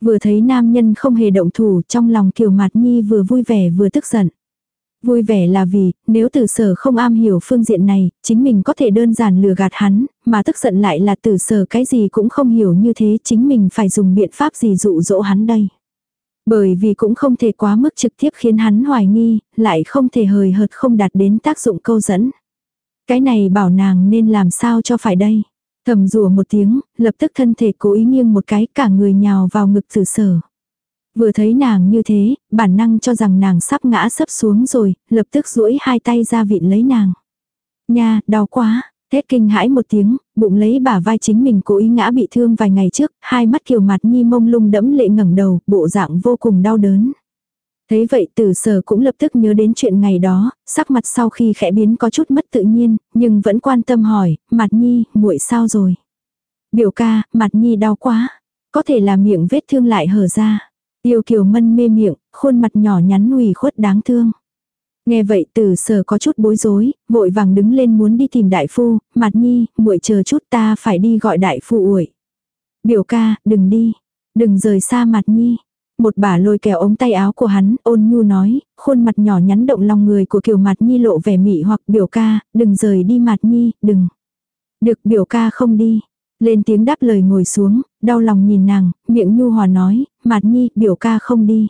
Vừa thấy nam nhân không hề động thủ trong lòng Kiều Mạt Nhi vừa vui vẻ vừa tức giận. Vui vẻ là vì, nếu tử sở không am hiểu phương diện này, chính mình có thể đơn giản lừa gạt hắn, mà tức giận lại là tử sở cái gì cũng không hiểu như thế chính mình phải dùng biện pháp gì dụ dỗ hắn đây. Bởi vì cũng không thể quá mức trực tiếp khiến hắn hoài nghi, lại không thể hời hợt không đạt đến tác dụng câu dẫn. Cái này bảo nàng nên làm sao cho phải đây. Thầm rùa một tiếng, lập tức thân thể cố ý nghiêng một cái cả người nhào vào ngực tử sở. Vừa thấy nàng như thế, bản năng cho rằng nàng sắp ngã sấp xuống rồi, lập tức duỗi hai tay ra vịn lấy nàng. Nha, đau quá, thét kinh hãi một tiếng, bụng lấy bả vai chính mình cố ý ngã bị thương vài ngày trước, hai mắt kiều mặt nhi mông lung đẫm lệ ngẩng đầu, bộ dạng vô cùng đau đớn. Thấy vậy tử sở cũng lập tức nhớ đến chuyện ngày đó, sắc mặt sau khi khẽ biến có chút mất tự nhiên, nhưng vẫn quan tâm hỏi, mặt nhi, muội sao rồi? Biểu ca, mặt nhi đau quá, có thể là miệng vết thương lại hở ra. Tiêu kiều mân mê miệng, khuôn mặt nhỏ nhắn ủy khuất đáng thương. Nghe vậy tử sở có chút bối rối, vội vàng đứng lên muốn đi tìm đại phu, mặt nhi, muội chờ chút ta phải đi gọi đại phu uổi. Biểu ca, đừng đi, đừng rời xa mặt nhi. Một bà lôi kéo ống tay áo của hắn, ôn nhu nói, khuôn mặt nhỏ nhắn động lòng người của kiều mặt nhi lộ vẻ mị hoặc biểu ca, đừng rời đi mặt nhi, đừng. Được biểu ca không đi. Lên tiếng đáp lời ngồi xuống, đau lòng nhìn nàng, miệng nhu hòa nói, mặt nhi, biểu ca không đi.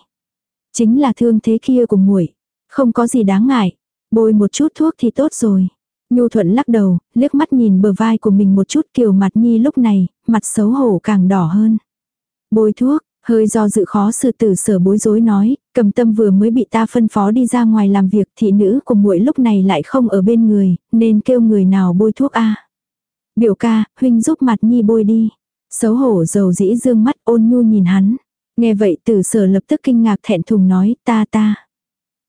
Chính là thương thế kia của muội Không có gì đáng ngại. Bôi một chút thuốc thì tốt rồi. Nhu thuận lắc đầu, liếc mắt nhìn bờ vai của mình một chút kiều mặt nhi lúc này, mặt xấu hổ càng đỏ hơn. Bôi thuốc, hơi do dự khó sư tử sở bối rối nói, cầm tâm vừa mới bị ta phân phó đi ra ngoài làm việc thị nữ của muội lúc này lại không ở bên người, nên kêu người nào bôi thuốc a Biểu ca, huynh giúp mặt nhi bôi đi. Xấu hổ dầu dĩ dương mắt ôn nhu nhìn hắn. Nghe vậy tử sở lập tức kinh ngạc thẹn thùng nói ta ta.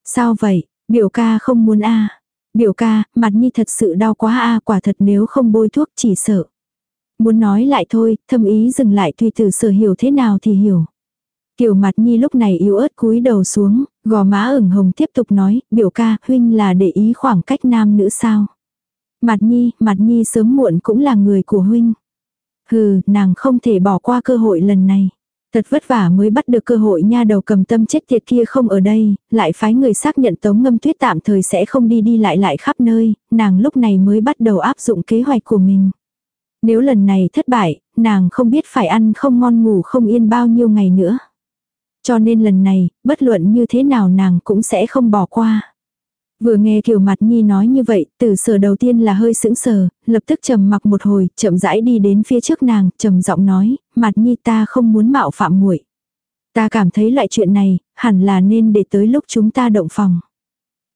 Sao vậy, biểu ca không muốn a Biểu ca, mặt nhi thật sự đau quá a quả thật nếu không bôi thuốc chỉ sợ. Muốn nói lại thôi, thâm ý dừng lại tùy tử sở hiểu thế nào thì hiểu. Kiều mặt nhi lúc này yếu ớt cúi đầu xuống, Gò má ửng hồng tiếp tục nói, biểu ca, huynh là để ý khoảng cách nam nữ sao. Mặt nhi, mặt nhi sớm muộn cũng là người của huynh. Hừ, nàng không thể bỏ qua cơ hội lần này. Thật vất vả mới bắt được cơ hội nha đầu cầm tâm chết tiệt kia không ở đây, lại phái người xác nhận tống ngâm tuyết tạm thời sẽ không đi đi lại lại khắp nơi, nàng lúc này mới bắt đầu áp dụng kế hoạch của mình. Nếu lần này thất bại, nàng không biết phải ăn không ngon ngủ không yên bao nhiêu ngày nữa. Cho nên lần này, bất luận như thế nào nàng cũng sẽ không bỏ qua. Vừa nghe Kiều Mặt Nhi nói như vậy, từ sở đầu tiên là hơi sững sờ, lập tức trầm mặc một hồi, chậm rãi đi đến phía trước nàng, trầm giọng nói, Mặt Nhi ta không muốn mạo phạm muội. Ta cảm thấy loại chuyện này, hẳn là nên để tới lúc chúng ta động phòng.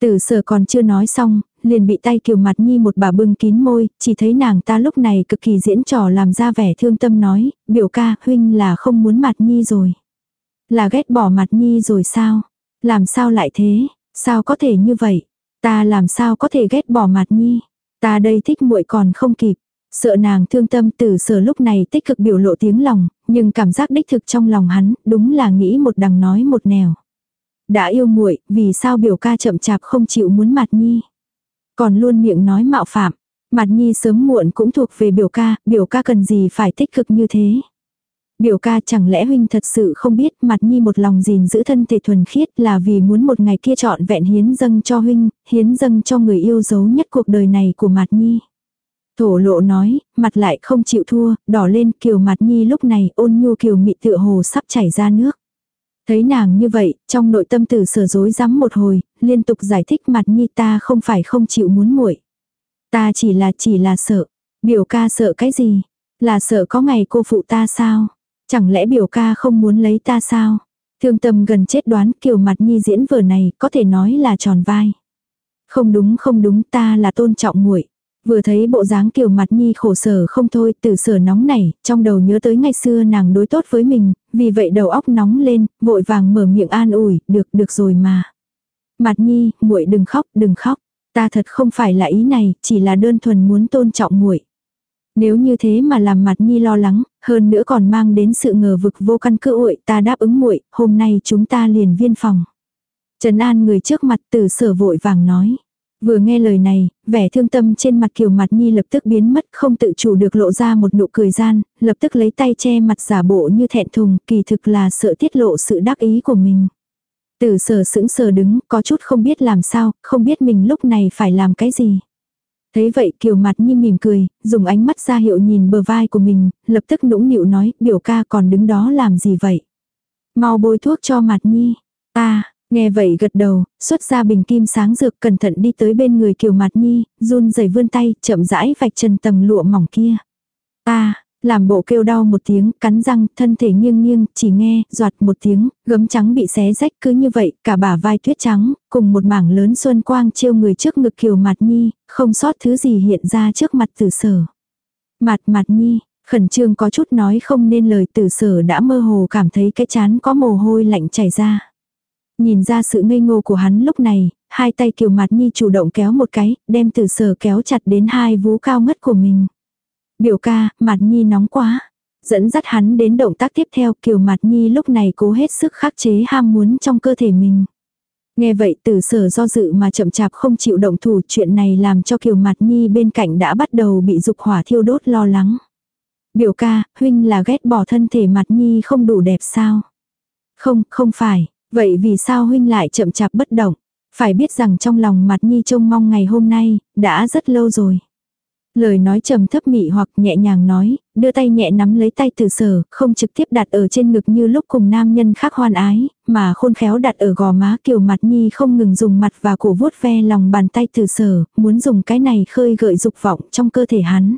Tử sở còn chưa nói xong, liền bị tay kiều mặt nhi một bà bưng kín môi, chỉ thấy nàng ta lúc này cực kỳ diễn trò làm ra vẻ thương tâm nói, biểu ca huynh là không muốn mặt nhi rồi. Là ghét bỏ mặt nhi rồi sao? Làm sao lại thế? Sao có thể như vậy? Ta làm sao có thể ghét bỏ mặt nhi? Ta đây thích muội còn không kịp. Sợ nàng thương tâm từ sở lúc này tích cực biểu lộ tiếng lòng, nhưng cảm giác đích thực trong lòng hắn, đúng là nghĩ một đằng nói một nẻo. Đã yêu muội, vì sao biểu ca chậm chạp không chịu muốn mặt nhi? Còn luôn miệng nói mạo phạm. Mặt nhi sớm muộn cũng thuộc về biểu ca, biểu ca cần gì phải tích cực như thế. Biểu ca chẳng lẽ huynh thật sự không biết mặt nhi một lòng gìn giữ thân thể thuần khiết là vì muốn một ngày kia chọn vẹn hiến dâng cho huynh, hiến dâng cho người yêu dấu nhất cuộc đời này của mặt nhi. Thổ lộ nói, mặt lại không chịu thua, đỏ lên kiều mặt nhi lúc này ôn nhu kiều mị tựa hồ sắp chảy ra nước. Thấy nàng như vậy, trong nội tâm tử sở dối rắm một hồi, liên tục giải thích mặt nhi ta không phải không chịu muốn muội Ta chỉ là chỉ là sợ. Biểu ca sợ cái gì? Là sợ có ngày cô phụ ta sao? Chẳng lẽ biểu ca không muốn lấy ta sao? Thương tâm gần chết đoán kiều mặt nhi diễn vở này có thể nói là tròn vai. Không đúng không đúng ta là tôn trọng muội Vừa thấy bộ dáng kiều mặt nhi khổ sở không thôi, từ sở nóng này, trong đầu nhớ tới ngày xưa nàng đối tốt với mình, vì vậy đầu óc nóng lên, vội vàng mở miệng an ủi, được, được rồi mà. Mặt nhi, muội đừng khóc, đừng khóc. Ta thật không phải là ý này, chỉ là đơn thuần muốn tôn trọng muội. Nếu như thế mà làm mặt nhi lo lắng, hơn nữa còn mang đến sự ngờ vực vô căn cứ uội, ta đáp ứng muội, hôm nay chúng ta liền viên phòng. Trần An người trước mặt từ sở vội vàng nói. Vừa nghe lời này, vẻ thương tâm trên mặt kiều mặt nhi lập tức biến mất không tự chủ được lộ ra một nụ cười gian, lập tức lấy tay che mặt giả bộ như thẹn thùng, kỳ thực là sợ tiết lộ sự đắc ý của mình. Tử sở sững sờ đứng, có chút không biết làm sao, không biết mình lúc này phải làm cái gì. Thấy vậy kiều mặt nhi mỉm cười, dùng ánh mắt ra hiệu nhìn bờ vai của mình, lập tức nũng nịu nói, biểu ca còn đứng đó làm gì vậy. Mau bôi thuốc cho mặt nhi. Ta, Nghe vậy gật đầu, xuất ra bình kim sáng dược cẩn thận đi tới bên người kiều mặt nhi, run rẩy vươn tay, chậm rãi vạch chân tầng lụa mỏng kia. Ta, làm bộ kêu đau một tiếng, cắn răng, thân thể nghiêng nghiêng, chỉ nghe, giọt một tiếng, gấm trắng bị xé rách cứ như vậy, cả bả vai tuyết trắng, cùng một mảng lớn xuân quang chiêu người trước ngực kiều mặt nhi, không sót thứ gì hiện ra trước mặt tử sở. Mặt mặt nhi, khẩn trương có chút nói không nên lời tử sở đã mơ hồ cảm thấy cái chán có mồ hôi lạnh chảy ra. Nhìn ra sự ngây ngô của hắn lúc này, hai tay kiều mặt nhi chủ động kéo một cái, đem tử sở kéo chặt đến hai vú cao ngất của mình. Biểu ca, mặt nhi nóng quá. Dẫn dắt hắn đến động tác tiếp theo kiều mặt nhi lúc này cố hết sức khắc chế ham muốn trong cơ thể mình. Nghe vậy tử sở do dự mà chậm chạp không chịu động thủ chuyện này làm cho kiều mặt nhi bên cạnh đã bắt đầu bị dục hỏa thiêu đốt lo lắng. Biểu ca, huynh là ghét bỏ thân thể mặt nhi không đủ đẹp sao? Không, không phải, Vậy vì sao huynh lại chậm chạp bất động? Phải biết rằng trong lòng mặt nhi trông mong ngày hôm nay, đã rất lâu rồi. Lời nói trầm thấp mị hoặc nhẹ nhàng nói, đưa tay nhẹ nắm lấy tay từ sở, không trực tiếp đặt ở trên ngực như lúc cùng nam nhân khác hoan ái, mà khôn khéo đặt ở gò má kiều mặt nhi không ngừng dùng mặt và cổ vuốt ve lòng bàn tay từ sở, muốn dùng cái này khơi gợi dục vọng trong cơ thể hắn.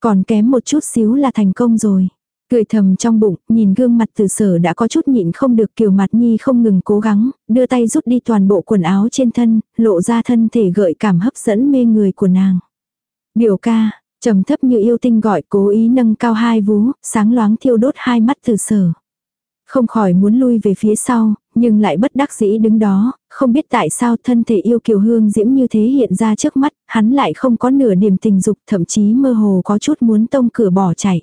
Còn kém một chút xíu là thành công rồi. Cười thầm trong bụng, nhìn gương mặt từ sở đã có chút nhịn không được kiều mặt nhi không ngừng cố gắng, đưa tay rút đi toàn bộ quần áo trên thân, lộ ra thân thể gợi cảm hấp dẫn mê người của nàng. Biểu ca, trầm thấp như yêu tinh gọi cố ý nâng cao hai vú, sáng loáng thiêu đốt hai mắt từ sở. Không khỏi muốn lui về phía sau, nhưng lại bất đắc dĩ đứng đó, không biết tại sao thân thể yêu kiều hương diễm như thế hiện ra trước mắt, hắn lại không có nửa điểm tình dục, thậm chí mơ hồ có chút muốn tông cửa bỏ chạy.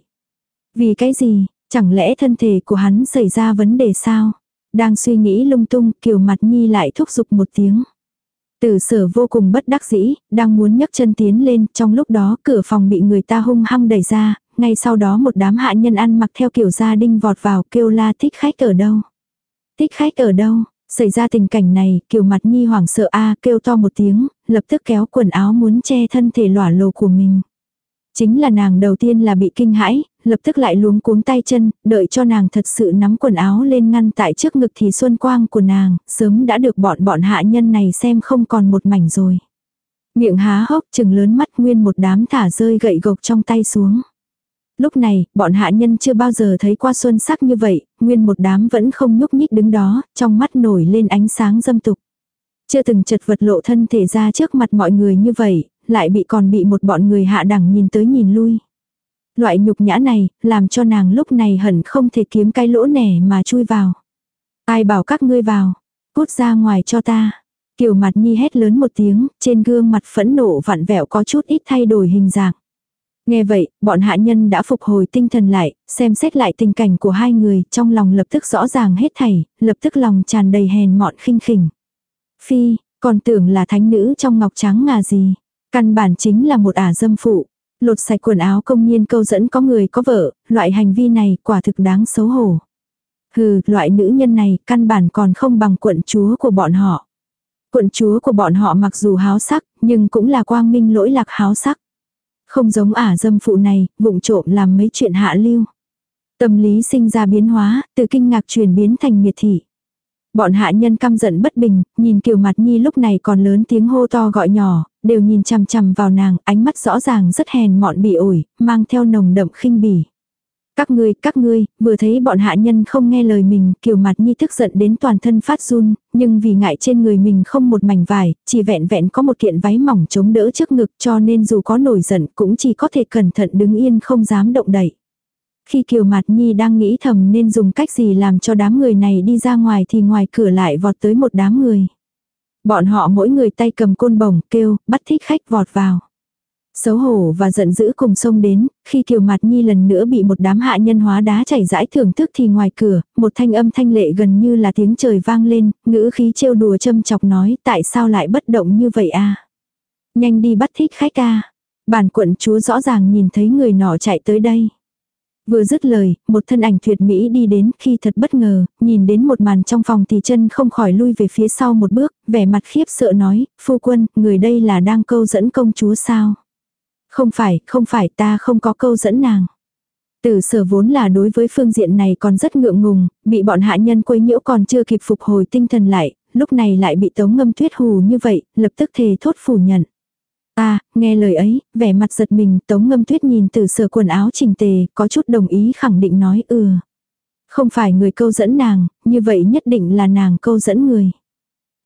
Vì cái gì, chẳng lẽ thân thể của hắn xảy ra vấn đề sao? Đang suy nghĩ lung tung, Kiều Mặt Nhi lại thúc giục một tiếng. Tử sở vô cùng bất đắc dĩ, đang muốn nhấc chân tiến lên, trong lúc đó cửa phòng bị người ta hung hăng đẩy ra, ngay sau đó một đám hạ nhân ăn mặc theo kiểu gia đinh vọt vào kêu la thích khách ở đâu. Thích khách ở đâu, xảy ra tình cảnh này, kiểu mặt nhi hoảng sợ a kêu to một tiếng, lập tức kéo quần áo muốn che thân thể lỏa lồ của mình. Chính là nàng đầu tiên là bị kinh hãi, lập tức lại luống cuống tay chân, đợi cho nàng thật sự nắm quần áo lên ngăn tại trước ngực thì xuân quang của nàng, sớm đã được bọn bọn hạ nhân này xem không còn một mảnh rồi. Miệng há hốc chừng lớn mắt nguyên một đám thả rơi gậy gộc trong tay xuống. Lúc này, bọn hạ nhân chưa bao giờ thấy qua xuân sắc như vậy, nguyên một đám vẫn không nhúc nhích đứng đó, trong mắt nổi lên ánh sáng dâm tục. Chưa từng chật vật lộ thân thể ra trước mặt mọi người như vậy, lại bị còn bị một bọn người hạ đẳng nhìn tới nhìn lui. Loại nhục nhã này, làm cho nàng lúc này hẳn không thể kiếm cái lỗ nẻ mà chui vào. Ai bảo các ngươi vào, cút ra ngoài cho ta. Kiều mặt nhi hét lớn một tiếng, trên gương mặt phẫn nộ vặn vẹo có chút ít thay đổi hình dạng. Nghe vậy, bọn hạ nhân đã phục hồi tinh thần lại, xem xét lại tình cảnh của hai người, trong lòng lập tức rõ ràng hết thảy, lập tức lòng tràn đầy hèn mọn khinh khỉnh. Phi, còn tưởng là thánh nữ trong ngọc trắng ngà gì. Căn bản chính là một ả dâm phụ. Lột sạch quần áo công nhiên câu dẫn có người có vợ, loại hành vi này quả thực đáng xấu hổ. Hừ, loại nữ nhân này căn bản còn không bằng quận chúa của bọn họ. Quận chúa của bọn họ mặc dù háo sắc, nhưng cũng là quang minh lỗi lạc háo sắc. Không giống ả dâm phụ này, vụng trộm làm mấy chuyện hạ lưu. Tâm lý sinh ra biến hóa, từ kinh ngạc chuyển biến thành miệt thị. Bọn hạ nhân căm giận bất bình, nhìn kiều mặt nhi lúc này còn lớn tiếng hô to gọi nhỏ, đều nhìn chằm chằm vào nàng, ánh mắt rõ ràng rất hèn mọn bị ổi, mang theo nồng đậm khinh bỉ. Các ngươi, các ngươi, vừa thấy bọn hạ nhân không nghe lời mình, kiều mặt nhi tức giận đến toàn thân phát run, nhưng vì ngại trên người mình không một mảnh vải, chỉ vẹn vẹn có một kiện váy mỏng chống đỡ trước ngực cho nên dù có nổi giận cũng chỉ có thể cẩn thận đứng yên không dám động đậy. Khi kiều mặt nhi đang nghĩ thầm nên dùng cách gì làm cho đám người này đi ra ngoài thì ngoài cửa lại vọt tới một đám người. Bọn họ mỗi người tay cầm côn bổng kêu, bắt thích khách vọt vào. Xấu hổ và giận dữ cùng xông đến, khi Kiều Mạt Nhi lần nữa bị một đám hạ nhân hóa đá chảy rãi thưởng thức thì ngoài cửa, một thanh âm thanh lệ gần như là tiếng trời vang lên, ngữ khí trêu đùa châm chọc nói tại sao lại bất động như vậy a Nhanh đi bắt thích khách a Bản quận chúa rõ ràng nhìn thấy người nọ chạy tới đây. Vừa dứt lời, một thân ảnh tuyệt mỹ đi đến khi thật bất ngờ, nhìn đến một màn trong phòng thì chân không khỏi lui về phía sau một bước, vẻ mặt khiếp sợ nói, phu quân, người đây là đang câu dẫn công chúa sao? Không phải, không phải ta không có câu dẫn nàng. Tử sở vốn là đối với phương diện này còn rất ngượng ngùng, bị bọn hạ nhân quấy nhiễu còn chưa kịp phục hồi tinh thần lại, lúc này lại bị tống ngâm tuyết hù như vậy, lập tức thề thốt phủ nhận. Ta, nghe lời ấy, vẻ mặt giật mình, tống ngâm tuyết nhìn từ sở quần áo trình tề, có chút đồng ý khẳng định nói ừ. Không phải người câu dẫn nàng, như vậy nhất định là nàng câu dẫn người.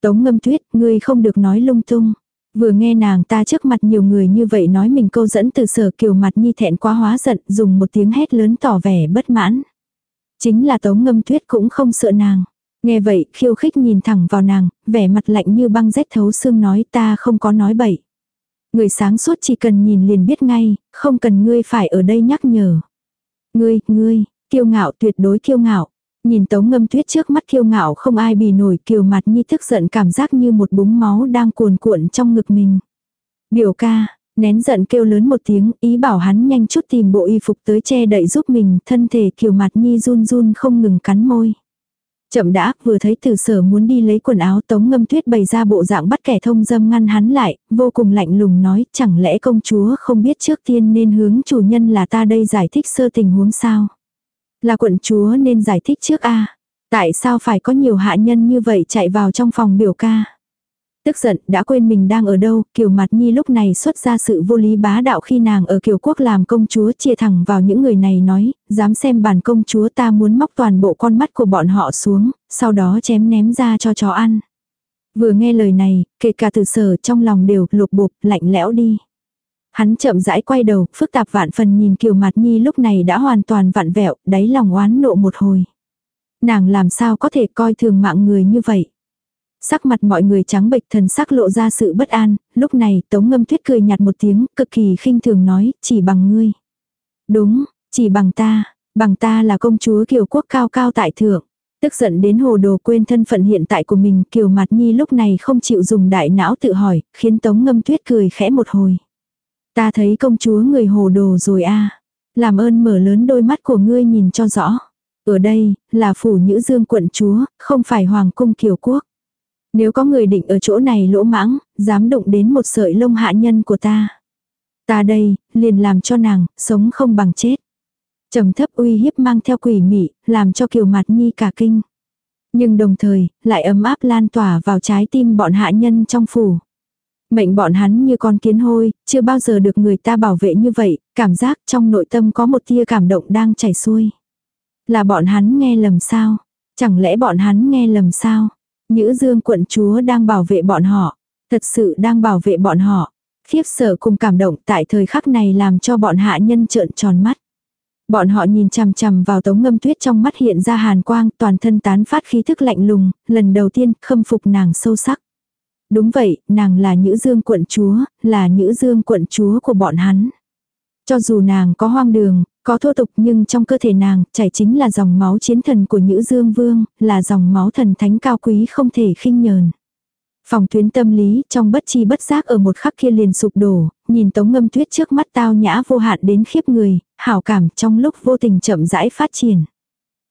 Tống ngâm tuyết, ngươi không được nói lung tung. Vừa nghe nàng ta trước mặt nhiều người như vậy nói mình câu dẫn từ sở kiều mặt nhi thẹn quá hóa giận, dùng một tiếng hét lớn tỏ vẻ bất mãn. Chính là tống ngâm tuyết cũng không sợ nàng. Nghe vậy, khiêu khích nhìn thẳng vào nàng, vẻ mặt lạnh như băng rét thấu xương nói ta không có nói bậy. Người sáng suốt chỉ cần nhìn liền biết ngay, không cần ngươi phải ở đây nhắc nhở. Ngươi, ngươi, kiêu ngạo tuyệt đối kiêu ngạo. Nhìn tống ngâm tuyết trước mắt kiêu ngạo không ai bì nổi kiều mặt nhi thức giận cảm giác như một búng máu đang cuồn cuộn trong ngực mình. Biểu ca, nén giận kêu lớn một tiếng ý bảo hắn nhanh chút tìm bộ y phục tới che đậy giúp mình thân thể kiều mặt nhi run run không ngừng cắn môi. Chậm đã, vừa thấy từ sở muốn đi lấy quần áo tống ngâm tuyết bày ra bộ dạng bắt kẻ thông dâm ngăn hắn lại, vô cùng lạnh lùng nói, chẳng lẽ công chúa không biết trước tiên nên hướng chủ nhân là ta đây giải thích sơ tình huống sao? Là quận chúa nên giải thích trước a Tại sao phải có nhiều hạ nhân như vậy chạy vào trong phòng biểu ca? Tức giận, đã quên mình đang ở đâu, Kiều Mạt Nhi lúc này xuất ra sự vô lý bá đạo khi nàng ở Kiều Quốc làm công chúa chia thẳng vào những người này nói, dám xem bản công chúa ta muốn móc toàn bộ con mắt của bọn họ xuống, sau đó chém ném ra cho chó ăn. Vừa nghe lời này, kể cả từ sở trong lòng đều lục bục, lạnh lẽo đi. Hắn chậm rãi quay đầu, phức tạp vạn phần nhìn Kiều Mạt Nhi lúc này đã hoàn toàn vặn vẹo, đáy lòng oán nộ một hồi. Nàng làm sao có thể coi thường mạng người như vậy. Sắc mặt mọi người trắng bệch thần sắc lộ ra sự bất an, lúc này tống ngâm tuyết cười nhạt một tiếng, cực kỳ khinh thường nói, chỉ bằng ngươi. Đúng, chỉ bằng ta, bằng ta là công chúa kiều quốc cao cao tại thượng. Tức giận đến hồ đồ quên thân phận hiện tại của mình, Kiều Mạt Nhi lúc này không chịu dùng đại não tự hỏi, khiến Tống Ngâm Tuyết cười khẽ một hồi. Ta thấy công chúa người hồ đồ rồi a Làm ơn mở lớn đôi mắt của ngươi nhìn cho rõ. Ở đây, là phủ nhữ dương quận chúa, không phải hoàng cung kiều quốc. Nếu có người định ở chỗ này lỗ mãng, dám đụng đến một sợi lông hạ nhân của ta. Ta đây, liền làm cho nàng, sống không bằng chết. trầm thấp uy hiếp mang theo quỷ mị, làm cho kiều mặt nhi cả kinh. Nhưng đồng thời, lại ấm áp lan tỏa vào trái tim bọn hạ nhân trong phủ. Mệnh bọn hắn như con kiến hôi, chưa bao giờ được người ta bảo vệ như vậy, cảm giác trong nội tâm có một tia cảm động đang chảy xuôi. Là bọn hắn nghe lầm sao? Chẳng lẽ bọn hắn nghe lầm sao? Nhữ dương quận chúa đang bảo vệ bọn họ. Thật sự đang bảo vệ bọn họ. Khiếp sợ cùng cảm động tại thời khắc này làm cho bọn hạ nhân trợn tròn mắt. Bọn họ nhìn chằm chằm vào tống ngâm tuyết trong mắt hiện ra hàn quang toàn thân tán phát khí thức lạnh lùng, lần đầu tiên khâm phục nàng sâu sắc. Đúng vậy, nàng là nữ dương quận chúa, là nữ dương quận chúa của bọn hắn. Cho dù nàng có hoang đường, có thô tục nhưng trong cơ thể nàng chảy chính là dòng máu chiến thần của Nhữ Dương Vương, là dòng máu thần thánh cao quý không thể khinh nhờn. Phòng tuyến tâm lý trong bất chi bất giác ở một khắc kia liền sụp đổ, nhìn tống ngâm tuyết trước mắt tao nhã vô hạn đến khiếp người, hảo cảm trong lúc vô tình chậm rãi phát triển.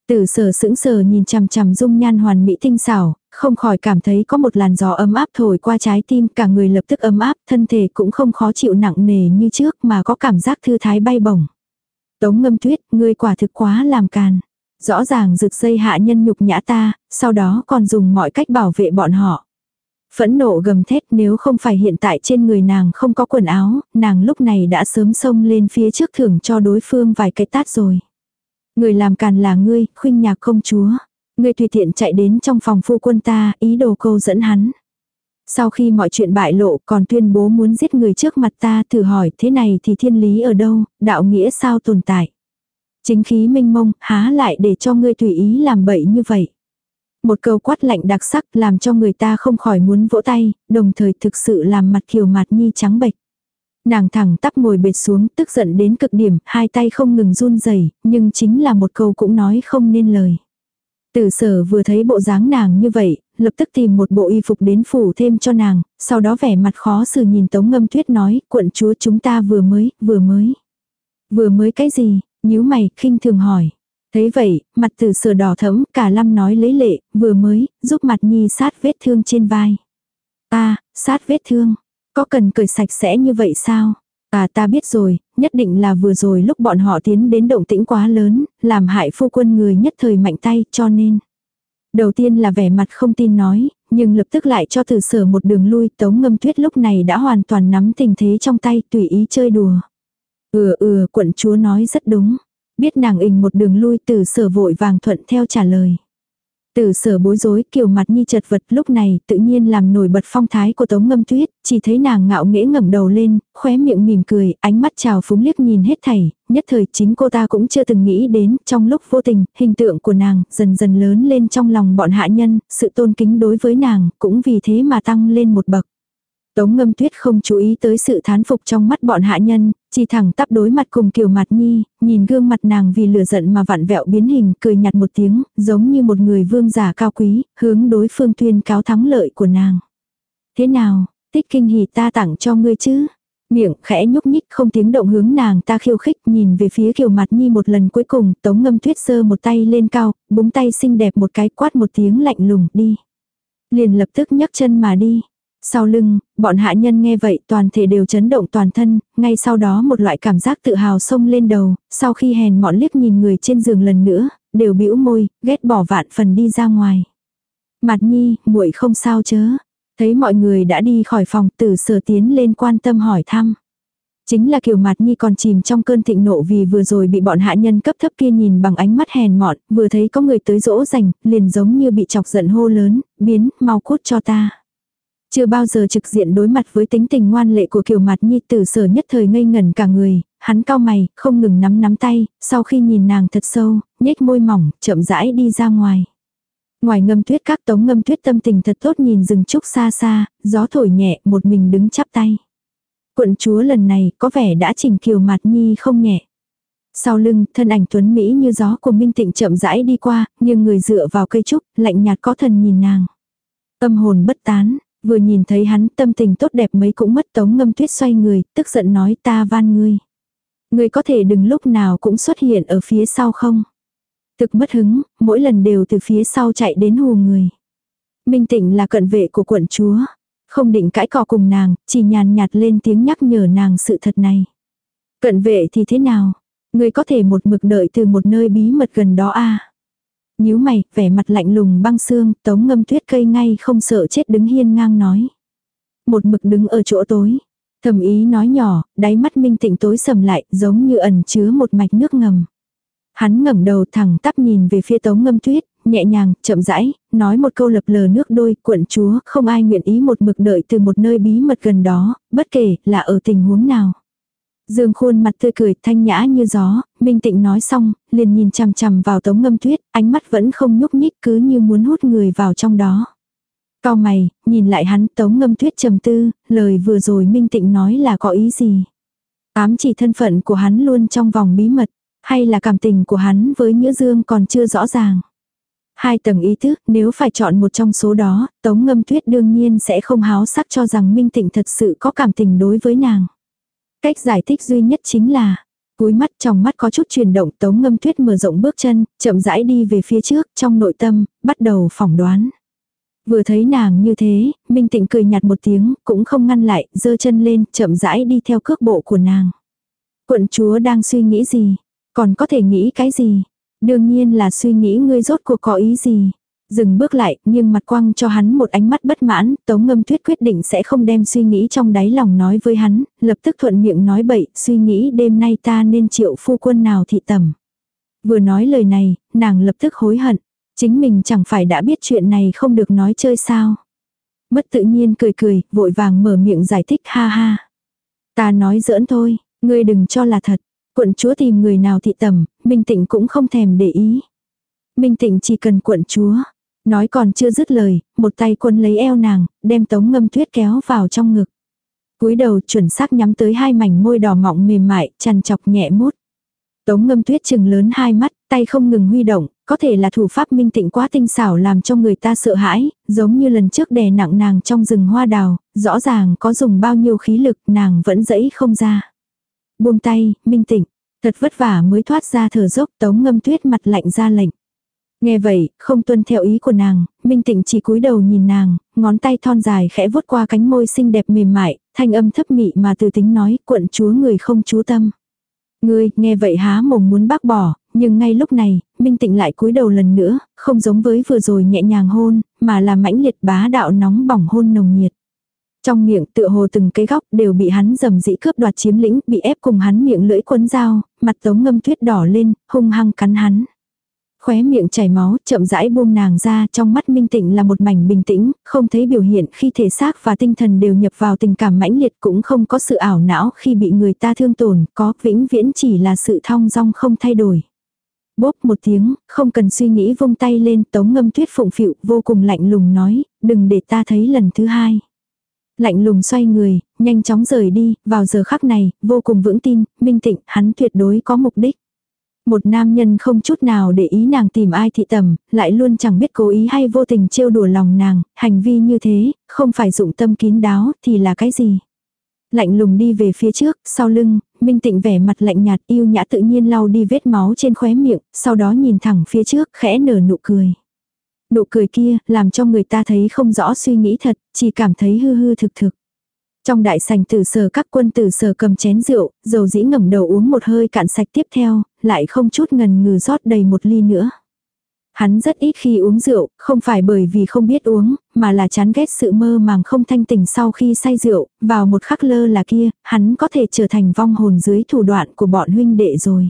Tử sở sững sờ nhìn chằm chằm dung nhan hoàn mỹ tinh xảo, không khỏi cảm thấy có một làn gió ấm áp thổi qua trái tim cả người lập tức ấm áp, thân thể cũng không khó chịu nặng nề như trước mà có cảm giác thư thái bay bổng. Tống ngâm tuyết, ngươi quả thực quá làm càn. Rõ ràng rực dây hạ nhân nhục nhã ta, sau đó còn dùng mọi cách bảo vệ bọn họ. Phẫn nộ gầm thét nếu không phải hiện tại trên người nàng không có quần áo, nàng lúc này đã sớm xông lên phía trước thưởng cho đối phương vài cái tát rồi. Người làm càn là ngươi, khuynh nhạc công chúa. Ngươi tùy tiện chạy đến trong phòng phu quân ta, ý đồ câu dẫn hắn. Sau khi mọi chuyện bại lộ còn tuyên bố muốn giết người trước mặt ta thử hỏi thế này thì thiên lý ở đâu, đạo nghĩa sao tồn tại. Chính khí minh mông, há lại để cho ngươi tùy ý làm bậy như vậy. Một câu quát lạnh đặc sắc làm cho người ta không khỏi muốn vỗ tay, đồng thời thực sự làm mặt kiều mặt nhi trắng bệch. Nàng thẳng tắp ngồi bệt xuống tức giận đến cực điểm, hai tay không ngừng run rẩy nhưng chính là một câu cũng nói không nên lời. Tử sở vừa thấy bộ dáng nàng như vậy, lập tức tìm một bộ y phục đến phủ thêm cho nàng, sau đó vẻ mặt khó xử nhìn tống ngâm tuyết nói, quận chúa chúng ta vừa mới, vừa mới. Vừa mới cái gì, nhíu mày, khinh thường hỏi. Thấy vậy, mặt tử sở đỏ thẫm, cả lâm nói lấy lệ, vừa mới, giúp mặt nhi sát vết thương trên vai. Ta, sát vết thương, có cần cởi sạch sẽ như vậy sao? À ta biết rồi, nhất định là vừa rồi lúc bọn họ tiến đến động tĩnh quá lớn, làm hại phu quân người nhất thời mạnh tay cho nên. Đầu tiên là vẻ mặt không tin nói, nhưng lập tức lại cho thử sở một đường lui tống ngâm tuyết lúc này đã hoàn toàn nắm tình thế trong tay tùy ý chơi đùa. Ừ ừ quận chúa nói rất đúng. Biết nàng ình một đường lui từ sở vội vàng thuận theo trả lời. Tử sở bối rối kiểu mặt nhi chật vật lúc này tự nhiên làm nổi bật phong thái của tống ngâm tuyết, chỉ thấy nàng ngạo nghễ ngẩng đầu lên, khóe miệng mỉm cười, ánh mắt trào phúng liếc nhìn hết thảy, nhất thời chính cô ta cũng chưa từng nghĩ đến, trong lúc vô tình, hình tượng của nàng dần dần lớn lên trong lòng bọn hạ nhân, sự tôn kính đối với nàng cũng vì thế mà tăng lên một bậc. Tống ngâm tuyết không chú ý tới sự thán phục trong mắt bọn hạ nhân, chỉ thẳng tắp đối mặt cùng kiều mặt nhi, nhìn gương mặt nàng vì lửa giận mà vặn vẹo biến hình, cười nhạt một tiếng, giống như một người vương giả cao quý, hướng đối phương tuyên cáo thắng lợi của nàng. Thế nào, tích kinh hỉ ta tặng cho ngươi chứ? Miệng khẽ nhúc nhích không tiếng động hướng nàng ta khiêu khích nhìn về phía kiều mặt nhi một lần cuối cùng tống ngâm tuyết sơ một tay lên cao, búng tay xinh đẹp một cái quát một tiếng lạnh lùng đi. Liền lập tức nhấc chân mà đi. Sau lưng, bọn hạ nhân nghe vậy toàn thể đều chấn động toàn thân, ngay sau đó một loại cảm giác tự hào sông lên đầu, sau khi hèn mọn liếc nhìn người trên giường lần nữa, đều bĩu môi, ghét bỏ vạn phần đi ra ngoài. Mặt nhi, muội không sao chớ. Thấy mọi người đã đi khỏi phòng tử sở tiến lên quan tâm hỏi thăm. Chính là kiểu mặt nhi còn chìm trong cơn thịnh nộ vì vừa rồi bị bọn hạ nhân cấp thấp kia nhìn bằng ánh mắt hèn mọn, vừa thấy có người tới dỗ dành, liền giống như bị chọc giận hô lớn, biến, mau cút cho ta. Chưa bao giờ trực diện đối mặt với tính tình ngoan lệ của kiều mặt nhi tử sở nhất thời ngây ngẩn cả người, hắn cao mày, không ngừng nắm nắm tay, sau khi nhìn nàng thật sâu, nhếch môi mỏng, chậm rãi đi ra ngoài. Ngoài ngâm tuyết các tống ngâm tuyết tâm tình thật tốt nhìn rừng trúc xa xa, gió thổi nhẹ, một mình đứng chắp tay. Quận chúa lần này có vẻ đã chỉnh kiều mặt nhi không nhẹ. Sau lưng, thân ảnh tuấn Mỹ như gió của Minh Tịnh chậm rãi đi qua, nhưng người dựa vào cây trúc, lạnh nhạt có thần nhìn nàng. Tâm hồn bất tán, vừa nhìn thấy hắn tâm tình tốt đẹp mấy cũng mất tống ngâm tuyết xoay người, tức giận nói ta van ngươi. Ngươi có thể đừng lúc nào cũng xuất hiện ở phía sau không? Thực mất hứng, mỗi lần đều từ phía sau chạy đến hù người. Minh Tịnh là cận vệ của quận chúa. Không định cãi cò cùng nàng, chỉ nhàn nhạt lên tiếng nhắc nhở nàng sự thật này. Cận vệ thì thế nào? Ngươi có thể một mực đợi từ một nơi bí mật gần đó a à? Nhíu mày, vẻ mặt lạnh lùng băng xương, tống ngâm tuyết cây ngay không sợ chết đứng hiên ngang nói. Một mực đứng ở chỗ tối. Thầm ý nói nhỏ, đáy mắt minh tịnh tối sầm lại, giống như ẩn chứa một mạch nước ngầm. Hắn ngẩng đầu thẳng tắp nhìn về phía tống ngâm tuyết, nhẹ nhàng, chậm rãi, nói một câu lập lờ nước đôi, quận chúa, không ai nguyện ý một mực đợi từ một nơi bí mật gần đó, bất kể là ở tình huống nào. Dương khuôn mặt tươi cười thanh nhã như gió, Minh Tịnh nói xong, liền nhìn chằm chằm vào tống ngâm tuyết, ánh mắt vẫn không nhúc nhích cứ như muốn hút người vào trong đó. Cao mày, nhìn lại hắn tống ngâm tuyết trầm tư, lời vừa rồi Minh Tịnh nói là có ý gì. Ám chỉ thân phận của hắn luôn trong vòng bí mật, hay là cảm tình của hắn với Nhữ Dương còn chưa rõ ràng. Hai tầng ý thức, nếu phải chọn một trong số đó, Tống Ngâm Tuyết đương nhiên sẽ không háo sắc cho rằng Minh Tịnh thật sự có cảm tình đối với nàng. Cách giải thích duy nhất chính là, cúi mắt trong mắt có chút chuyển động Tống Ngâm Tuyết mở rộng bước chân, chậm rãi đi về phía trước, trong nội tâm, bắt đầu phỏng đoán. Vừa thấy nàng như thế, Minh Tịnh cười nhạt một tiếng, cũng không ngăn lại, giơ chân lên, chậm rãi đi theo cước bộ của nàng. Quận chúa đang suy nghĩ gì? Còn có thể nghĩ cái gì? Đương nhiên là suy nghĩ ngươi rốt cuộc có ý gì. Dừng bước lại, nhưng mặt quăng cho hắn một ánh mắt bất mãn, tống ngâm tuyết quyết định sẽ không đem suy nghĩ trong đáy lòng nói với hắn, lập tức thuận miệng nói bậy, suy nghĩ đêm nay ta nên triệu phu quân nào thị tầm. Vừa nói lời này, nàng lập tức hối hận, chính mình chẳng phải đã biết chuyện này không được nói chơi sao. bất tự nhiên cười cười, vội vàng mở miệng giải thích ha ha. Ta nói giỡn thôi, ngươi đừng cho là thật. Quận chúa tìm người nào thị tầm, Minh Tịnh cũng không thèm để ý. Minh Tịnh chỉ cần quận chúa. Nói còn chưa dứt lời, một tay quân lấy eo nàng, đem tống ngâm tuyết kéo vào trong ngực. cúi đầu chuẩn xác nhắm tới hai mảnh môi đỏ mọng mềm mại, chằn chọc nhẹ mút. Tống ngâm tuyết chừng lớn hai mắt, tay không ngừng huy động, có thể là thủ pháp minh tịnh quá tinh xảo làm cho người ta sợ hãi, giống như lần trước đè nặng nàng trong rừng hoa đào, rõ ràng có dùng bao nhiêu khí lực nàng vẫn dẫy không ra. Buông tay, minh tịnh, thật vất vả mới thoát ra thở dốc tống ngâm tuyết mặt lạnh ra lệnh. Nghe vậy, không tuân theo ý của nàng, Minh Tịnh chỉ cúi đầu nhìn nàng, ngón tay thon dài khẽ vuốt qua cánh môi xinh đẹp mềm mại, thanh âm thấp mị mà từ tính nói, quận chúa người không chú tâm. Ngươi, nghe vậy há mồm muốn bác bỏ, nhưng ngay lúc này, Minh Tịnh lại cúi đầu lần nữa, không giống với vừa rồi nhẹ nhàng hôn, mà là mãnh liệt bá đạo nóng bỏng hôn nồng nhiệt. Trong miệng tựa hồ từng cái góc đều bị hắn dầm dĩ cướp đoạt chiếm lĩnh, bị ép cùng hắn miệng lưỡi quấn dao, mặt tống ngâm tuyết đỏ lên, hung hăng cắn hắn. Khóe miệng chảy máu, chậm rãi buông nàng ra, trong mắt minh tịnh là một mảnh bình tĩnh, không thấy biểu hiện khi thể xác và tinh thần đều nhập vào tình cảm mãnh liệt cũng không có sự ảo não khi bị người ta thương tổn, có vĩnh viễn chỉ là sự thong dong không thay đổi. Bốp một tiếng, không cần suy nghĩ vung tay lên tống ngâm tuyết phụng phịu vô cùng lạnh lùng nói, đừng để ta thấy lần thứ hai. Lạnh lùng xoay người, nhanh chóng rời đi, vào giờ khắc này, vô cùng vững tin, minh tịnh, hắn tuyệt đối có mục đích. Một nam nhân không chút nào để ý nàng tìm ai thị tầm, lại luôn chẳng biết cố ý hay vô tình trêu đùa lòng nàng, hành vi như thế, không phải dụng tâm kín đáo, thì là cái gì? Lạnh lùng đi về phía trước, sau lưng, Minh Tịnh vẻ mặt lạnh nhạt yêu nhã tự nhiên lau đi vết máu trên khóe miệng, sau đó nhìn thẳng phía trước, khẽ nở nụ cười. Nụ cười kia, làm cho người ta thấy không rõ suy nghĩ thật, chỉ cảm thấy hư hư thực thực. Trong đại sành tử sở các quân tử sở cầm chén rượu, dầu dĩ ngẩng đầu uống một hơi cạn sạch tiếp theo, lại không chút ngần ngừ rót đầy một ly nữa. Hắn rất ít khi uống rượu, không phải bởi vì không biết uống, mà là chán ghét sự mơ màng không thanh tỉnh sau khi say rượu, vào một khắc lơ là kia, hắn có thể trở thành vong hồn dưới thủ đoạn của bọn huynh đệ rồi.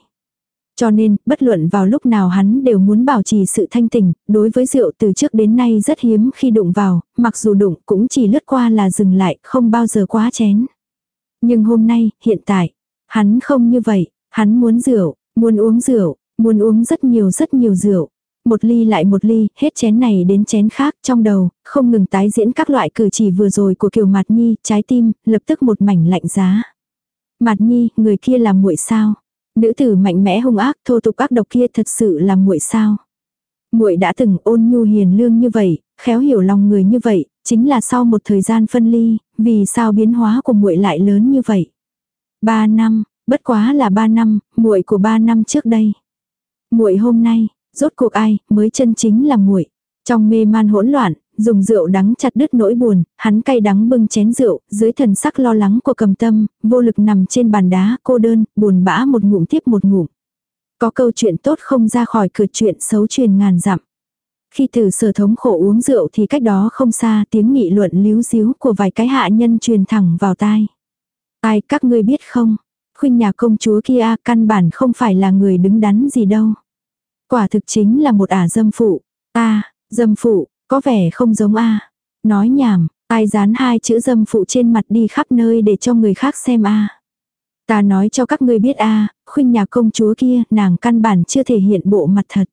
Cho nên, bất luận vào lúc nào hắn đều muốn bảo trì sự thanh tỉnh, đối với rượu từ trước đến nay rất hiếm khi đụng vào, mặc dù đụng cũng chỉ lướt qua là dừng lại, không bao giờ quá chén. Nhưng hôm nay, hiện tại, hắn không như vậy, hắn muốn rượu, muốn uống rượu, muốn uống rất nhiều rất nhiều rượu. Một ly lại một ly, hết chén này đến chén khác trong đầu, không ngừng tái diễn các loại cử chỉ vừa rồi của Kiều Mạt Nhi, trái tim, lập tức một mảnh lạnh giá. Mạt Nhi, người kia là muội sao? Nữ tử mạnh mẽ hung ác, thô tục ác độc kia thật sự là muội sao? Muội đã từng ôn nhu hiền lương như vậy, khéo hiểu lòng người như vậy, chính là sau một thời gian phân ly, vì sao biến hóa của muội lại lớn như vậy? Ba năm, bất quá là ba năm, muội của ba năm trước đây. Muội hôm nay, rốt cuộc ai mới chân chính là muội. Trong mê man hỗn loạn, dùng rượu đắng chặt đứt nỗi buồn, hắn cay đắng bưng chén rượu, dưới thần sắc lo lắng của cầm tâm, vô lực nằm trên bàn đá, cô đơn, buồn bã một ngụm tiếp một ngụm. Có câu chuyện tốt không ra khỏi cửa chuyện xấu truyền ngàn dặm. Khi từ sở thống khổ uống rượu thì cách đó không xa tiếng nghị luận líu díu của vài cái hạ nhân truyền thẳng vào tai. Ai các ngươi biết không? Khuynh nhà công chúa kia à, căn bản không phải là người đứng đắn gì đâu. Quả thực chính là một ả dâm phụ. ta dâm phụ, có vẻ không giống a. Nói nhảm, ai dán hai chữ dâm phụ trên mặt đi khắp nơi để cho người khác xem a. Ta nói cho các ngươi biết a khuynh nhà công chúa kia, nàng căn bản chưa thể hiện bộ mặt thật.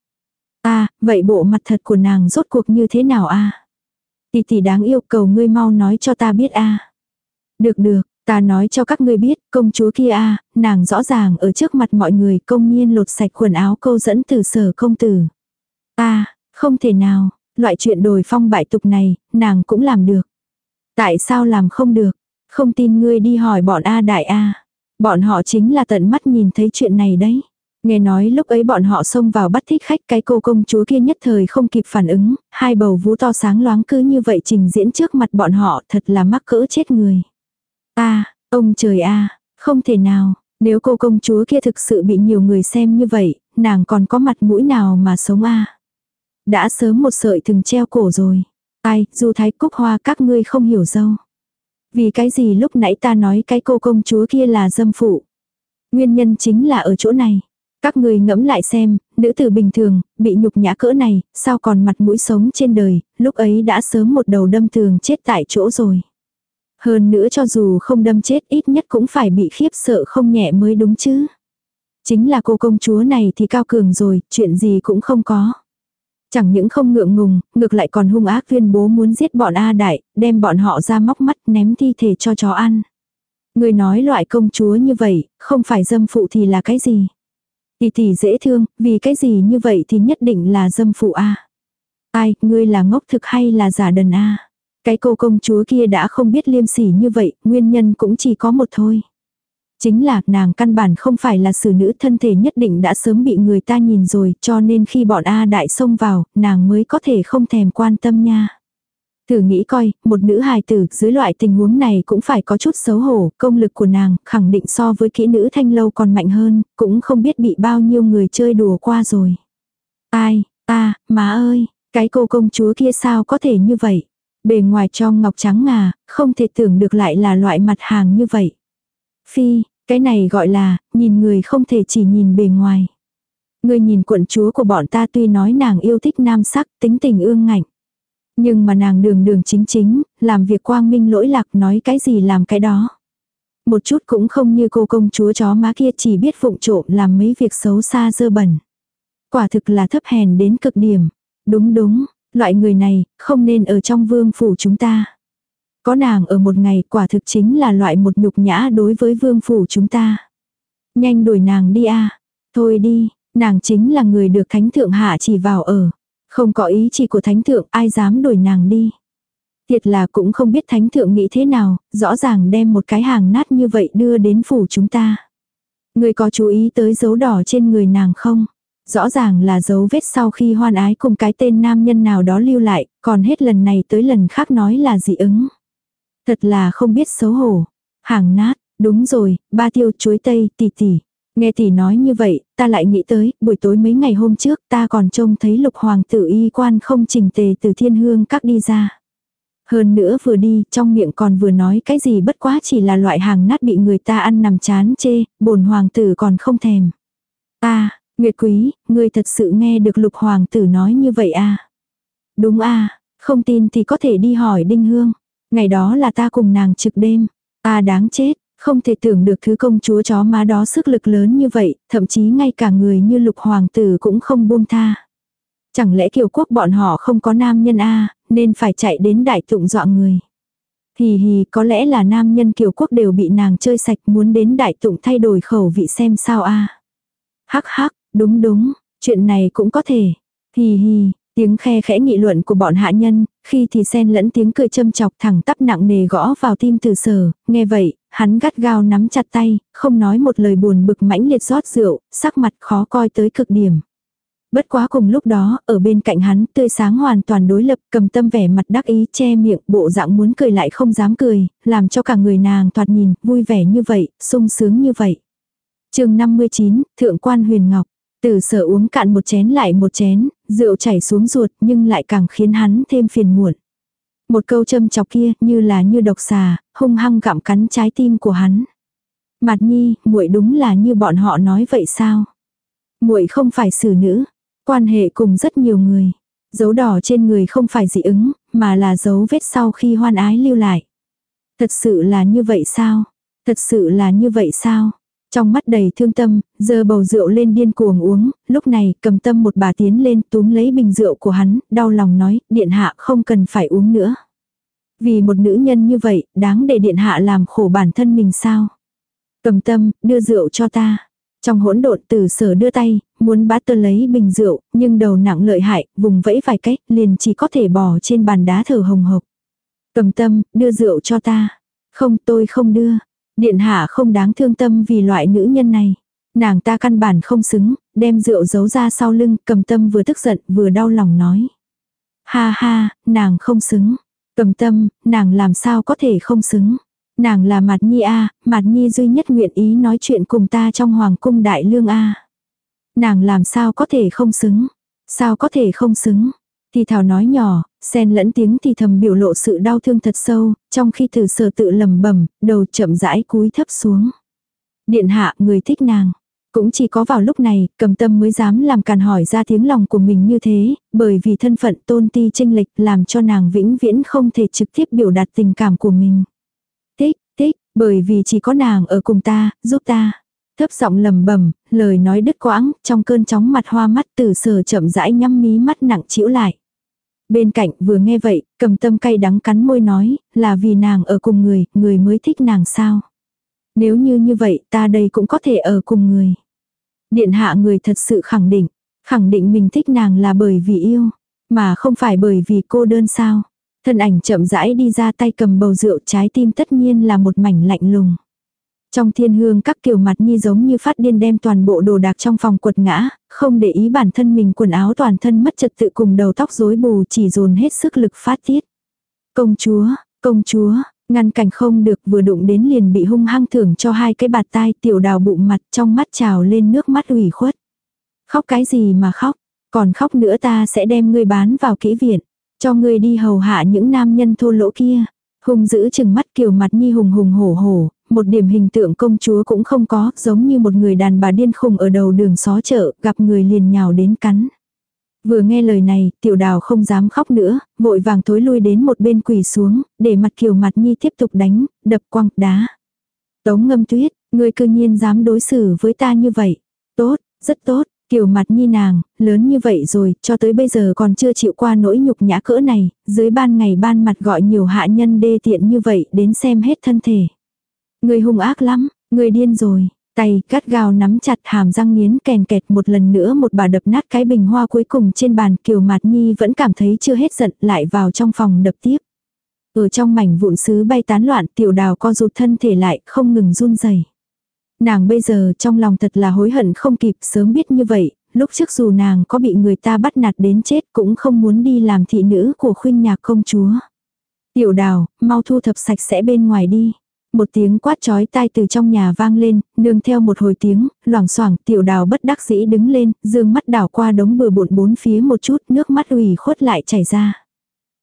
a vậy bộ mặt thật của nàng rốt cuộc như thế nào a? Tỷ tỷ đáng yêu cầu ngươi mau nói cho ta biết a. Được được, ta nói cho các ngươi biết, công chúa kia a nàng rõ ràng ở trước mặt mọi người công nhiên lột sạch quần áo câu dẫn từ sở công tử. a không thể nào, Loại chuyện đồi phong bại tục này, nàng cũng làm được. Tại sao làm không được? Không tin ngươi đi hỏi bọn A đại A. Bọn họ chính là tận mắt nhìn thấy chuyện này đấy. Nghe nói lúc ấy bọn họ xông vào bắt thích khách cái cô công chúa kia nhất thời không kịp phản ứng, hai bầu vú to sáng loáng cứ như vậy trình diễn trước mặt bọn họ thật là mắc cỡ chết người. a ông trời a không thể nào, nếu cô công chúa kia thực sự bị nhiều người xem như vậy, nàng còn có mặt mũi nào mà sống a đã sớm một sợi thừng treo cổ rồi. Ai, du thái cúc hoa các ngươi không hiểu dâu. Vì cái gì lúc nãy ta nói cái cô công chúa kia là dâm phụ. Nguyên nhân chính là ở chỗ này. Các người ngẫm lại xem, nữ tử bình thường, bị nhục nhã cỡ này, sao còn mặt mũi sống trên đời, lúc ấy đã sớm một đầu đâm tường chết tại chỗ rồi. Hơn nữa cho dù không đâm chết ít nhất cũng phải bị khiếp sợ không nhẹ mới đúng chứ. Chính là cô công chúa này thì cao cường rồi, chuyện gì cũng không có. Chẳng những không ngượng ngùng, ngược lại còn hung ác tuyên bố muốn giết bọn A Đại, đem bọn họ ra móc mắt ném thi thể cho chó ăn. Người nói loại công chúa như vậy, không phải dâm phụ thì là cái gì? Tỷ tỷ dễ thương, vì cái gì như vậy thì nhất định là dâm phụ A. Ai, ngươi là ngốc thực hay là giả đần A? Cái cô công chúa kia đã không biết liêm sỉ như vậy, nguyên nhân cũng chỉ có một thôi. Chính là nàng căn bản không phải là xử nữ thân thể nhất định đã sớm bị người ta nhìn rồi cho nên khi bọn A đại xông vào, nàng mới có thể không thèm quan tâm nha. Thử nghĩ coi, một nữ hài tử dưới loại tình huống này cũng phải có chút xấu hổ, công lực của nàng khẳng định so với kỹ nữ thanh lâu còn mạnh hơn, cũng không biết bị bao nhiêu người chơi đùa qua rồi. Ai, ta, má ơi, cái cô công chúa kia sao có thể như vậy? Bề ngoài trong ngọc trắng ngà, không thể tưởng được lại là loại mặt hàng như vậy. Phi, cái này gọi là, nhìn người không thể chỉ nhìn bề ngoài. Người nhìn quận chúa của bọn ta tuy nói nàng yêu thích nam sắc, tính tình ương ngạnh. Nhưng mà nàng đường đường chính chính, làm việc quang minh lỗi lạc nói cái gì làm cái đó. Một chút cũng không như cô công chúa chó má kia chỉ biết vụng trộm làm mấy việc xấu xa dơ bẩn. Quả thực là thấp hèn đến cực điểm. Đúng đúng, loại người này, không nên ở trong vương phủ chúng ta. Có nàng ở một ngày quả thực chính là loại một nhục nhã đối với vương phủ chúng ta. Nhanh đuổi nàng đi a Thôi đi, nàng chính là người được thánh thượng hạ chỉ vào ở. Không có ý chỉ của thánh thượng ai dám đuổi nàng đi. Thiệt là cũng không biết thánh thượng nghĩ thế nào, rõ ràng đem một cái hàng nát như vậy đưa đến phủ chúng ta. Người có chú ý tới dấu đỏ trên người nàng không? Rõ ràng là dấu vết sau khi hoan ái cùng cái tên nam nhân nào đó lưu lại, còn hết lần này tới lần khác nói là dị ứng. Thật là không biết xấu hổ. Hàng nát, đúng rồi, ba tiêu chuối tây, tỷ tỷ. Nghe tỷ nói như vậy, ta lại nghĩ tới, buổi tối mấy ngày hôm trước ta còn trông thấy lục hoàng tử y quan không trình tề từ thiên hương các đi ra. Hơn nữa vừa đi, trong miệng còn vừa nói cái gì bất quá chỉ là loại hàng nát bị người ta ăn nằm chán chê, bổn hoàng tử còn không thèm. Ta, Nguyệt Quý, ngươi thật sự nghe được lục hoàng tử nói như vậy à? Đúng à, không tin thì có thể đi hỏi Đinh Hương. Ngày đó là ta cùng nàng trực đêm. Ta đáng chết, không thể tưởng được thứ công chúa chó má đó sức lực lớn như vậy, thậm chí ngay cả người như lục hoàng tử cũng không buông tha. Chẳng lẽ kiều quốc bọn họ không có nam nhân A, nên phải chạy đến đại tụng dọa người. Hì hì, có lẽ là nam nhân kiều quốc đều bị nàng chơi sạch muốn đến đại tụng thay đổi khẩu vị xem sao A. Hắc hắc, đúng đúng, chuyện này cũng có thể. Hì hì, tiếng khe khẽ nghị luận của bọn hạ nhân, khi thì xen lẫn tiếng cười châm chọc thẳng tắp nặng nề gõ vào tim từ sở, nghe vậy, hắn gắt gao nắm chặt tay, không nói một lời buồn bực mãnh liệt rót rượu, sắc mặt khó coi tới cực điểm. Bất quá cùng lúc đó, ở bên cạnh hắn, tươi sáng hoàn toàn đối lập, cầm tâm vẻ mặt đắc ý che miệng, bộ dạng muốn cười lại không dám cười, làm cho cả người nàng thoạt nhìn, vui vẻ như vậy, sung sướng như vậy. chương 59, Thượng quan Huyền Ngọc. Từ sở uống cạn một chén lại một chén, rượu chảy xuống ruột nhưng lại càng khiến hắn thêm phiền muộn. Một câu châm chọc kia như là như độc xà, hung hăng gặm cắn trái tim của hắn. Mặt nhi, muội đúng là như bọn họ nói vậy sao? muội không phải xử nữ, quan hệ cùng rất nhiều người. Dấu đỏ trên người không phải dị ứng, mà là dấu vết sau khi hoan ái lưu lại. Thật sự là như vậy sao? Thật sự là như vậy sao? Trong mắt đầy thương tâm, giờ bầu rượu lên điên cuồng uống, lúc này cầm tâm một bà tiến lên túm lấy bình rượu của hắn, đau lòng nói, điện hạ không cần phải uống nữa. Vì một nữ nhân như vậy, đáng để điện hạ làm khổ bản thân mình sao? Cầm tâm, đưa rượu cho ta. Trong hỗn độn từ sở đưa tay, muốn bát tơ lấy bình rượu, nhưng đầu nặng lợi hại, vùng vẫy vài cách, liền chỉ có thể bỏ trên bàn đá thở hồng hộc. Cầm tâm, đưa rượu cho ta. Không tôi không đưa. Điện hạ không đáng thương tâm vì loại nữ nhân này. Nàng ta căn bản không xứng, đem rượu giấu ra sau lưng, cầm tâm vừa tức giận vừa đau lòng nói. Ha ha, nàng không xứng. Cầm tâm, nàng làm sao có thể không xứng. Nàng là Mạt Nhi A, Mạt Nhi duy nhất nguyện ý nói chuyện cùng ta trong Hoàng cung Đại Lương A. Nàng làm sao có thể không xứng. Sao có thể không xứng. Thì thảo nói nhỏ, xen lẫn tiếng thì thầm biểu lộ sự đau thương thật sâu, trong khi thử sở tự lầm bẩm đầu chậm rãi cúi thấp xuống. Điện hạ, người thích nàng. Cũng chỉ có vào lúc này, cầm tâm mới dám làm càn hỏi ra tiếng lòng của mình như thế, bởi vì thân phận tôn ti tranh lịch làm cho nàng vĩnh viễn không thể trực tiếp biểu đạt tình cảm của mình. Tích, tích, bởi vì chỉ có nàng ở cùng ta, giúp ta. Thấp giọng lầm bẩm lời nói đứt quãng, trong cơn chóng mặt hoa mắt từ sở chậm rãi nhắm mí mắt nặng chịu lại. Bên cạnh vừa nghe vậy, cầm tâm cay đắng cắn môi nói, là vì nàng ở cùng người, người mới thích nàng sao. Nếu như như vậy ta đây cũng có thể ở cùng người. Điện hạ người thật sự khẳng định, khẳng định mình thích nàng là bởi vì yêu, mà không phải bởi vì cô đơn sao. Thân ảnh chậm rãi đi ra tay cầm bầu rượu trái tim tất nhiên là một mảnh lạnh lùng. Trong thiên hương các kiểu mặt nhi giống như phát điên đem toàn bộ đồ đạc trong phòng quật ngã, không để ý bản thân mình quần áo toàn thân mất trật tự cùng đầu tóc rối bù chỉ dồn hết sức lực phát tiết. Công chúa, công chúa, ngăn cảnh không được vừa đụng đến liền bị hung hăng thưởng cho hai cái bạt tai tiểu đào bụng mặt trong mắt trào lên nước mắt ủy khuất. Khóc cái gì mà khóc, còn khóc nữa ta sẽ đem ngươi bán vào kỹ viện, cho ngươi đi hầu hạ những nam nhân thô lỗ kia. Hùng giữ chừng mắt kiều mặt nhi hùng hùng hổ hổ, một điểm hình tượng công chúa cũng không có, giống như một người đàn bà điên khùng ở đầu đường xó chợ, gặp người liền nhào đến cắn. Vừa nghe lời này, tiểu đào không dám khóc nữa, vội vàng thối lui đến một bên quỳ xuống, để mặt kiều mặt nhi tiếp tục đánh, đập quăng, đá. Tống ngâm tuyết, người cư nhiên dám đối xử với ta như vậy. Tốt, rất tốt, kiều mặt nhi nàng, lớn như vậy rồi, cho tới bây giờ còn chưa chịu qua nỗi nhục nhã cỡ này, dưới ban ngày ban mặt gọi nhiều hạ nhân đê tiện như vậy đến xem hết thân thể. Người hung ác lắm, người điên rồi. Tay cắt gào nắm chặt hàm răng nghiến kèn kẹt một lần nữa một bà đập nát cái bình hoa cuối cùng trên bàn kiều mạt nhi vẫn cảm thấy chưa hết giận lại vào trong phòng đập tiếp. Ở trong mảnh vụn sứ bay tán loạn tiểu đào co rụt thân thể lại không ngừng run rẩy Nàng bây giờ trong lòng thật là hối hận không kịp sớm biết như vậy, lúc trước dù nàng có bị người ta bắt nạt đến chết cũng không muốn đi làm thị nữ của khuynh nhạc công chúa. Tiểu đào, mau thu thập sạch sẽ bên ngoài đi. Một tiếng quát chói tai từ trong nhà vang lên, nương theo một hồi tiếng, loảng xoảng tiểu đào bất đắc dĩ đứng lên, dương mắt đảo qua đống bừa bộn bốn phía một chút, nước mắt ủy khuất lại chảy ra.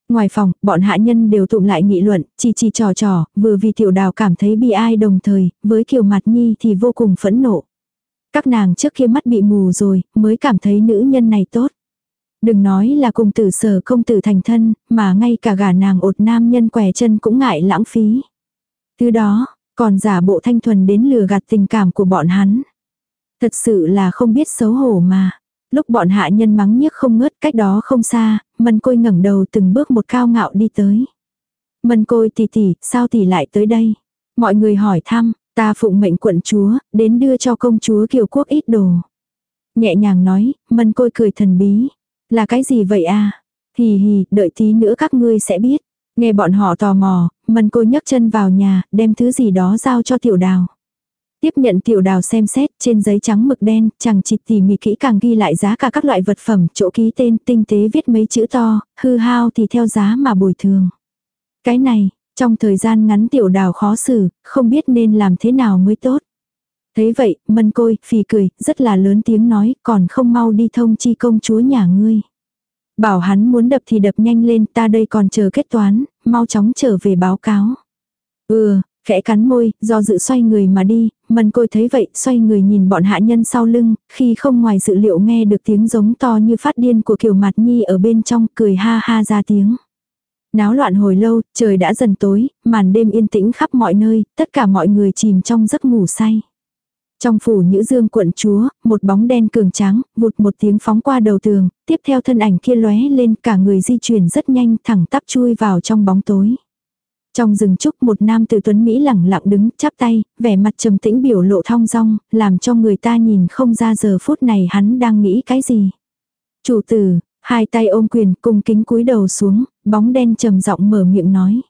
Ngoài phòng, bọn hạ nhân đều tụng lại nghị luận, chỉ chỉ trò trò, vừa vì tiểu đào cảm thấy bị ai đồng thời, với kiều mặt nhi thì vô cùng phẫn nộ. Các nàng trước kia mắt bị mù rồi, mới cảm thấy nữ nhân này tốt. Đừng nói là cùng tử sở công tử thành thân, mà ngay cả gả nàng ột nam nhân quẻ chân cũng ngại lãng phí. Thứ đó, còn giả bộ thanh thuần đến lừa gạt tình cảm của bọn hắn. Thật sự là không biết xấu hổ mà. Lúc bọn hạ nhân mắng nhiếc không ngớt cách đó không xa, mân côi ngẩng đầu từng bước một cao ngạo đi tới. Mân côi tỷ tỷ, sao tỷ lại tới đây? Mọi người hỏi thăm, ta phụng mệnh quận chúa, đến đưa cho công chúa kiều quốc ít đồ. Nhẹ nhàng nói, mân côi cười thần bí. Là cái gì vậy a Hì hì, đợi tí nữa các ngươi sẽ biết. Nghe bọn họ tò mò, mân cô nhấc chân vào nhà, đem thứ gì đó giao cho tiểu đào. Tiếp nhận tiểu đào xem xét trên giấy trắng mực đen, chẳng chịt tỉ mỉ kỹ càng ghi lại giá cả các loại vật phẩm, chỗ ký tên tinh tế viết mấy chữ to, hư hao thì theo giá mà bồi thường. Cái này, trong thời gian ngắn tiểu đào khó xử, không biết nên làm thế nào mới tốt. Thấy vậy, mân côi, phì cười, rất là lớn tiếng nói, còn không mau đi thông chi công chúa nhà ngươi. Bảo hắn muốn đập thì đập nhanh lên, ta đây còn chờ kết toán, mau chóng trở về báo cáo. Ừ, khẽ cắn môi, do dự xoay người mà đi, mần côi thấy vậy, xoay người nhìn bọn hạ nhân sau lưng, khi không ngoài dự liệu nghe được tiếng giống to như phát điên của kiều mặt nhi ở bên trong, cười ha ha ra tiếng. Náo loạn hồi lâu, trời đã dần tối, màn đêm yên tĩnh khắp mọi nơi, tất cả mọi người chìm trong giấc ngủ say. Trong phủ nhữ dương quận chúa, một bóng đen cường tráng, vụt một tiếng phóng qua đầu tường, tiếp theo thân ảnh kia lóe lên cả người di chuyển rất nhanh thẳng tắp chui vào trong bóng tối. Trong rừng trúc một nam tử tuấn Mỹ lẳng lặng đứng chắp tay, vẻ mặt trầm tĩnh biểu lộ thong dong, làm cho người ta nhìn không ra giờ phút này hắn đang nghĩ cái gì. Chủ tử, hai tay ôm quyền cung kính cúi đầu xuống, bóng đen trầm giọng mở miệng nói.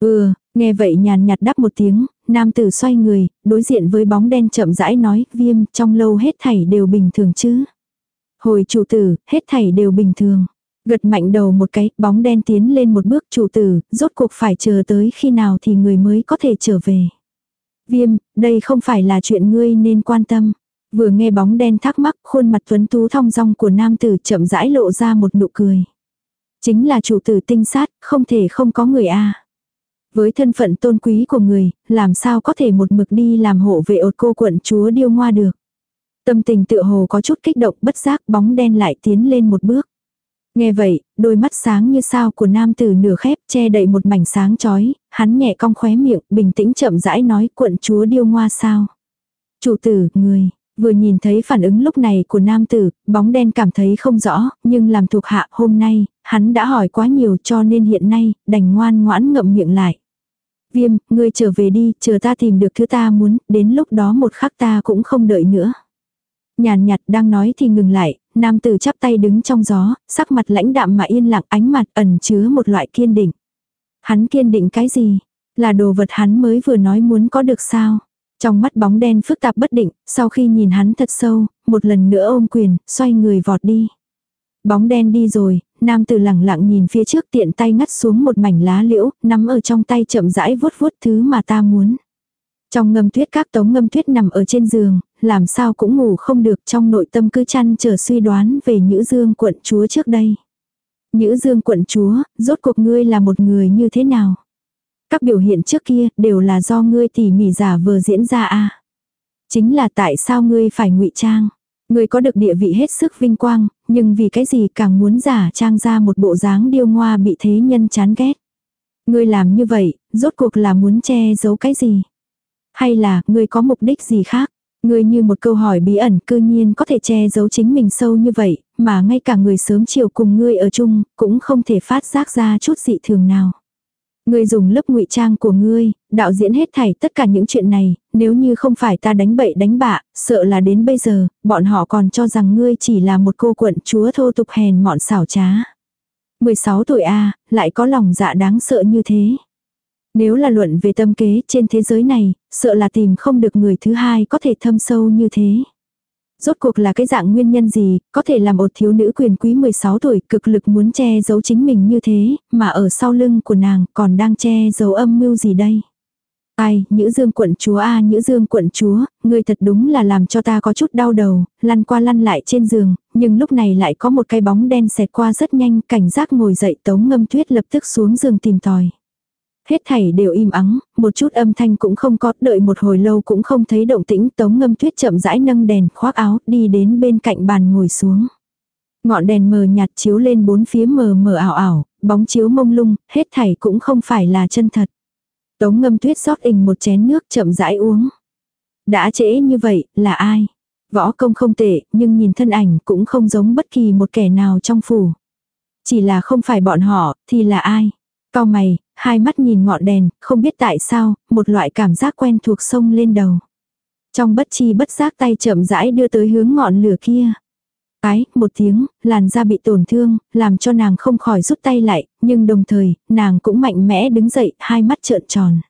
Ừ, nghe vậy nhàn nhạt đáp một tiếng, nam tử xoay người, đối diện với bóng đen chậm rãi nói, viêm, trong lâu hết thảy đều bình thường chứ. Hồi chủ tử, hết thảy đều bình thường. Gật mạnh đầu một cái, bóng đen tiến lên một bước chủ tử, rốt cuộc phải chờ tới khi nào thì người mới có thể trở về. Viêm, đây không phải là chuyện ngươi nên quan tâm. Vừa nghe bóng đen thắc mắc, khuôn mặt tuấn tú thong dong của nam tử chậm rãi lộ ra một nụ cười. Chính là chủ tử tinh sát, không thể không có người a. Với thân phận tôn quý của người, làm sao có thể một mực đi làm hộ vệ ột cô quận chúa điêu ngoa được. Tâm tình tựa hồ có chút kích động bất giác bóng đen lại tiến lên một bước. Nghe vậy, đôi mắt sáng như sao của nam tử nửa khép che đậy một mảnh sáng chói, hắn nhẹ cong khóe miệng, bình tĩnh chậm rãi nói quận chúa điêu ngoa sao. Chủ tử, người, vừa nhìn thấy phản ứng lúc này của nam tử, bóng đen cảm thấy không rõ, nhưng làm thuộc hạ hôm nay, hắn đã hỏi quá nhiều cho nên hiện nay, đành ngoan ngoãn ngậm miệng lại. Viêm, ngươi trở về đi, chờ ta tìm được thứ ta muốn, đến lúc đó một khắc ta cũng không đợi nữa. Nhàn nhạt đang nói thì ngừng lại, nam tử chắp tay đứng trong gió, sắc mặt lãnh đạm mà yên lặng ánh mặt ẩn chứa một loại kiên định. Hắn kiên định cái gì? Là đồ vật hắn mới vừa nói muốn có được sao? Trong mắt bóng đen phức tạp bất định, sau khi nhìn hắn thật sâu, một lần nữa ôm quyền, xoay người vọt đi. Bóng đen đi rồi, nam tử lẳng lặng nhìn phía trước tiện tay ngắt xuống một mảnh lá liễu, nắm ở trong tay chậm rãi vuốt vuốt thứ mà ta muốn. Trong ngâm tuyết các tống ngâm tuyết nằm ở trên giường, làm sao cũng ngủ không được trong nội tâm cứ chăn chờ suy đoán về Nhữ Dương quận chúa trước đây. Nhữ Dương quận chúa, rốt cuộc ngươi là một người như thế nào? Các biểu hiện trước kia đều là do ngươi tỉ mỉ giả vờ diễn ra a Chính là tại sao ngươi phải ngụy trang? Ngươi có được địa vị hết sức vinh quang, nhưng vì cái gì càng muốn giả trang ra một bộ dáng điêu ngoa bị thế nhân chán ghét. Ngươi làm như vậy, rốt cuộc là muốn che giấu cái gì? Hay là, ngươi có mục đích gì khác? Ngươi như một câu hỏi bí ẩn cư nhiên có thể che giấu chính mình sâu như vậy, mà ngay cả người sớm chiều cùng ngươi ở chung, cũng không thể phát giác ra chút dị thường nào. Ngươi dùng lớp ngụy trang của ngươi, đạo diễn hết thảy tất cả những chuyện này, nếu như không phải ta đánh bậy đánh bạ, sợ là đến bây giờ, bọn họ còn cho rằng ngươi chỉ là một cô quận chúa thô tục hèn mọn xảo trá. 16 tuổi A, lại có lòng dạ đáng sợ như thế. Nếu là luận về tâm kế trên thế giới này, sợ là tìm không được người thứ hai có thể thâm sâu như thế. Rốt cuộc là cái dạng nguyên nhân gì, có thể làm một thiếu nữ quyền quý 16 tuổi cực lực muốn che giấu chính mình như thế, mà ở sau lưng của nàng còn đang che giấu âm mưu gì đây. Ai, Nhữ Dương quận chúa a à, Nhữ Dương quận chúa, ngươi thật đúng là làm cho ta có chút đau đầu, lăn qua lăn lại trên giường, nhưng lúc này lại có một cái bóng đen xẹt qua rất nhanh, cảnh giác ngồi dậy tống ngâm tuyết lập tức xuống giường tìm tòi. Hết thảy đều im ắng, một chút âm thanh cũng không có, đợi một hồi lâu cũng không thấy động tĩnh, tống ngâm tuyết chậm rãi nâng đèn, khoác áo, đi đến bên cạnh bàn ngồi xuống. Ngọn đèn mờ nhạt chiếu lên bốn phía mờ mờ ảo ảo, bóng chiếu mông lung, hết thảy cũng không phải là chân thật. Tống ngâm tuyết rót ình một chén nước chậm rãi uống. Đã trễ như vậy, là ai? Võ công không tệ, nhưng nhìn thân ảnh cũng không giống bất kỳ một kẻ nào trong phủ. Chỉ là không phải bọn họ, thì là ai? Cao mày, hai mắt nhìn ngọn đèn, không biết tại sao, một loại cảm giác quen thuộc sông lên đầu. Trong bất chi bất giác tay chậm rãi đưa tới hướng ngọn lửa kia. Cái, một tiếng, làn da bị tổn thương, làm cho nàng không khỏi rút tay lại, nhưng đồng thời, nàng cũng mạnh mẽ đứng dậy, hai mắt trợn tròn.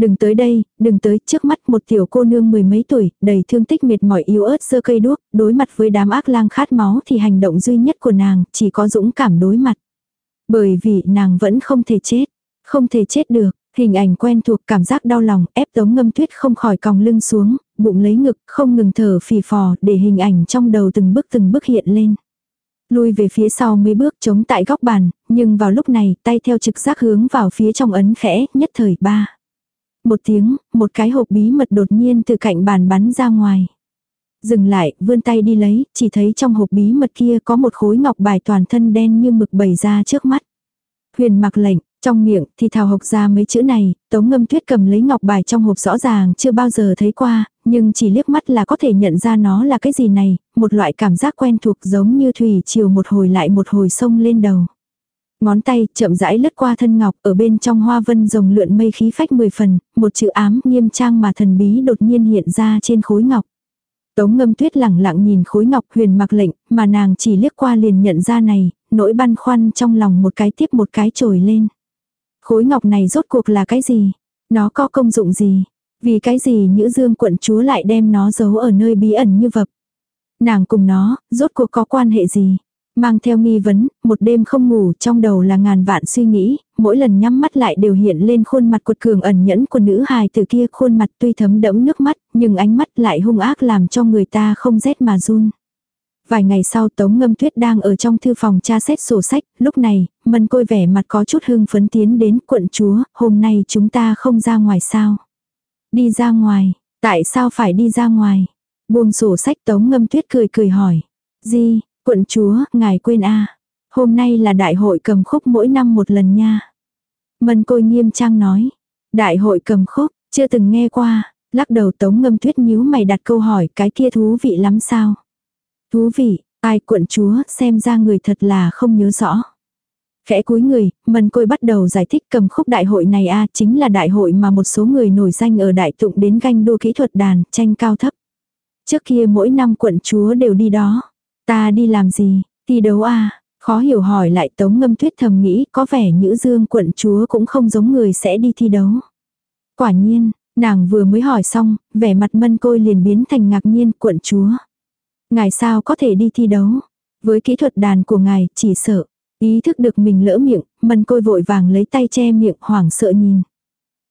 Đừng tới đây, đừng tới, trước mắt một tiểu cô nương mười mấy tuổi, đầy thương tích mệt mỏi yếu ớt sơ cây đuốc, đối mặt với đám ác lang khát máu thì hành động duy nhất của nàng chỉ có dũng cảm đối mặt. Bởi vì nàng vẫn không thể chết, không thể chết được, hình ảnh quen thuộc cảm giác đau lòng ép tống ngâm tuyết không khỏi còng lưng xuống, bụng lấy ngực không ngừng thở phì phò để hình ảnh trong đầu từng bước từng bước hiện lên. Lui về phía sau mấy bước chống tại góc bàn, nhưng vào lúc này tay theo trực giác hướng vào phía trong ấn khẽ, nhất thời ba. Một tiếng, một cái hộp bí mật đột nhiên từ cạnh bàn bắn ra ngoài. Dừng lại, vươn tay đi lấy, chỉ thấy trong hộp bí mật kia có một khối ngọc bài toàn thân đen như mực bày ra trước mắt. Huyền mặc lệnh, trong miệng thì thào hộc ra mấy chữ này, tống ngâm tuyết cầm lấy ngọc bài trong hộp rõ ràng chưa bao giờ thấy qua, nhưng chỉ liếc mắt là có thể nhận ra nó là cái gì này, một loại cảm giác quen thuộc giống như thủy chiều một hồi lại một hồi sông lên đầu. Ngón tay chậm rãi lướt qua thân ngọc ở bên trong hoa vân rồng lượn mây khí phách mười phần, một chữ ám nghiêm trang mà thần bí đột nhiên hiện ra trên khối ngọc. Tống ngâm tuyết lẳng lặng nhìn khối ngọc huyền mặc lệnh, mà nàng chỉ liếc qua liền nhận ra này, nỗi băn khoăn trong lòng một cái tiếp một cái trồi lên. Khối ngọc này rốt cuộc là cái gì? Nó có công dụng gì? Vì cái gì Nhữ Dương quận chúa lại đem nó giấu ở nơi bí ẩn như vậy Nàng cùng nó, rốt cuộc có quan hệ gì? Mang theo nghi vấn, một đêm không ngủ trong đầu là ngàn vạn suy nghĩ, mỗi lần nhắm mắt lại đều hiện lên khuôn mặt cuột cường ẩn nhẫn của nữ hài từ kia khuôn mặt tuy thấm đẫm nước mắt, nhưng ánh mắt lại hung ác làm cho người ta không rét mà run. Vài ngày sau Tống Ngâm Tuyết đang ở trong thư phòng tra xét sổ sách, lúc này, mân côi vẻ mặt có chút hưng phấn tiến đến quận chúa, hôm nay chúng ta không ra ngoài sao. Đi ra ngoài, tại sao phải đi ra ngoài? Buông sổ sách Tống Ngâm Tuyết cười cười hỏi. Gì, quận chúa, ngài quên a à. Hôm nay là đại hội cầm khúc mỗi năm một lần nha. Mân côi nghiêm trang nói. Đại hội cầm khúc, chưa từng nghe qua. Lắc đầu Tống Ngâm Tuyết nhíu mày đặt câu hỏi cái kia thú vị lắm sao? Thú vị, ai quận chúa xem ra người thật là không nhớ rõ. Khẽ cúi người, mần côi bắt đầu giải thích cầm khúc đại hội này a chính là đại hội mà một số người nổi danh ở đại tụng đến ganh đua kỹ thuật đàn, tranh cao thấp. Trước kia mỗi năm quận chúa đều đi đó. Ta đi làm gì, thi đấu a Khó hiểu hỏi lại tống ngâm tuyết thầm nghĩ có vẻ nữ dương quận chúa cũng không giống người sẽ đi thi đấu. Quả nhiên, nàng vừa mới hỏi xong, vẻ mặt mân côi liền biến thành ngạc nhiên quận chúa. Ngài sao có thể đi thi đấu? Với kỹ thuật đàn của ngài, chỉ sợ. Ý thức được mình lỡ miệng, mân côi vội vàng lấy tay che miệng hoảng sợ nhìn.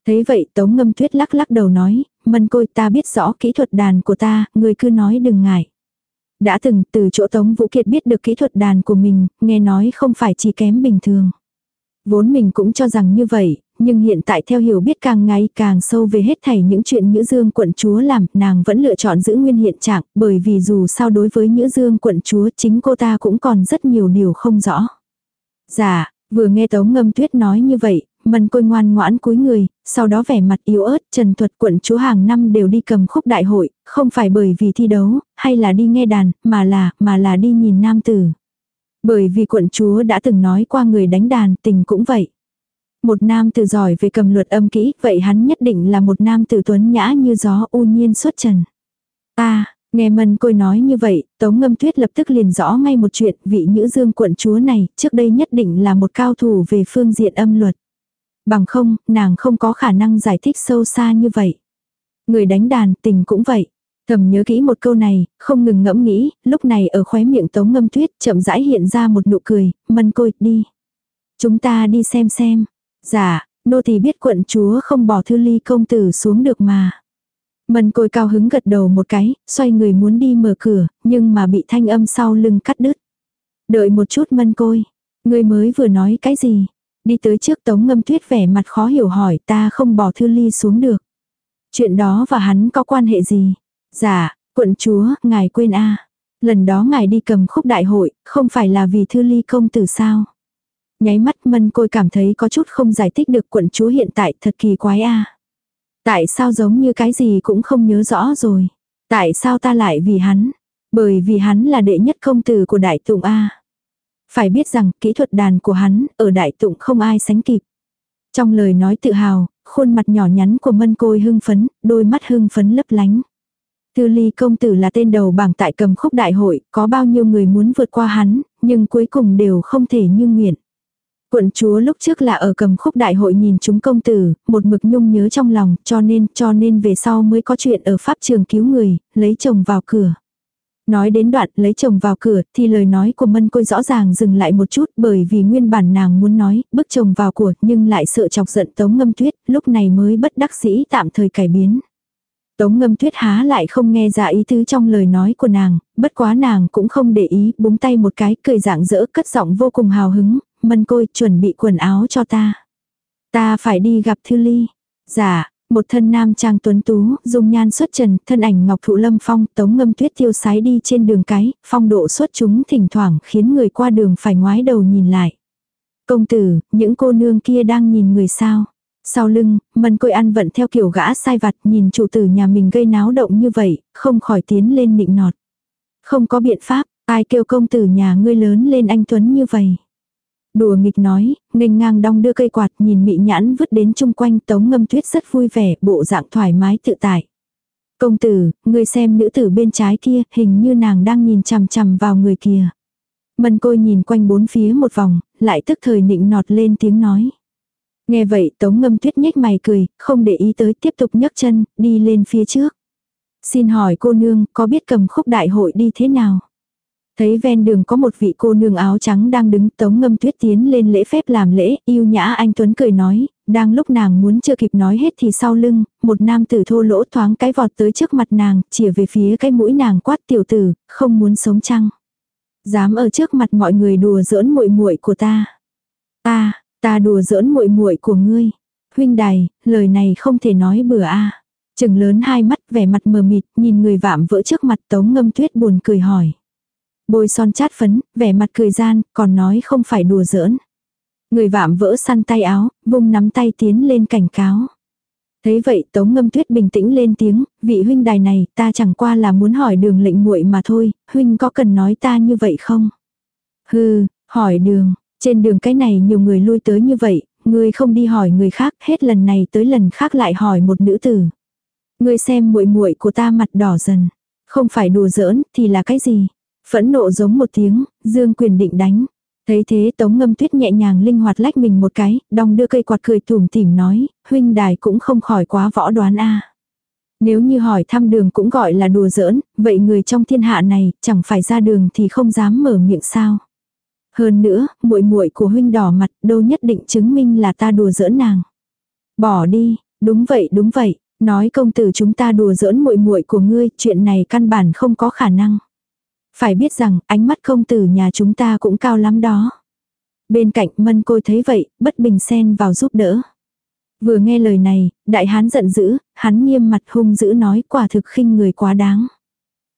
Thấy vậy tống ngâm tuyết lắc lắc đầu nói, mân côi ta biết rõ kỹ thuật đàn của ta, người cứ nói đừng ngại. Đã từng từ chỗ tống vũ kiệt biết được kỹ thuật đàn của mình, nghe nói không phải chỉ kém bình thường. Vốn mình cũng cho rằng như vậy, nhưng hiện tại theo hiểu biết càng ngày càng sâu về hết thảy những chuyện Nhữ Dương quận chúa làm, nàng vẫn lựa chọn giữ nguyên hiện trạng, bởi vì dù sao đối với Nhữ Dương quận chúa chính cô ta cũng còn rất nhiều điều không rõ. Dạ, vừa nghe Tống Ngâm Tuyết nói như vậy, Mân Côi ngoan ngoãn cúi người, sau đó vẻ mặt yếu ớt, Trần Thuật quận chúa hàng năm đều đi cầm khúc đại hội, không phải bởi vì thi đấu, hay là đi nghe đàn, mà là, mà là đi nhìn nam tử. Bởi vì quận chúa đã từng nói qua người đánh đàn, tình cũng vậy. Một nam tử giỏi về cầm luật âm kỹ, vậy hắn nhất định là một nam tử tuấn nhã như gió u nhiên xuất trần. Ta, nghe mân côi nói như vậy, tống ngâm tuyết lập tức liền rõ ngay một chuyện, vị nữ dương quận chúa này, trước đây nhất định là một cao thủ về phương diện âm luật. Bằng không, nàng không có khả năng giải thích sâu xa như vậy. Người đánh đàn, tình cũng vậy. Thầm nhớ kỹ một câu này, không ngừng ngẫm nghĩ, lúc này ở khóe miệng tống ngâm tuyết chậm rãi hiện ra một nụ cười, mân côi, đi. Chúng ta đi xem xem. Dạ, nô thì biết quận chúa không bỏ thư ly công tử xuống được mà. Mân côi cao hứng gật đầu một cái, xoay người muốn đi mở cửa, nhưng mà bị thanh âm sau lưng cắt đứt. Đợi một chút mân côi. Người mới vừa nói cái gì? Đi tới trước tống ngâm tuyết vẻ mặt khó hiểu hỏi ta không bỏ thư ly xuống được. Chuyện đó và hắn có quan hệ gì? Dạ, quận chúa, ngài quên a Lần đó ngài đi cầm khúc đại hội, không phải là vì thư ly công tử sao? Nháy mắt mân côi cảm thấy có chút không giải thích được quận chúa hiện tại thật kỳ quái a Tại sao giống như cái gì cũng không nhớ rõ rồi. Tại sao ta lại vì hắn? Bởi vì hắn là đệ nhất công tử của đại tụng A. Phải biết rằng kỹ thuật đàn của hắn ở đại tụng không ai sánh kịp. Trong lời nói tự hào, khuôn mặt nhỏ nhắn của mân côi hưng phấn, đôi mắt hưng phấn lấp lánh. Tư ly công tử là tên đầu bảng tại cầm khúc đại hội, có bao nhiêu người muốn vượt qua hắn, nhưng cuối cùng đều không thể như nguyện. Quận chúa lúc trước là ở cầm khúc đại hội nhìn chúng công tử, một mực nhung nhớ trong lòng, cho nên, cho nên về sau mới có chuyện ở pháp trường cứu người, lấy chồng vào cửa. Nói đến đoạn lấy chồng vào cửa thì lời nói của mân côi rõ ràng dừng lại một chút bởi vì nguyên bản nàng muốn nói bức chồng vào của nhưng lại sợ chọc giận tống ngâm tuyết lúc này mới bất đắc dĩ tạm thời cải biến. Tống ngâm tuyết há lại không nghe ra ý tứ trong lời nói của nàng, bất quá nàng cũng không để ý, búng tay một cái, cười dạng dỡ, cất giọng vô cùng hào hứng, mân côi chuẩn bị quần áo cho ta. Ta phải đi gặp Thư Ly. Dạ, một thân nam trang tuấn tú, dung nhan xuất trần, thân ảnh ngọc thụ lâm phong, tống ngâm tuyết tiêu sái đi trên đường cái, phong độ xuất chúng thỉnh thoảng khiến người qua đường phải ngoái đầu nhìn lại. Công tử, những cô nương kia đang nhìn người sao? Sau lưng, mân côi ăn vận theo kiểu gã sai vặt nhìn chủ tử nhà mình gây náo động như vậy, không khỏi tiến lên nịnh nọt. Không có biện pháp, ai kêu công tử nhà ngươi lớn lên anh Tuấn như vậy. Đùa nghịch nói, nghênh ngang đong đưa cây quạt nhìn mị nhãn vứt đến chung quanh tống ngâm tuyết rất vui vẻ, bộ dạng thoải mái tự tại. Công tử, người xem nữ tử bên trái kia, hình như nàng đang nhìn chằm chằm vào người kia. Mân côi nhìn quanh bốn phía một vòng, lại tức thời nịnh nọt lên tiếng nói. Nghe vậy tống ngâm tuyết nhếch mày cười, không để ý tới tiếp tục nhấc chân, đi lên phía trước. Xin hỏi cô nương, có biết cầm khúc đại hội đi thế nào? Thấy ven đường có một vị cô nương áo trắng đang đứng tống ngâm tuyết tiến lên lễ phép làm lễ, yêu nhã anh Tuấn cười nói, đang lúc nàng muốn chưa kịp nói hết thì sau lưng, một nam tử thô lỗ thoáng cái vọt tới trước mặt nàng, chìa về phía cái mũi nàng quát tiểu tử, không muốn sống chăng. Dám ở trước mặt mọi người đùa giỡn muội muội của ta. Ta, ta đùa giỡn muội muội của ngươi. Huynh đài, lời này không thể nói bừa a. À. Trừng lớn hai mắt vẻ mặt mờ mịt, nhìn người vạm vỡ trước mặt tống ngâm tuyết buồn cười hỏi. Bôi son chát phấn, vẻ mặt cười gian, còn nói không phải đùa giỡn. Người vạm vỡ săn tay áo, vung nắm tay tiến lên cảnh cáo. Thế vậy Tống Ngâm Tuyết bình tĩnh lên tiếng, vị huynh đài này, ta chẳng qua là muốn hỏi đường lệnh muội mà thôi, huynh có cần nói ta như vậy không? Hừ, hỏi đường, trên đường cái này nhiều người lui tới như vậy, ngươi không đi hỏi người khác, hết lần này tới lần khác lại hỏi một nữ tử. Ngươi xem muội muội của ta mặt đỏ dần, không phải đùa giỡn thì là cái gì? Phẫn nộ giống một tiếng, dương quyền định đánh. Thấy thế tống ngâm tuyết nhẹ nhàng linh hoạt lách mình một cái, đong đưa cây quạt cười tủm tỉm nói, huynh đài cũng không khỏi quá võ đoán a Nếu như hỏi thăm đường cũng gọi là đùa giỡn, vậy người trong thiên hạ này chẳng phải ra đường thì không dám mở miệng sao. Hơn nữa, muội muội của huynh đỏ mặt đâu nhất định chứng minh là ta đùa giỡn nàng. Bỏ đi, đúng vậy đúng vậy, nói công tử chúng ta đùa giỡn muội muội của ngươi, chuyện này căn bản không có khả năng. Phải biết rằng, ánh mắt công tử nhà chúng ta cũng cao lắm đó. Bên cạnh mân côi thấy vậy, bất bình xen vào giúp đỡ. Vừa nghe lời này, đại hán giận dữ, hắn nghiêm mặt hung dữ nói quả thực khinh người quá đáng.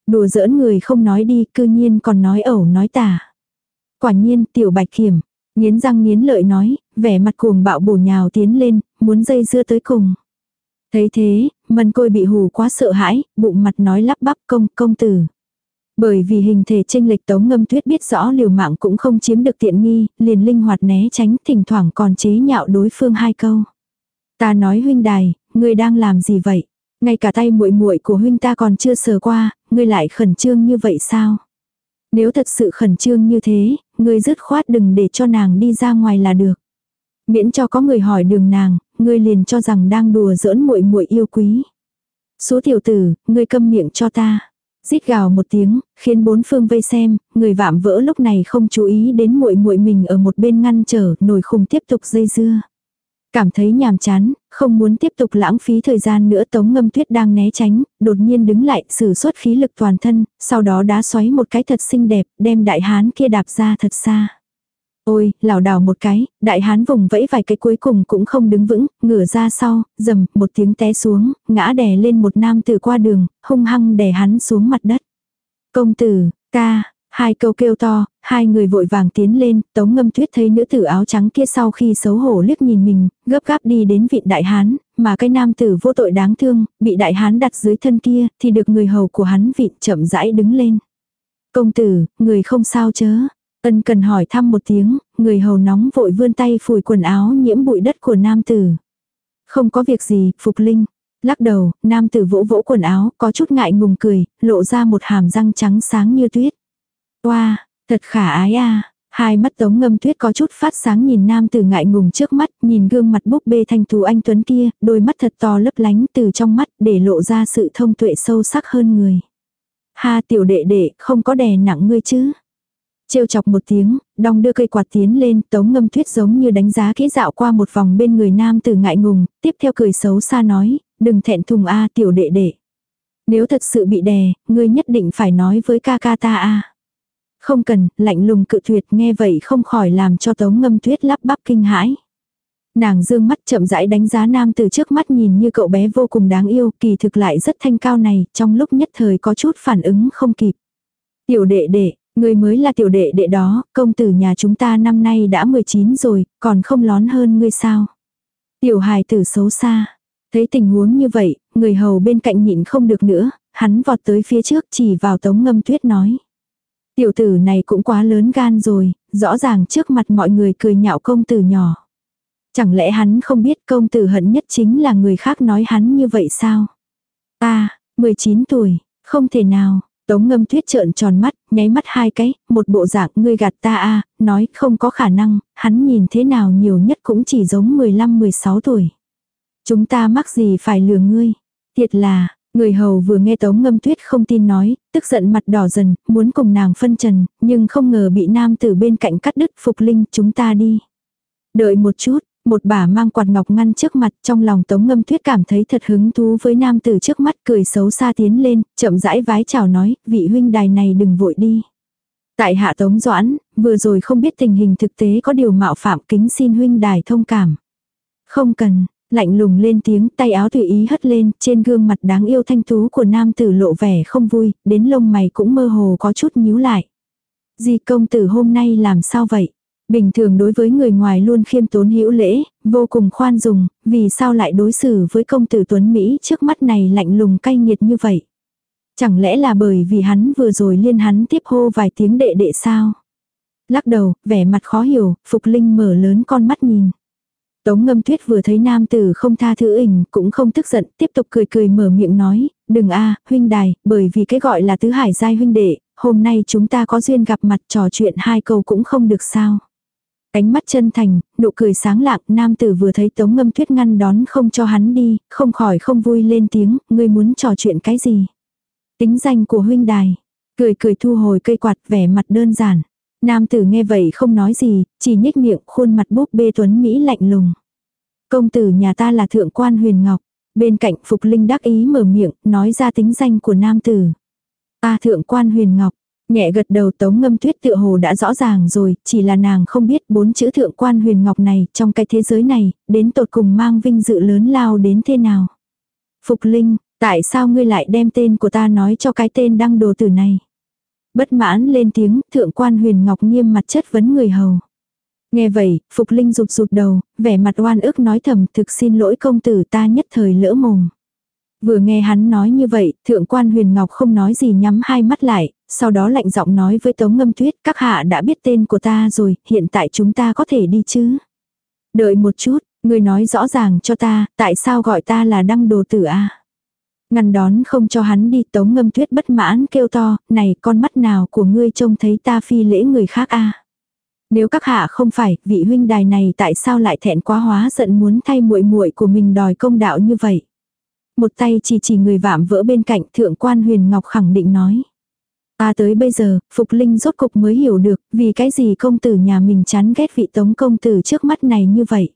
Đùa giỡn người không nói đi, cư nhiên còn nói ẩu nói tả. Quả nhiên, tiểu bạch kiểm, nghiến răng nghiến lợi nói, vẻ mặt cuồng bạo bổ nhào tiến lên, muốn dây dưa tới cùng. Thấy thế, mân côi bị hù quá sợ hãi, bụng mặt nói lắp bắp công công tử. Bởi vì hình thể tranh lệch tống ngâm tuyết biết rõ liều mạng cũng không chiếm được tiện nghi, liền linh hoạt né tránh thỉnh thoảng còn chế nhạo đối phương hai câu. Ta nói huynh đài, ngươi đang làm gì vậy? Ngay cả tay muội muội của huynh ta còn chưa sờ qua, ngươi lại khẩn trương như vậy sao? Nếu thật sự khẩn trương như thế, ngươi dứt khoát đừng để cho nàng đi ra ngoài là được. Miễn cho có người hỏi đường nàng, ngươi liền cho rằng đang đùa giỡn muội muội yêu quý. Số tiểu tử, ngươi câm miệng cho ta. Rít gào một tiếng, khiến bốn phương vây xem, người vạm vỡ lúc này không chú ý đến muội muội mình ở một bên ngăn trở, nổi khùng tiếp tục dây dưa. Cảm thấy nhàm chán, không muốn tiếp tục lãng phí thời gian nữa tống ngâm tuyết đang né tránh, đột nhiên đứng lại, sử xuất khí lực toàn thân, sau đó đá xoáy một cái thật xinh đẹp, đem đại hán kia đạp ra thật xa. Ôi, lảo đảo một cái, đại hán vùng vẫy vài cái cuối cùng cũng không đứng vững, ngửa ra sau, dầm, một tiếng té xuống, ngã đè lên một nam tử qua đường, hung hăng đè hắn xuống mặt đất. Công tử, ca, hai câu kêu to, hai người vội vàng tiến lên, tống ngâm tuyết thấy nữ tử áo trắng kia sau khi xấu hổ liếc nhìn mình, gấp gáp đi đến vị đại hán, mà cái nam tử vô tội đáng thương, bị đại hán đặt dưới thân kia, thì được người hầu của hắn vị chậm rãi đứng lên. Công tử, người không sao chớ, Ân cần hỏi thăm một tiếng, người hầu nóng vội vươn tay phủi quần áo nhiễm bụi đất của nam tử. Không có việc gì, Phục Linh. Lắc đầu, nam tử vỗ vỗ quần áo, có chút ngại ngùng cười, lộ ra một hàm răng trắng sáng như tuyết. Wow, thật khả ái à. Hai mắt tống ngâm tuyết có chút phát sáng nhìn nam tử ngại ngùng trước mắt, nhìn gương mặt búp bê thanh thú anh Tuấn kia, đôi mắt thật to lấp lánh từ trong mắt để lộ ra sự thông tuệ sâu sắc hơn người. Ha tiểu đệ đệ, không có đè nặng ngươi chứ. Trêu chọc một tiếng, đong đưa cây quạt tiến lên, tống ngâm tuyết giống như đánh giá kỹ dạo qua một vòng bên người nam tử ngại ngùng, tiếp theo cười xấu xa nói, đừng thẹn thùng a tiểu đệ đệ. Nếu thật sự bị đè, ngươi nhất định phải nói với ca ca ta a. Không cần, lạnh lùng cự tuyệt nghe vậy không khỏi làm cho tống ngâm tuyết lắp bắp kinh hãi. Nàng dương mắt chậm rãi đánh giá nam từ trước mắt nhìn như cậu bé vô cùng đáng yêu, kỳ thực lại rất thanh cao này, trong lúc nhất thời có chút phản ứng không kịp. Tiểu đệ đệ, người mới là tiểu đệ đệ đó, công tử nhà chúng ta năm nay đã 19 rồi, còn không lón hơn ngươi sao. Tiểu hài tử xấu xa. Thấy tình huống như vậy, người hầu bên cạnh nhịn không được nữa, hắn vọt tới phía trước chỉ vào tống ngâm tuyết nói. Tiểu tử này cũng quá lớn gan rồi, rõ ràng trước mặt mọi người cười nhạo công tử nhỏ. Chẳng lẽ hắn không biết công tử hận nhất chính là người khác nói hắn như vậy sao? Ta, 19 tuổi, không thể nào. Tống ngâm tuyết trợn tròn mắt, nháy mắt hai cái, một bộ dạng ngươi gạt ta a nói không có khả năng, hắn nhìn thế nào nhiều nhất cũng chỉ giống 15-16 tuổi. Chúng ta mắc gì phải lừa ngươi. Thiệt là, người hầu vừa nghe tống ngâm tuyết không tin nói, tức giận mặt đỏ dần, muốn cùng nàng phân trần, nhưng không ngờ bị nam tử bên cạnh cắt đứt phục linh chúng ta đi. Đợi một chút, một bà mang quạt ngọc ngăn trước mặt trong lòng tống ngâm tuyết cảm thấy thật hứng thú với nam tử trước mắt cười xấu xa tiến lên, chậm rãi vái chào nói, vị huynh đài này đừng vội đi. Tại hạ tống doãn, vừa rồi không biết tình hình thực tế có điều mạo phạm kính xin huynh đài thông cảm. Không cần, lạnh lùng lên tiếng tay áo tùy ý hất lên, trên gương mặt đáng yêu thanh tú của nam tử lộ vẻ không vui, đến lông mày cũng mơ hồ có chút nhíu lại. Di công tử hôm nay làm sao vậy? Bình thường đối với người ngoài luôn khiêm tốn hữu lễ, vô cùng khoan dung, vì sao lại đối xử với công tử Tuấn Mỹ trước mắt này lạnh lùng cay nghiệt như vậy? Chẳng lẽ là bởi vì hắn vừa rồi liên hắn tiếp hô vài tiếng đệ đệ sao? Lắc đầu, vẻ mặt khó hiểu, Phục Linh mở lớn con mắt nhìn. Tống ngâm tuyết vừa thấy nam tử không tha thứ ỉnh, cũng không tức giận, tiếp tục cười cười mở miệng nói, đừng a huynh đài, bởi vì cái gọi là tứ hải giai huynh đệ, hôm nay chúng ta có duyên gặp mặt trò chuyện hai câu cũng không được sao. Ánh mắt chân thành, nụ cười sáng lạng, nam tử vừa thấy tống ngâm tuyết ngăn đón không cho hắn đi, không khỏi không vui lên tiếng, ngươi muốn trò chuyện cái gì. Tính danh của huynh đài, cười cười thu hồi cây quạt vẻ mặt đơn giản. Nam tử nghe vậy không nói gì, chỉ nhếch miệng khuôn mặt búp bê tuấn Mỹ lạnh lùng. Công tử nhà ta là thượng quan huyền ngọc. Bên cạnh Phục Linh đắc ý mở miệng, nói ra tính danh của nam tử. Ta thượng quan huyền ngọc, Nhẹ gật đầu tống ngâm tuyết tựa hồ đã rõ ràng rồi, chỉ là nàng không biết bốn chữ thượng quan huyền ngọc này trong cái thế giới này, đến tột cùng mang vinh dự lớn lao đến thế nào. Phục Linh, tại sao ngươi lại đem tên của ta nói cho cái tên đăng đồ tử này? Bất mãn lên tiếng, thượng quan huyền ngọc nghiêm mặt chất vấn người hầu. Nghe vậy, Phục Linh rụt rụt đầu, vẻ mặt oan ức nói thầm thực xin lỗi công tử ta nhất thời lỡ mồm. Vừa nghe hắn nói như vậy, thượng quan huyền ngọc không nói gì nhắm hai mắt lại, sau đó lạnh giọng nói với tống ngâm tuyết, các hạ đã biết tên của ta rồi, hiện tại chúng ta có thể đi chứ. Đợi một chút, người nói rõ ràng cho ta, tại sao gọi ta là đăng đồ tử a Ngăn đón không cho hắn đi tống ngâm tuyết bất mãn kêu to, này con mắt nào của ngươi trông thấy ta phi lễ người khác a Nếu các hạ không phải, vị huynh đài này tại sao lại thẹn quá hóa giận muốn thay muội muội của mình đòi công đạo như vậy? Một tay chỉ chỉ người vạm vỡ bên cạnh thượng quan huyền ngọc khẳng định nói. Ta tới bây giờ, Phục Linh rốt cục mới hiểu được, vì cái gì công tử nhà mình chán ghét vị tống công tử trước mắt này như vậy.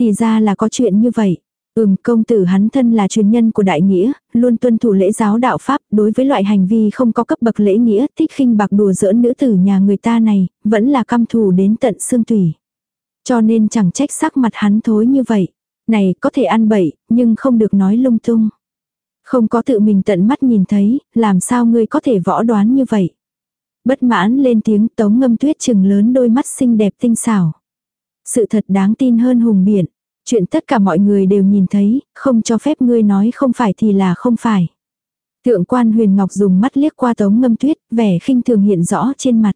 Thì ra là có chuyện như vậy. Ừm, công tử hắn thân là truyền nhân của đại nghĩa, luôn tuân thủ lễ giáo đạo pháp, đối với loại hành vi không có cấp bậc lễ nghĩa, thích khinh bạc đùa giỡn nữ tử nhà người ta này, vẫn là căm thù đến tận xương tủy. Cho nên chẳng trách sắc mặt hắn thối như vậy. Này, có thể ăn bậy, nhưng không được nói lung tung. Không có tự mình tận mắt nhìn thấy, làm sao ngươi có thể võ đoán như vậy. Bất mãn lên tiếng tống ngâm tuyết chừng lớn đôi mắt xinh đẹp tinh xảo. Sự thật đáng tin hơn hùng biển. Chuyện tất cả mọi người đều nhìn thấy, không cho phép ngươi nói không phải thì là không phải. Thượng quan huyền ngọc dùng mắt liếc qua tống ngâm tuyết, vẻ khinh thường hiện rõ trên mặt.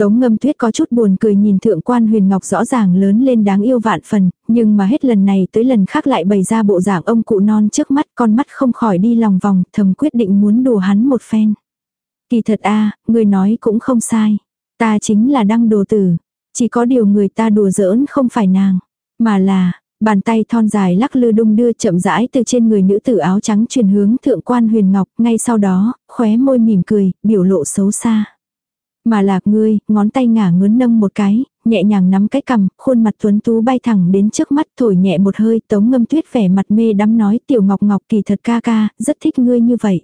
Tống ngâm tuyết có chút buồn cười nhìn thượng quan huyền ngọc rõ ràng lớn lên đáng yêu vạn phần, nhưng mà hết lần này tới lần khác lại bày ra bộ dạng ông cụ non trước mắt con mắt không khỏi đi lòng vòng thầm quyết định muốn đùa hắn một phen. Kỳ thật a người nói cũng không sai. Ta chính là đăng đồ tử. Chỉ có điều người ta đùa giỡn không phải nàng. Mà là, bàn tay thon dài lắc lư đung đưa chậm rãi từ trên người nữ tử áo trắng truyền hướng thượng quan huyền ngọc. Ngay sau đó, khóe môi mỉm cười, biểu lộ xấu xa. Mà lạc ngươi, ngón tay ngả ngớn nâng một cái, nhẹ nhàng nắm cái cầm, khuôn mặt tuấn tú bay thẳng đến trước mắt thổi nhẹ một hơi tống ngâm tuyết vẻ mặt mê đắm nói tiểu ngọc ngọc kỳ thật ca ca, rất thích ngươi như vậy.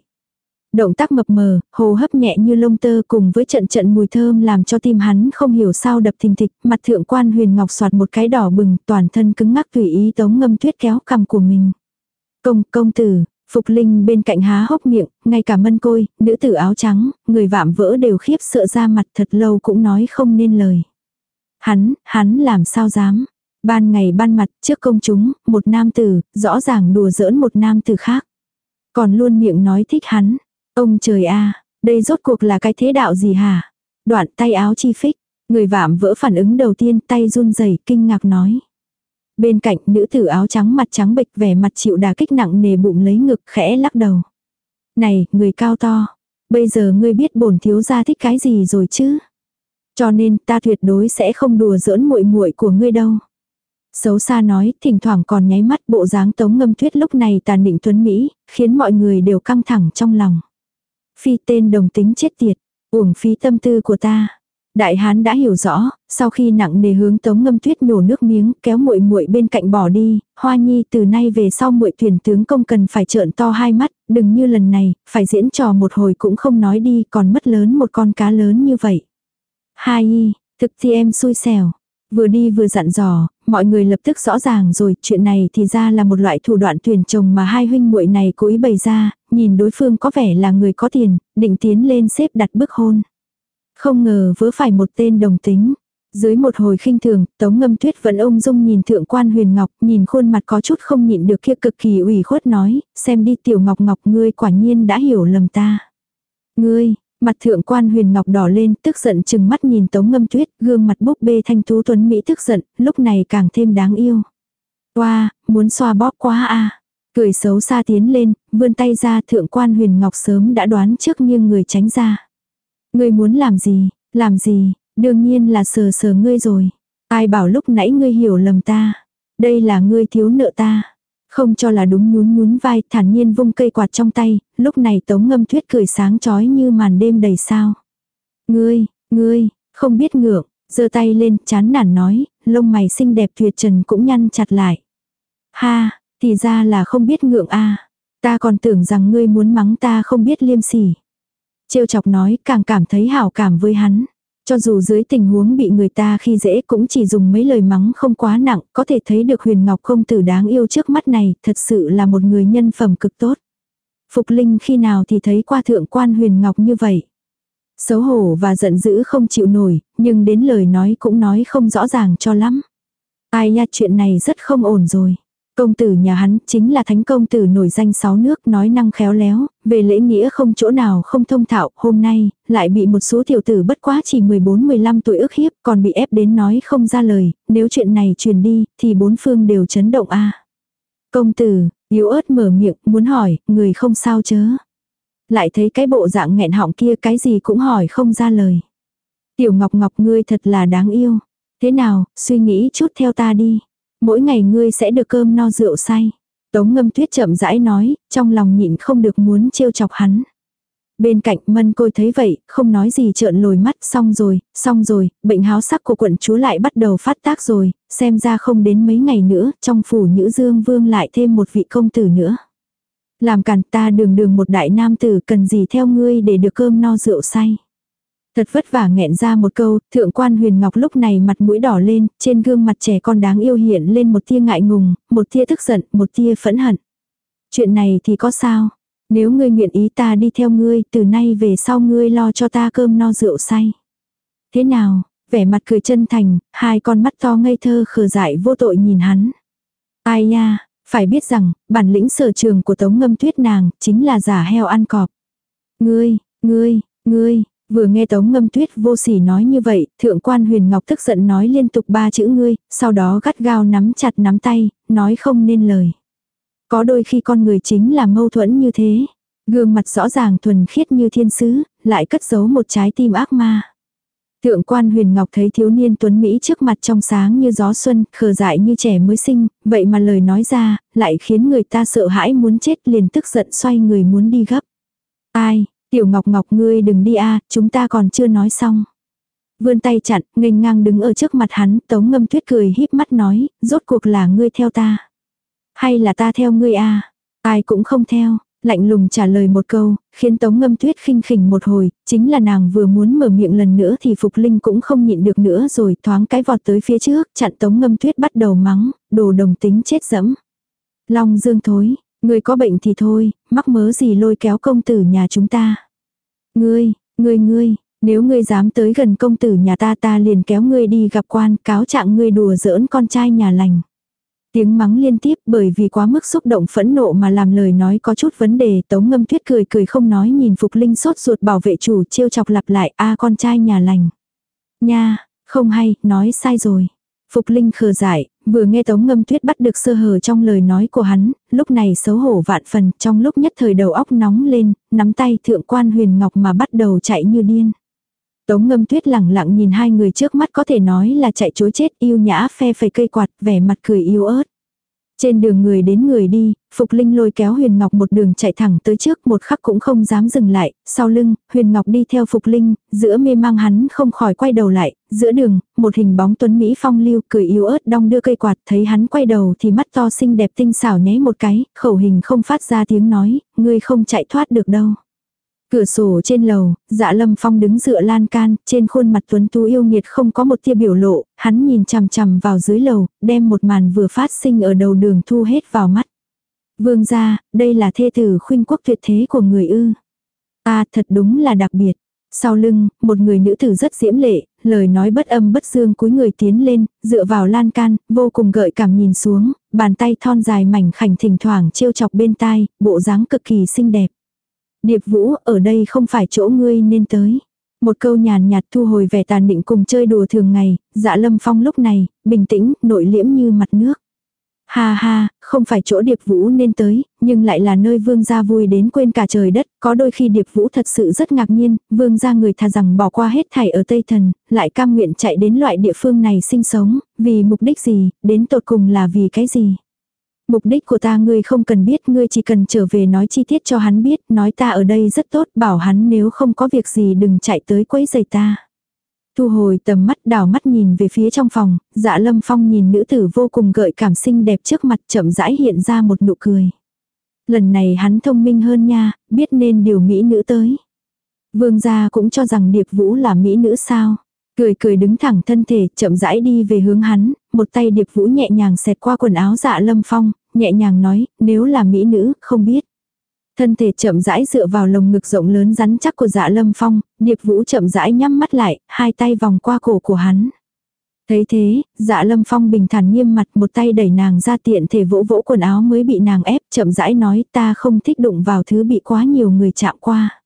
Động tác mập mờ, hồ hấp nhẹ như lông tơ cùng với trận trận mùi thơm làm cho tim hắn không hiểu sao đập thình thịch, mặt thượng quan huyền ngọc soạt một cái đỏ bừng, toàn thân cứng ngắc tùy ý tống ngâm tuyết kéo cầm của mình. Công, công tử, Phục Linh bên cạnh há hốc miệng, ngay cả mân côi, nữ tử áo trắng, người vạm vỡ đều khiếp sợ ra mặt thật lâu cũng nói không nên lời. Hắn, hắn làm sao dám. Ban ngày ban mặt trước công chúng, một nam tử, rõ ràng đùa giỡn một nam tử khác. Còn luôn miệng nói thích hắn. Ông trời a đây rốt cuộc là cái thế đạo gì hả? Đoạn tay áo chi phích, người vạm vỡ phản ứng đầu tiên tay run rẩy kinh ngạc nói. Bên cạnh nữ tử áo trắng mặt trắng bệch vẻ mặt chịu đà kích nặng nề bụng lấy ngực khẽ lắc đầu. Này, người cao to, bây giờ ngươi biết bổn thiếu gia thích cái gì rồi chứ? Cho nên ta tuyệt đối sẽ không đùa giỡn muội muội của ngươi đâu. Xấu xa nói, thỉnh thoảng còn nháy mắt bộ dáng tống ngâm tuyết lúc này tàn định tuấn Mỹ, khiến mọi người đều căng thẳng trong lòng. Phi tên đồng tính chết tiệt, uổng phí tâm tư của ta. Đại hán đã hiểu rõ, sau khi nặng nề hướng Tống Ngâm Tuyết nhổ nước miếng, kéo muội muội bên cạnh bỏ đi, Hoa Nhi từ nay về sau muội thuyền tướng công cần phải trợn to hai mắt, đừng như lần này, phải diễn trò một hồi cũng không nói đi, còn mất lớn một con cá lớn như vậy. Hai y, thực thì em xui xẻo. Vừa đi vừa dặn dò, mọi người lập tức rõ ràng rồi, chuyện này thì ra là một loại thủ đoạn tuyển chồng mà hai huynh muội này cố ý bày ra, nhìn đối phương có vẻ là người có tiền, định tiến lên xếp đặt bức hôn. Không ngờ vỡ phải một tên đồng tính. Dưới một hồi khinh thường, Tống Ngâm Tuyết vẫn ung dung nhìn thượng quan huyền ngọc, nhìn khuôn mặt có chút không nhịn được kia cực kỳ ủy khuất nói, xem đi tiểu ngọc ngọc ngươi quả nhiên đã hiểu lầm ta. Ngươi, mặt thượng quan huyền ngọc đỏ lên, tức giận chừng mắt nhìn Tống Ngâm Tuyết, gương mặt búp bê thanh tú tuấn Mỹ tức giận, lúc này càng thêm đáng yêu. Oa, muốn xoa bóp quá a Cười xấu xa tiến lên, vươn tay ra thượng quan huyền ngọc sớm đã đoán trước nghiêng người tránh ra. Ngươi muốn làm gì, làm gì, đương nhiên là sờ sờ ngươi rồi. Ai bảo lúc nãy ngươi hiểu lầm ta. Đây là ngươi thiếu nợ ta. Không cho là đúng nhún nhún vai thản nhiên vung cây quạt trong tay, lúc này tống ngâm tuyết cười sáng chói như màn đêm đầy sao. Ngươi, ngươi, không biết ngượng, giơ tay lên chán nản nói, lông mày xinh đẹp tuyệt trần cũng nhăn chặt lại. Ha, thì ra là không biết ngượng a Ta còn tưởng rằng ngươi muốn mắng ta không biết liêm sỉ trêu chọc nói càng cảm thấy hảo cảm với hắn. Cho dù dưới tình huống bị người ta khi dễ cũng chỉ dùng mấy lời mắng không quá nặng, có thể thấy được huyền ngọc không tử đáng yêu trước mắt này, thật sự là một người nhân phẩm cực tốt. Phục Linh khi nào thì thấy qua thượng quan huyền ngọc như vậy. Xấu hổ và giận dữ không chịu nổi, nhưng đến lời nói cũng nói không rõ ràng cho lắm. Ai nha chuyện này rất không ổn rồi. Công tử nhà hắn chính là thánh công tử nổi danh sáu nước nói năng khéo léo, về lễ nghĩa không chỗ nào không thông thạo, hôm nay, lại bị một số tiểu tử bất quá chỉ 14-15 tuổi ức hiếp, còn bị ép đến nói không ra lời, nếu chuyện này truyền đi, thì bốn phương đều chấn động a Công tử, yếu ớt mở miệng, muốn hỏi, người không sao chớ. Lại thấy cái bộ dạng nghẹn họng kia cái gì cũng hỏi không ra lời. Tiểu Ngọc Ngọc ngươi thật là đáng yêu. Thế nào, suy nghĩ chút theo ta đi. Mỗi ngày ngươi sẽ được cơm no rượu say. Tống ngâm tuyết chậm rãi nói, trong lòng nhịn không được muốn trêu chọc hắn. Bên cạnh mân côi thấy vậy, không nói gì trợn lồi mắt, xong rồi, xong rồi, bệnh háo sắc của quận chúa lại bắt đầu phát tác rồi, xem ra không đến mấy ngày nữa, trong phủ nữ dương vương lại thêm một vị công tử nữa. Làm cản ta đường đường một đại nam tử cần gì theo ngươi để được cơm no rượu say. Thật vất vả nghẹn ra một câu, thượng quan huyền ngọc lúc này mặt mũi đỏ lên, trên gương mặt trẻ con đáng yêu hiện lên một tia ngại ngùng, một tia tức giận, một tia phẫn hận. Chuyện này thì có sao? Nếu ngươi nguyện ý ta đi theo ngươi, từ nay về sau ngươi lo cho ta cơm no rượu say. Thế nào? Vẻ mặt cười chân thành, hai con mắt to ngây thơ khờ dại vô tội nhìn hắn. Ai nha, phải biết rằng, bản lĩnh sở trường của tống ngâm tuyết nàng, chính là giả heo ăn cọp. Ngươi, ngươi, ngươi, Vừa nghe Tống Ngâm Tuyết vô sỉ nói như vậy, thượng quan huyền ngọc tức giận nói liên tục ba chữ ngươi, sau đó gắt gao nắm chặt nắm tay, nói không nên lời. Có đôi khi con người chính là mâu thuẫn như thế. Gương mặt rõ ràng thuần khiết như thiên sứ, lại cất giấu một trái tim ác ma. Thượng quan huyền ngọc thấy thiếu niên tuấn Mỹ trước mặt trong sáng như gió xuân, khờ dại như trẻ mới sinh, vậy mà lời nói ra, lại khiến người ta sợ hãi muốn chết liền tức giận xoay người muốn đi gấp. Ai, tiểu ngọc ngọc ngươi đừng đi a chúng ta còn chưa nói xong. Vươn tay chặn, nghênh ngang đứng ở trước mặt hắn, tống ngâm tuyết cười híp mắt nói, rốt cuộc là ngươi theo ta. Hay là ta theo ngươi a Ai cũng không theo, lạnh lùng trả lời một câu, khiến Tống Ngâm Tuyết khinh khỉnh một hồi, chính là nàng vừa muốn mở miệng lần nữa thì Phục Linh cũng không nhịn được nữa rồi, thoáng cái vọt tới phía trước, chặn Tống Ngâm Tuyết bắt đầu mắng, đồ đồng tính chết dẫm. Long Dương thối, người có bệnh thì thôi, mắc mớ gì lôi kéo công tử nhà chúng ta. Ngươi, ngươi ngươi, nếu ngươi dám tới gần công tử nhà ta ta liền kéo ngươi đi gặp quan cáo trạng ngươi đùa giỡn con trai nhà lành. Tiếng mắng liên tiếp bởi vì quá mức xúc động phẫn nộ mà làm lời nói có chút vấn đề. Tống ngâm tuyết cười cười không nói nhìn Phục Linh sốt ruột bảo vệ chủ trêu chọc lặp lại a con trai nhà lành. Nha, không hay, nói sai rồi. Phục Linh khờ dại, vừa nghe Tống Ngâm Tuyết bắt được sơ hở trong lời nói của hắn, lúc này xấu hổ vạn phần, trong lúc nhất thời đầu óc nóng lên, nắm tay thượng quan huyền ngọc mà bắt đầu chạy như điên. Tống Ngâm Tuyết lẳng lặng nhìn hai người trước mắt có thể nói là chạy chối chết yêu nhã phe phẩy cây quạt, vẻ mặt cười yêu ớt. Trên đường người đến người đi, Phục Linh lôi kéo Huyền Ngọc một đường chạy thẳng tới trước một khắc cũng không dám dừng lại, sau lưng, Huyền Ngọc đi theo Phục Linh, giữa mê mang hắn không khỏi quay đầu lại, giữa đường, một hình bóng tuấn Mỹ phong lưu cười yếu ớt đong đưa cây quạt thấy hắn quay đầu thì mắt to xinh đẹp tinh xảo nháy một cái, khẩu hình không phát ra tiếng nói, ngươi không chạy thoát được đâu. Cửa sổ trên lầu, dạ lâm phong đứng dựa lan can, trên khuôn mặt tuấn tú yêu nghiệt không có một tia biểu lộ, hắn nhìn chằm chằm vào dưới lầu, đem một màn vừa phát sinh ở đầu đường thu hết vào mắt. Vương gia, đây là thê tử khuynh quốc tuyệt thế của người ư. À thật đúng là đặc biệt. Sau lưng, một người nữ tử rất diễm lệ, lời nói bất âm bất dương cúi người tiến lên, dựa vào lan can, vô cùng gợi cảm nhìn xuống, bàn tay thon dài mảnh khảnh thỉnh thoảng trêu chọc bên tai, bộ dáng cực kỳ xinh đẹp. Điệp Vũ, ở đây không phải chỗ ngươi nên tới. Một câu nhàn nhạt thu hồi vẻ tàn định cùng chơi đùa thường ngày, dạ lâm phong lúc này, bình tĩnh, nội liễm như mặt nước. Ha ha, không phải chỗ Điệp Vũ nên tới, nhưng lại là nơi vương gia vui đến quên cả trời đất, có đôi khi Điệp Vũ thật sự rất ngạc nhiên, vương gia người thà rằng bỏ qua hết thảy ở Tây Thần, lại cam nguyện chạy đến loại địa phương này sinh sống, vì mục đích gì, đến tột cùng là vì cái gì. Mục đích của ta ngươi không cần biết, ngươi chỉ cần trở về nói chi tiết cho hắn biết, nói ta ở đây rất tốt, bảo hắn nếu không có việc gì đừng chạy tới quấy giày ta. Thu hồi tầm mắt đảo mắt nhìn về phía trong phòng, dạ lâm phong nhìn nữ tử vô cùng gợi cảm xinh đẹp trước mặt chậm rãi hiện ra một nụ cười. Lần này hắn thông minh hơn nha, biết nên điều mỹ nữ tới. Vương gia cũng cho rằng Điệp Vũ là mỹ nữ sao. Cười cười đứng thẳng thân thể, chậm rãi đi về hướng hắn, một tay điệp vũ nhẹ nhàng xẹt qua quần áo dạ lâm phong, nhẹ nhàng nói, nếu là mỹ nữ, không biết. Thân thể chậm rãi dựa vào lồng ngực rộng lớn rắn chắc của dạ lâm phong, điệp vũ chậm rãi nhắm mắt lại, hai tay vòng qua cổ của hắn. Thấy thế, dạ lâm phong bình thản nghiêm mặt một tay đẩy nàng ra tiện thể vỗ vỗ quần áo mới bị nàng ép chậm rãi nói ta không thích đụng vào thứ bị quá nhiều người chạm qua.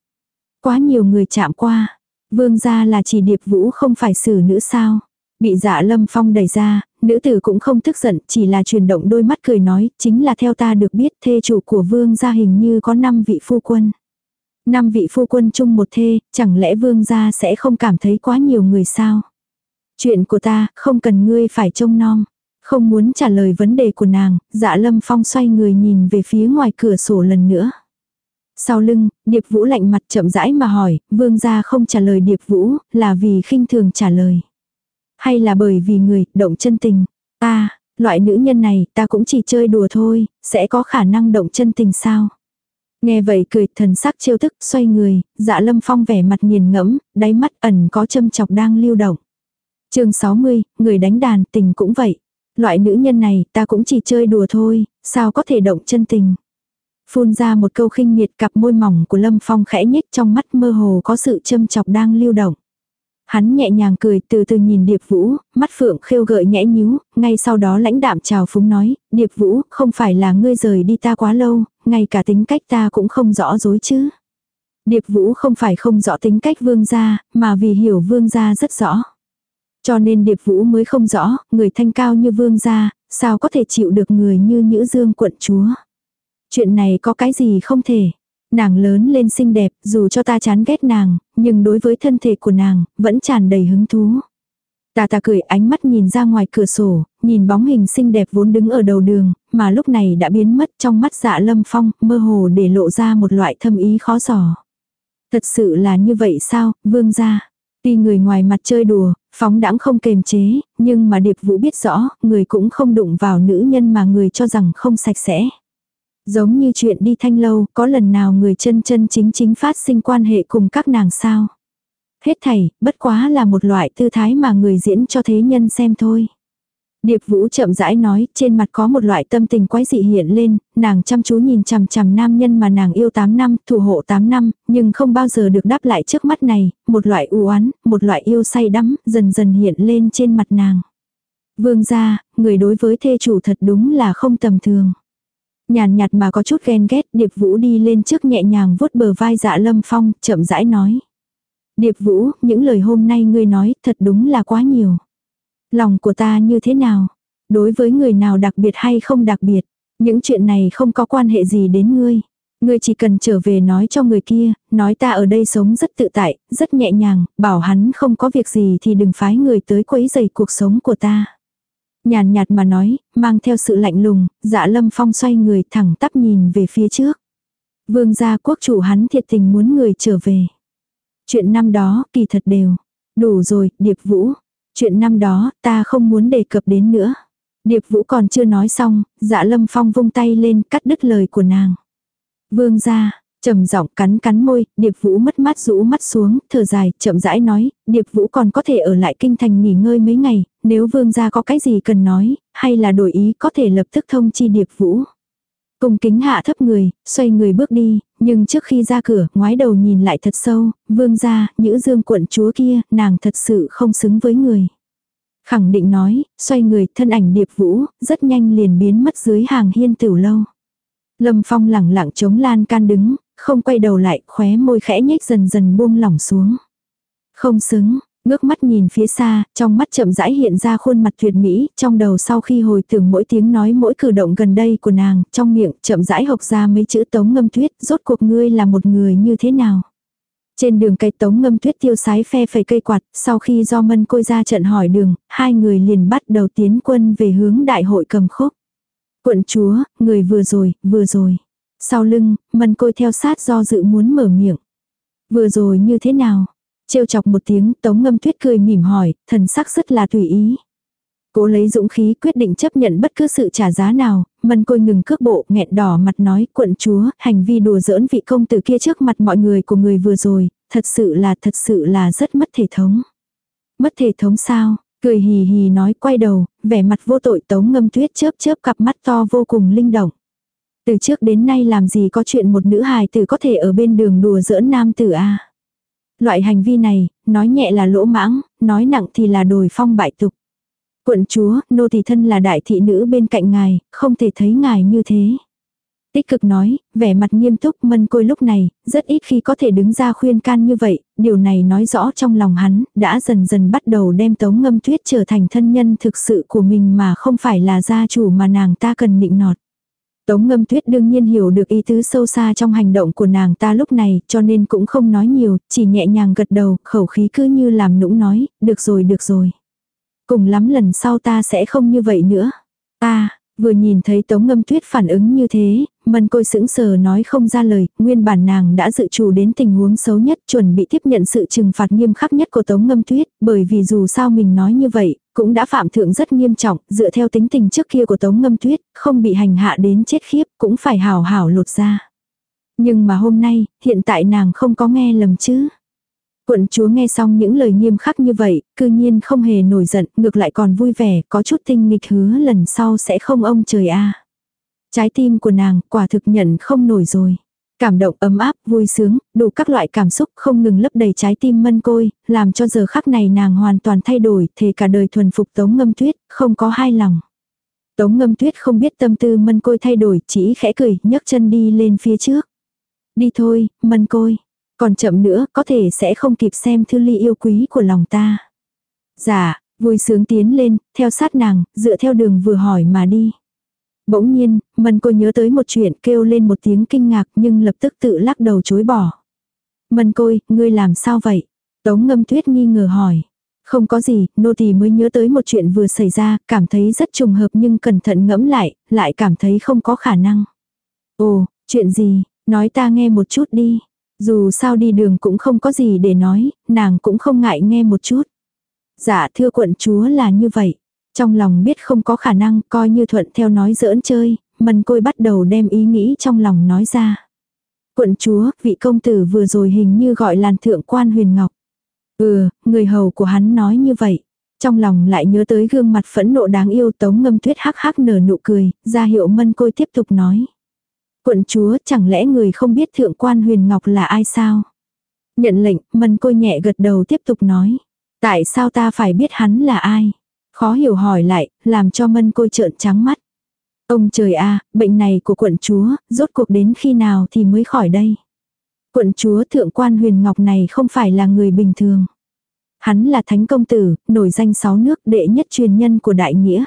Quá nhiều người chạm qua. Vương gia là chỉ điệp vũ không phải xử nữ sao. Bị dạ lâm phong đẩy ra, nữ tử cũng không tức giận, chỉ là chuyển động đôi mắt cười nói, chính là theo ta được biết thê chủ của vương gia hình như có 5 vị phu quân. năm vị phu quân chung một thê, chẳng lẽ vương gia sẽ không cảm thấy quá nhiều người sao? Chuyện của ta, không cần ngươi phải trông nom. Không muốn trả lời vấn đề của nàng, dạ lâm phong xoay người nhìn về phía ngoài cửa sổ lần nữa. Sau lưng, Điệp Vũ lạnh mặt chậm rãi mà hỏi, vương gia không trả lời Điệp Vũ, là vì khinh thường trả lời. Hay là bởi vì người, động chân tình. Ta, loại nữ nhân này, ta cũng chỉ chơi đùa thôi, sẽ có khả năng động chân tình sao? Nghe vậy cười thần sắc trêu tức, xoay người, dạ lâm phong vẻ mặt nghiền ngẫm, đáy mắt ẩn có châm chọc đang lưu động. chương 60, người đánh đàn tình cũng vậy. Loại nữ nhân này ta cũng chỉ chơi đùa thôi, sao có thể động chân tình. Phun ra một câu khinh miệt cặp môi mỏng của Lâm Phong khẽ nhếch trong mắt mơ hồ có sự châm chọc đang lưu động. Hắn nhẹ nhàng cười từ từ nhìn Điệp Vũ, mắt phượng khêu gợi nhẽ nhíu, ngay sau đó lãnh đạm chào phúng nói, Điệp Vũ, không phải là ngươi rời đi ta quá lâu, ngay cả tính cách ta cũng không rõ dối chứ. Điệp Vũ không phải không rõ tính cách vương gia, mà vì hiểu vương gia rất rõ. Cho nên Điệp Vũ mới không rõ, người thanh cao như vương gia, sao có thể chịu được người như Nhữ Dương quận chúa. Chuyện này có cái gì không thể. Nàng lớn lên xinh đẹp, dù cho ta chán ghét nàng, nhưng đối với thân thể của nàng, vẫn tràn đầy hứng thú. Tà tà cười ánh mắt nhìn ra ngoài cửa sổ, nhìn bóng hình xinh đẹp vốn đứng ở đầu đường, mà lúc này đã biến mất trong mắt dạ lâm phong, mơ hồ để lộ ra một loại thâm ý khó giỏ. Thật sự là như vậy sao, vương gia? Tuy người ngoài mặt chơi đùa, phóng đãng không kềm chế, nhưng mà điệp vũ biết rõ, người cũng không đụng vào nữ nhân mà người cho rằng không sạch sẽ. Giống như chuyện đi thanh lâu, có lần nào người chân chân chính chính phát sinh quan hệ cùng các nàng sao? Hết thảy, bất quá là một loại tư thái mà người diễn cho thế nhân xem thôi. Điệp Vũ chậm rãi nói, trên mặt có một loại tâm tình quái dị hiện lên, nàng chăm chú nhìn chằm chằm nam nhân mà nàng yêu 8 năm, thủ hộ 8 năm, nhưng không bao giờ được đáp lại trước mắt này, một loại u oán, một loại yêu say đắm, dần dần hiện lên trên mặt nàng. Vương gia, người đối với thê chủ thật đúng là không tầm thường. Nhàn nhạt mà có chút ghen ghét, Điệp Vũ đi lên trước nhẹ nhàng vuốt bờ vai dạ lâm phong, chậm rãi nói. Điệp Vũ, những lời hôm nay ngươi nói thật đúng là quá nhiều. Lòng của ta như thế nào? Đối với người nào đặc biệt hay không đặc biệt? Những chuyện này không có quan hệ gì đến ngươi. Ngươi chỉ cần trở về nói cho người kia, nói ta ở đây sống rất tự tại, rất nhẹ nhàng, bảo hắn không có việc gì thì đừng phái người tới quấy rầy cuộc sống của ta. Nhàn nhạt mà nói, mang theo sự lạnh lùng, dạ lâm phong xoay người thẳng tắp nhìn về phía trước. Vương gia quốc chủ hắn thiệt tình muốn người trở về. Chuyện năm đó kỳ thật đều. Đủ rồi, Điệp Vũ. Chuyện năm đó ta không muốn đề cập đến nữa. Điệp Vũ còn chưa nói xong, dạ lâm phong vung tay lên cắt đứt lời của nàng. Vương gia trầm giọng cắn cắn môi, Điệp Vũ mất mắt rũ mắt xuống, thở dài, chậm rãi nói, Điệp Vũ còn có thể ở lại kinh thành nghỉ ngơi mấy ngày, nếu vương gia có cái gì cần nói, hay là đổi ý có thể lập tức thông chi Điệp Vũ. Cùng kính hạ thấp người, xoay người bước đi, nhưng trước khi ra cửa, ngoái đầu nhìn lại thật sâu, vương gia, nhữ dương quận chúa kia, nàng thật sự không xứng với người. Khẳng định nói, xoay người, thân ảnh điệp vũ, rất nhanh liền biến mất dưới hàng hiên tiểu lâu. Lâm phong lẳng lặng chống lan can đứng, không quay đầu lại, khóe môi khẽ nhếch dần dần buông lỏng xuống. Không xứng, Ngước mắt nhìn phía xa, trong mắt chậm rãi hiện ra khuôn mặt tuyệt mỹ, trong đầu sau khi hồi tưởng mỗi tiếng nói mỗi cử động gần đây của nàng, trong miệng chậm rãi học ra mấy chữ tống ngâm tuyết, rốt cuộc ngươi là một người như thế nào. Trên đường cây tống ngâm tuyết tiêu sái phe phẩy cây quạt, sau khi do mân côi ra trận hỏi đường, hai người liền bắt đầu tiến quân về hướng đại hội cầm khúc. Quận chúa, người vừa rồi, vừa rồi. Sau lưng, mân côi theo sát do dự muốn mở miệng. Vừa rồi như thế nào? trêu chọc một tiếng, tống ngâm tuyết cười mỉm hỏi, thần sắc rất là tùy ý. Cố lấy dũng khí quyết định chấp nhận bất cứ sự trả giá nào, mân côi ngừng cước bộ, nghẹn đỏ mặt nói, quận chúa, hành vi đùa giỡn vị công tử kia trước mặt mọi người của người vừa rồi, thật sự là, thật sự là rất mất thể thống. Mất thể thống sao? Cười hì hì nói quay đầu, vẻ mặt vô tội tống ngâm tuyết chớp chớp cặp mắt to vô cùng linh động. Từ trước đến nay làm gì có chuyện một nữ hài tử có thể ở bên đường đùa giỡn nam tử a Loại hành vi này, nói nhẹ là lỗ mãng, nói nặng thì là đồi phong bại tục. Quận chúa, nô tỳ thân là đại thị nữ bên cạnh ngài, không thể thấy ngài như thế. Tích cực nói, vẻ mặt nghiêm túc mân côi lúc này, rất ít khi có thể đứng ra khuyên can như vậy, điều này nói rõ trong lòng hắn, đã dần dần bắt đầu đem tống ngâm tuyết trở thành thân nhân thực sự của mình mà không phải là gia chủ mà nàng ta cần nịnh nọt. Tống ngâm tuyết đương nhiên hiểu được ý tứ sâu xa trong hành động của nàng ta lúc này, cho nên cũng không nói nhiều, chỉ nhẹ nhàng gật đầu, khẩu khí cứ như làm nũng nói, được rồi được rồi. Cùng lắm lần sau ta sẽ không như vậy nữa. Ta, vừa nhìn thấy tống ngâm tuyết phản ứng như thế, mân côi sững sờ nói không ra lời, nguyên bản nàng đã dự trù đến tình huống xấu nhất chuẩn bị tiếp nhận sự trừng phạt nghiêm khắc nhất của tống ngâm tuyết, bởi vì dù sao mình nói như vậy, cũng đã phạm thượng rất nghiêm trọng, dựa theo tính tình trước kia của Tống Ngâm Tuyết, không bị hành hạ đến chết khiếp, cũng phải hảo hảo lột ra. Nhưng mà hôm nay, hiện tại nàng không có nghe lầm chứ. Quận chúa nghe xong những lời nghiêm khắc như vậy, cư nhiên không hề nổi giận, ngược lại còn vui vẻ, có chút tinh nghịch hứa lần sau sẽ không ông trời a. Trái tim của nàng quả thực nhận không nổi rồi. Cảm động ấm áp, vui sướng, đủ các loại cảm xúc không ngừng lấp đầy trái tim mân côi, làm cho giờ khắc này nàng hoàn toàn thay đổi, thề cả đời thuần phục tống ngâm tuyết, không có hai lòng. Tống ngâm tuyết không biết tâm tư mân côi thay đổi, chỉ khẽ cười, nhấc chân đi lên phía trước. Đi thôi, mân côi. Còn chậm nữa, có thể sẽ không kịp xem thư ly yêu quý của lòng ta. Dạ, vui sướng tiến lên, theo sát nàng, dựa theo đường vừa hỏi mà đi. Bỗng nhiên, mân cô nhớ tới một chuyện kêu lên một tiếng kinh ngạc nhưng lập tức tự lắc đầu chối bỏ. Mân côi, ngươi làm sao vậy? Tống ngâm tuyết nghi ngờ hỏi. Không có gì, nô tỳ mới nhớ tới một chuyện vừa xảy ra, cảm thấy rất trùng hợp nhưng cẩn thận ngẫm lại, lại cảm thấy không có khả năng. Ồ, chuyện gì, nói ta nghe một chút đi. Dù sao đi đường cũng không có gì để nói, nàng cũng không ngại nghe một chút. Dạ thưa quận chúa là như vậy. Trong lòng biết không có khả năng coi như thuận theo nói giỡn chơi, mần côi bắt đầu đem ý nghĩ trong lòng nói ra. Quận chúa, vị công tử vừa rồi hình như gọi làn thượng quan huyền ngọc. Ừ, người hầu của hắn nói như vậy. Trong lòng lại nhớ tới gương mặt phẫn nộ đáng yêu tống ngâm tuyết hắc hắc nở nụ cười, ra hiệu mân côi tiếp tục nói. Quận chúa chẳng lẽ người không biết thượng quan huyền ngọc là ai sao? Nhận lệnh, mân côi nhẹ gật đầu tiếp tục nói. Tại sao ta phải biết hắn là ai? Khó hiểu hỏi lại, làm cho mân côi trợn trắng mắt. Ông trời a bệnh này của quận chúa, rốt cuộc đến khi nào thì mới khỏi đây? Quận chúa thượng quan huyền ngọc này không phải là người bình thường. Hắn là thánh công tử, nổi danh sáu nước đệ nhất truyền nhân của đại nghĩa.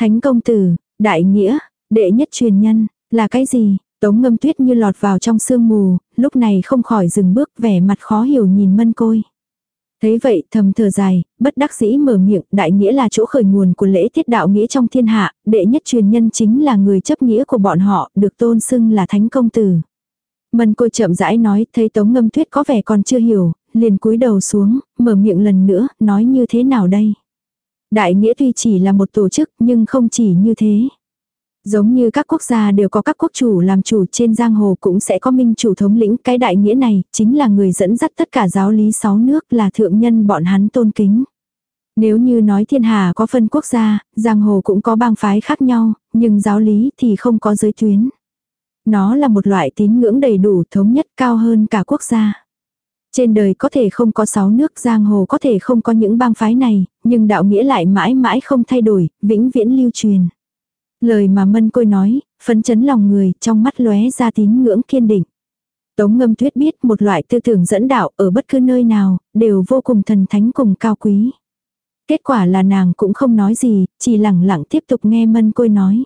Thánh công tử, đại nghĩa, đệ nhất truyền nhân, là cái gì? Tống ngâm tuyết như lọt vào trong sương mù, lúc này không khỏi dừng bước vẻ mặt khó hiểu nhìn mân côi. Thấy vậy thầm thở dài, bất đắc dĩ mở miệng, đại nghĩa là chỗ khởi nguồn của lễ tiết đạo nghĩa trong thiên hạ, đệ nhất truyền nhân chính là người chấp nghĩa của bọn họ, được tôn xưng là thánh công tử. Mân côi chậm rãi nói, thấy tống ngâm tuyết có vẻ còn chưa hiểu, liền cúi đầu xuống, mở miệng lần nữa, nói như thế nào đây. Đại nghĩa tuy chỉ là một tổ chức nhưng không chỉ như thế. Giống như các quốc gia đều có các quốc chủ làm chủ trên giang hồ cũng sẽ có minh chủ thống lĩnh cái đại nghĩa này, chính là người dẫn dắt tất cả giáo lý sáu nước là thượng nhân bọn hắn tôn kính. Nếu như nói thiên hà có phân quốc gia, giang hồ cũng có bang phái khác nhau, nhưng giáo lý thì không có giới tuyến. Nó là một loại tín ngưỡng đầy đủ thống nhất cao hơn cả quốc gia. Trên đời có thể không có sáu nước giang hồ có thể không có những bang phái này, nhưng đạo nghĩa lại mãi mãi không thay đổi, vĩnh viễn lưu truyền. Lời mà mân côi nói, phấn chấn lòng người, trong mắt lóe ra tín ngưỡng kiên định. Tống ngâm tuyết biết một loại tư tưởng dẫn đạo ở bất cứ nơi nào, đều vô cùng thần thánh cùng cao quý. Kết quả là nàng cũng không nói gì, chỉ lặng lặng tiếp tục nghe mân côi nói.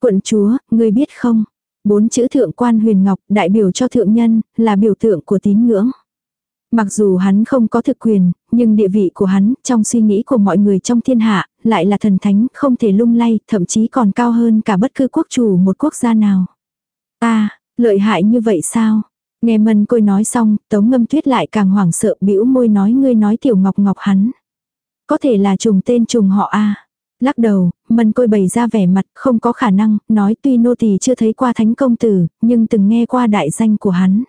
Quận chúa, ngươi biết không? Bốn chữ thượng quan huyền ngọc đại biểu cho thượng nhân, là biểu tượng của tín ngưỡng. Mặc dù hắn không có thực quyền, nhưng địa vị của hắn trong suy nghĩ của mọi người trong thiên hạ lại là thần thánh không thể lung lay, thậm chí còn cao hơn cả bất cứ quốc chủ một quốc gia nào. Ta, lợi hại như vậy sao? Nghe mân côi nói xong, tống ngâm tuyết lại càng hoảng sợ bĩu môi nói ngươi nói tiểu ngọc ngọc hắn. Có thể là trùng tên trùng họ a Lắc đầu, mân côi bày ra vẻ mặt không có khả năng, nói tuy nô tỳ chưa thấy qua thánh công tử, nhưng từng nghe qua đại danh của hắn.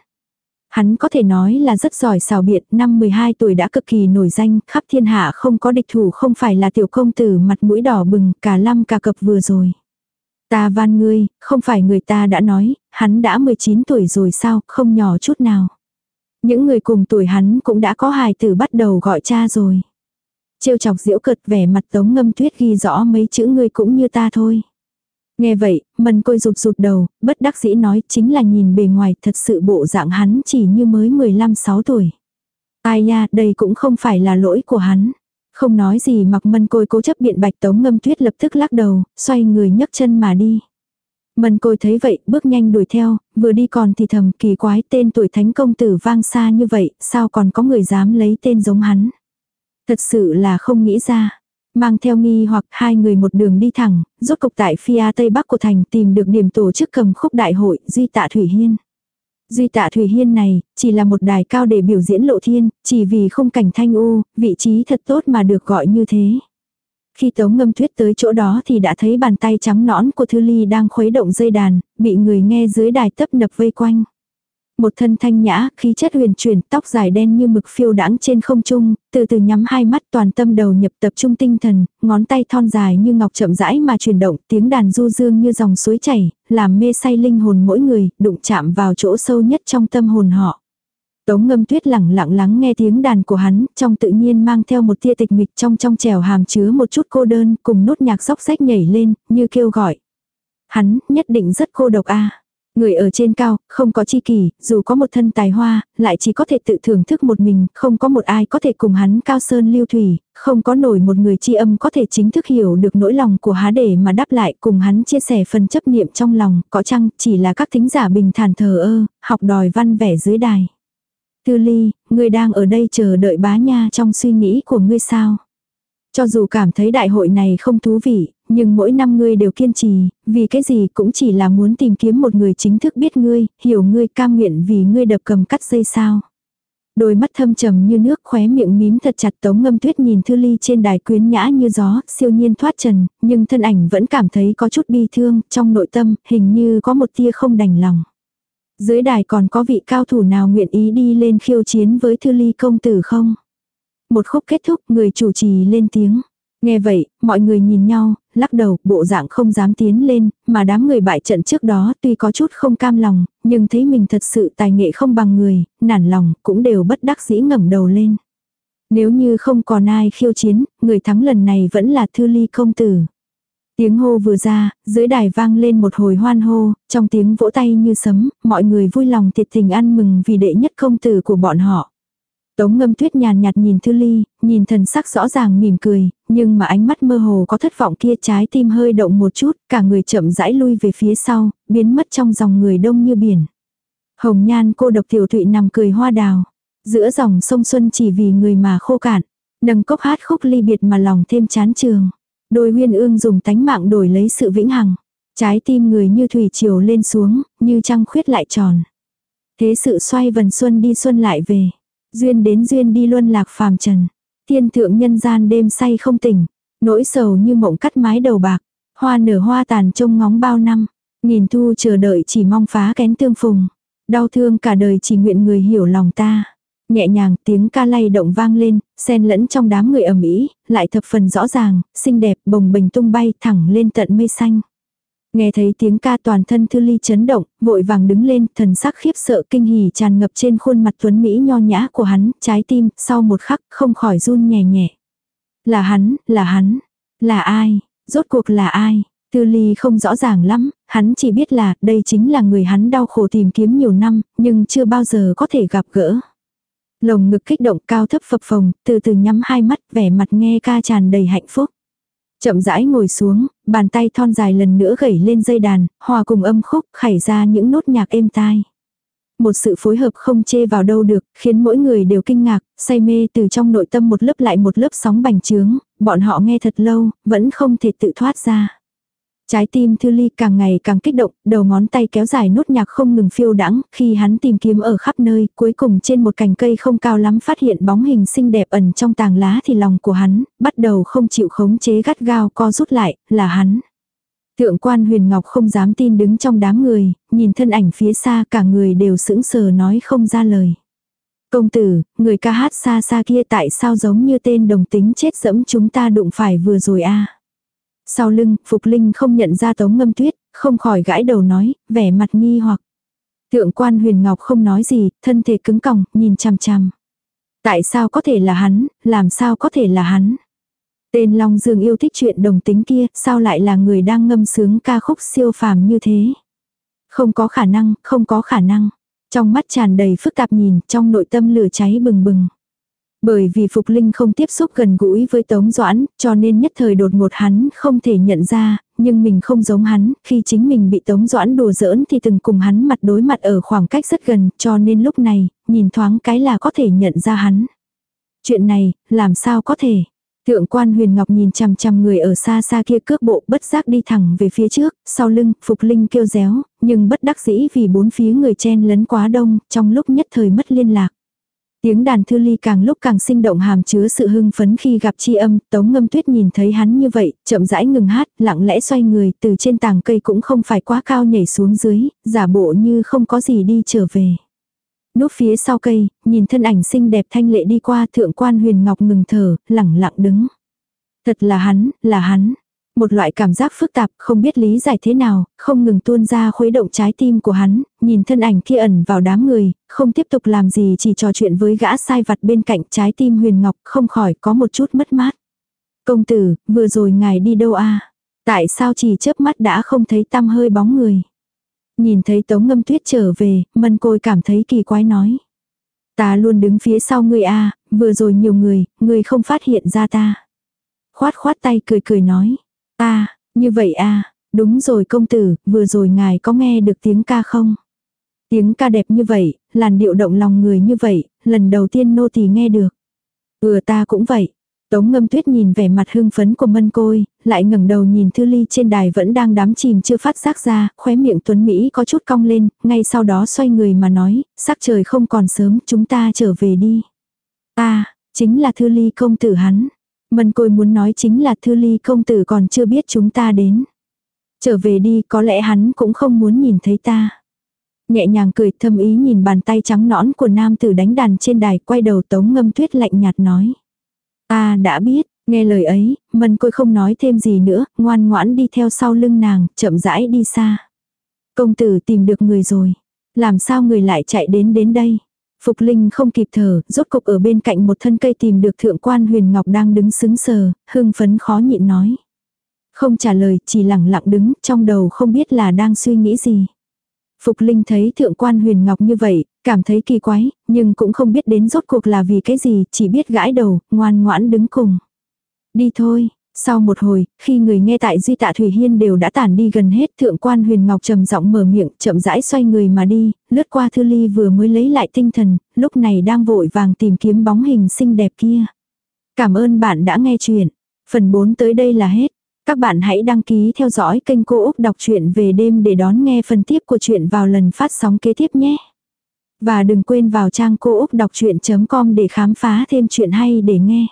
Hắn có thể nói là rất giỏi xào biện, năm 12 tuổi đã cực kỳ nổi danh, khắp thiên hạ không có địch thủ không phải là tiểu công tử mặt mũi đỏ bừng, cả lăm cả cập vừa rồi. Ta van ngươi, không phải người ta đã nói, hắn đã 19 tuổi rồi sao, không nhỏ chút nào. Những người cùng tuổi hắn cũng đã có hài tử bắt đầu gọi cha rồi. Trêu chọc diễu cợt vẻ mặt tống ngâm tuyết ghi rõ mấy chữ ngươi cũng như ta thôi. Nghe vậy, mần côi rụt rụt đầu, bất đắc dĩ nói chính là nhìn bề ngoài thật sự bộ dạng hắn chỉ như mới 15-6 tuổi. Ai nha, đây cũng không phải là lỗi của hắn. Không nói gì mặc mân côi cố chấp biện bạch tống ngâm tuyết lập tức lắc đầu, xoay người nhấc chân mà đi. Mân côi thấy vậy, bước nhanh đuổi theo, vừa đi còn thì thầm kỳ quái tên tuổi thánh công tử vang xa như vậy, sao còn có người dám lấy tên giống hắn. Thật sự là không nghĩ ra. Mang theo nghi hoặc hai người một đường đi thẳng, rốt cục tại phía tây bắc của thành tìm được điểm tổ chức cầm khúc đại hội Duy Tạ Thủy Hiên. Duy Tạ Thủy Hiên này, chỉ là một đài cao để biểu diễn lộ thiên, chỉ vì không cảnh thanh u, vị trí thật tốt mà được gọi như thế. Khi Tống Ngâm Tuyết tới chỗ đó thì đã thấy bàn tay trắng nõn của Thư Ly đang khuấy động dây đàn, bị người nghe dưới đài tấp nập vây quanh. Một thân thanh nhã, khí chất huyền chuyển, tóc dài đen như mực phiêu đãng trên không trung, từ từ nhắm hai mắt toàn tâm đầu nhập tập trung tinh thần, ngón tay thon dài như ngọc chậm rãi mà chuyển động, tiếng đàn du dương như dòng suối chảy, làm mê say linh hồn mỗi người, đụng chạm vào chỗ sâu nhất trong tâm hồn họ. Tống ngâm tuyết lẳng lặng lắng nghe tiếng đàn của hắn, trong tự nhiên mang theo một tia tịch mịch trong trong trèo hàm chứa một chút cô đơn, cùng nốt nhạc sóc sách nhảy lên, như kêu gọi. Hắn, nhất định rất cô độc a Người ở trên cao, không có chi kỷ, dù có một thân tài hoa, lại chỉ có thể tự thưởng thức một mình, không có một ai có thể cùng hắn cao sơn lưu thủy, không có nổi một người chi âm có thể chính thức hiểu được nỗi lòng của há để mà đáp lại cùng hắn chia sẻ phần chấp niệm trong lòng, có chăng chỉ là các thính giả bình thản thờ ơ, học đòi văn vẻ dưới đài. Tư ly, người đang ở đây chờ đợi bá nha trong suy nghĩ của ngươi sao? Cho dù cảm thấy đại hội này không thú vị, nhưng mỗi năm ngươi đều kiên trì, vì cái gì cũng chỉ là muốn tìm kiếm một người chính thức biết ngươi, hiểu ngươi cam nguyện vì ngươi đập cầm cắt dây sao. Đôi mắt thâm trầm như nước khóe miệng mím thật chặt tống ngâm tuyết nhìn thư ly trên đài quyến nhã như gió, siêu nhiên thoát trần, nhưng thân ảnh vẫn cảm thấy có chút bi thương, trong nội tâm, hình như có một tia không đành lòng. Dưới đài còn có vị cao thủ nào nguyện ý đi lên khiêu chiến với thư ly công tử không? Một khúc kết thúc, người chủ trì lên tiếng. Nghe vậy, mọi người nhìn nhau, lắc đầu, bộ dạng không dám tiến lên, mà đám người bại trận trước đó tuy có chút không cam lòng, nhưng thấy mình thật sự tài nghệ không bằng người, nản lòng, cũng đều bất đắc dĩ ngẩng đầu lên. Nếu như không còn ai khiêu chiến, người thắng lần này vẫn là Thư Ly công tử. Tiếng hô vừa ra, dưới đài vang lên một hồi hoan hô, trong tiếng vỗ tay như sấm, mọi người vui lòng thiệt tình ăn mừng vì đệ nhất công tử của bọn họ. Tống ngâm tuyết nhàn nhạt nhìn Thư Ly, nhìn thần sắc rõ ràng mỉm cười, nhưng mà ánh mắt mơ hồ có thất vọng kia trái tim hơi động một chút, cả người chậm rãi lui về phía sau, biến mất trong dòng người đông như biển. Hồng nhan cô độc tiểu thụy nằm cười hoa đào, giữa dòng sông xuân chỉ vì người mà khô cạn, nâng cốc hát khúc ly biệt mà lòng thêm chán trường. Đôi huyên ương dùng tánh mạng đổi lấy sự vĩnh hằng. Trái tim người như thủy triều lên xuống, như trăng khuyết lại tròn. Thế sự xoay vần xuân đi xuân lại về. Duyên đến duyên đi luân lạc phàm trần. Thiên thượng nhân gian đêm say không tỉnh. Nỗi sầu như mộng cắt mái đầu bạc. Hoa nở hoa tàn trông ngóng bao năm. Nhìn thu chờ đợi chỉ mong phá kén tương phùng. Đau thương cả đời chỉ nguyện người hiểu lòng ta. Nhẹ nhàng tiếng ca lay động vang lên, xen lẫn trong đám người ầm ĩ, lại thập phần rõ ràng, xinh đẹp bồng bềnh tung bay thẳng lên tận mây xanh. Nghe thấy tiếng ca toàn thân Thư Ly chấn động, vội vàng đứng lên, thần sắc khiếp sợ kinh hỉ tràn ngập trên khuôn mặt tuấn Mỹ nho nhã của hắn, trái tim, sau một khắc, không khỏi run nhẹ nhẹ. Là hắn, là hắn, là ai, rốt cuộc là ai, Thư Ly không rõ ràng lắm, hắn chỉ biết là đây chính là người hắn đau khổ tìm kiếm nhiều năm, nhưng chưa bao giờ có thể gặp gỡ. Lồng ngực kích động cao thấp phập phồng, từ từ nhắm hai mắt vẻ mặt nghe ca tràn đầy hạnh phúc. Chậm rãi ngồi xuống, bàn tay thon dài lần nữa gẩy lên dây đàn, hòa cùng âm khúc, khảy ra những nốt nhạc êm tai. Một sự phối hợp không chê vào đâu được, khiến mỗi người đều kinh ngạc, say mê từ trong nội tâm một lớp lại một lớp sóng bành trướng, bọn họ nghe thật lâu, vẫn không thể tự thoát ra. Trái tim Thư Ly càng ngày càng kích động, đầu ngón tay kéo dài nốt nhạc không ngừng phiêu đãng, khi hắn tìm kiếm ở khắp nơi, cuối cùng trên một cành cây không cao lắm phát hiện bóng hình xinh đẹp ẩn trong tàng lá thì lòng của hắn, bắt đầu không chịu khống chế gắt gao co rút lại, là hắn. Thượng quan huyền ngọc không dám tin đứng trong đám người, nhìn thân ảnh phía xa cả người đều sững sờ nói không ra lời. Công tử, người ca hát xa xa kia tại sao giống như tên đồng tính chết dẫm chúng ta đụng phải vừa rồi a sau lưng, Phục Linh không nhận ra tống ngâm tuyết, không khỏi gãi đầu nói, vẻ mặt nghi hoặc. Thượng quan huyền ngọc không nói gì, thân thể cứng còng, nhìn chằm chằm. Tại sao có thể là hắn, làm sao có thể là hắn? Tên Long Dương yêu thích chuyện đồng tính kia, sao lại là người đang ngâm sướng ca khúc siêu phàm như thế? Không có khả năng, không có khả năng. Trong mắt tràn đầy phức tạp nhìn, trong nội tâm lửa cháy bừng bừng. Bởi vì Phục Linh không tiếp xúc gần gũi với Tống Doãn, cho nên nhất thời đột ngột hắn không thể nhận ra, nhưng mình không giống hắn, khi chính mình bị Tống Doãn đùa giỡn thì từng cùng hắn mặt đối mặt ở khoảng cách rất gần, cho nên lúc này, nhìn thoáng cái là có thể nhận ra hắn. Chuyện này, làm sao có thể? Thượng quan huyền ngọc nhìn chằm chằm người ở xa xa kia cước bộ bất giác đi thẳng về phía trước, sau lưng, Phục Linh kêu réo, nhưng bất đắc dĩ vì bốn phía người chen lấn quá đông, trong lúc nhất thời mất liên lạc. Tiếng đàn thư ly càng lúc càng sinh động hàm chứa sự hưng phấn khi gặp chi âm, tống ngâm tuyết nhìn thấy hắn như vậy, chậm rãi ngừng hát, lặng lẽ xoay người, từ trên tàng cây cũng không phải quá cao nhảy xuống dưới, giả bộ như không có gì đi trở về. Núp phía sau cây, nhìn thân ảnh xinh đẹp thanh lệ đi qua thượng quan huyền ngọc ngừng thở, lẳng lặng đứng. Thật là hắn, là hắn, một loại cảm giác phức tạp, không biết lý giải thế nào, không ngừng tuôn ra khuấy động trái tim của hắn, nhìn thân ảnh kia ẩn vào đám người, không tiếp tục làm gì chỉ trò chuyện với gã sai vặt bên cạnh trái tim huyền ngọc, không khỏi có một chút mất mát. Công tử, vừa rồi ngài đi đâu a Tại sao chỉ chớp mắt đã không thấy tăm hơi bóng người? Nhìn thấy Tống Ngâm Tuyết trở về, Mân Côi cảm thấy kỳ quái nói. Ta luôn đứng phía sau ngươi a, vừa rồi nhiều người, ngươi không phát hiện ra ta. Khoát khoát tay cười cười nói à như vậy à đúng rồi công tử, vừa rồi ngài có nghe được tiếng ca không? Tiếng ca đẹp như vậy, làn điệu động lòng người như vậy, lần đầu tiên nô tỳ nghe được. vừa ta cũng vậy. Tống ngâm tuyết nhìn vẻ mặt hưng phấn của mân côi, lại ngẩng đầu nhìn thư ly trên đài vẫn đang đám chìm chưa phát giác ra, khóe miệng tuấn Mỹ có chút cong lên, ngay sau đó xoay người mà nói, sắc trời không còn sớm, chúng ta trở về đi. Ta, chính là thư ly công tử hắn. Mân côi muốn nói chính là thư ly công tử còn chưa biết chúng ta đến. Trở về đi, có lẽ hắn cũng không muốn nhìn thấy ta. Nhẹ nhàng cười thâm ý nhìn bàn tay trắng nõn của nam tử đánh đàn trên đài quay đầu tống ngâm tuyết lạnh nhạt nói. Ta đã biết, nghe lời ấy, mân côi không nói thêm gì nữa, ngoan ngoãn đi theo sau lưng nàng, chậm rãi đi xa. Công tử tìm được người rồi. Làm sao người lại chạy đến đến đây? Phục Linh không kịp thở, rốt cục ở bên cạnh một thân cây tìm được thượng quan huyền ngọc đang đứng sững sờ, hưng phấn khó nhịn nói. Không trả lời, chỉ lặng lặng đứng, trong đầu không biết là đang suy nghĩ gì. Phục Linh thấy thượng quan huyền ngọc như vậy, cảm thấy kỳ quái, nhưng cũng không biết đến rốt cuộc là vì cái gì, chỉ biết gãi đầu, ngoan ngoãn đứng cùng. Đi thôi. Sau một hồi, khi người nghe tại Duy Tạ Thủy Hiên đều đã tản đi gần hết, thượng quan huyền ngọc trầm giọng mở miệng, chậm rãi xoay người mà đi, lướt qua thư ly vừa mới lấy lại tinh thần, lúc này đang vội vàng tìm kiếm bóng hình xinh đẹp kia. Cảm ơn bạn đã nghe chuyện. Phần 4 tới đây là hết. Các bạn hãy đăng ký theo dõi kênh Cô Úc Đọc truyện về đêm để đón nghe phần tiếp của chuyện vào lần phát sóng kế tiếp nhé. Và đừng quên vào trang cô úc đọc chuyện.com để khám phá thêm chuyện hay để nghe.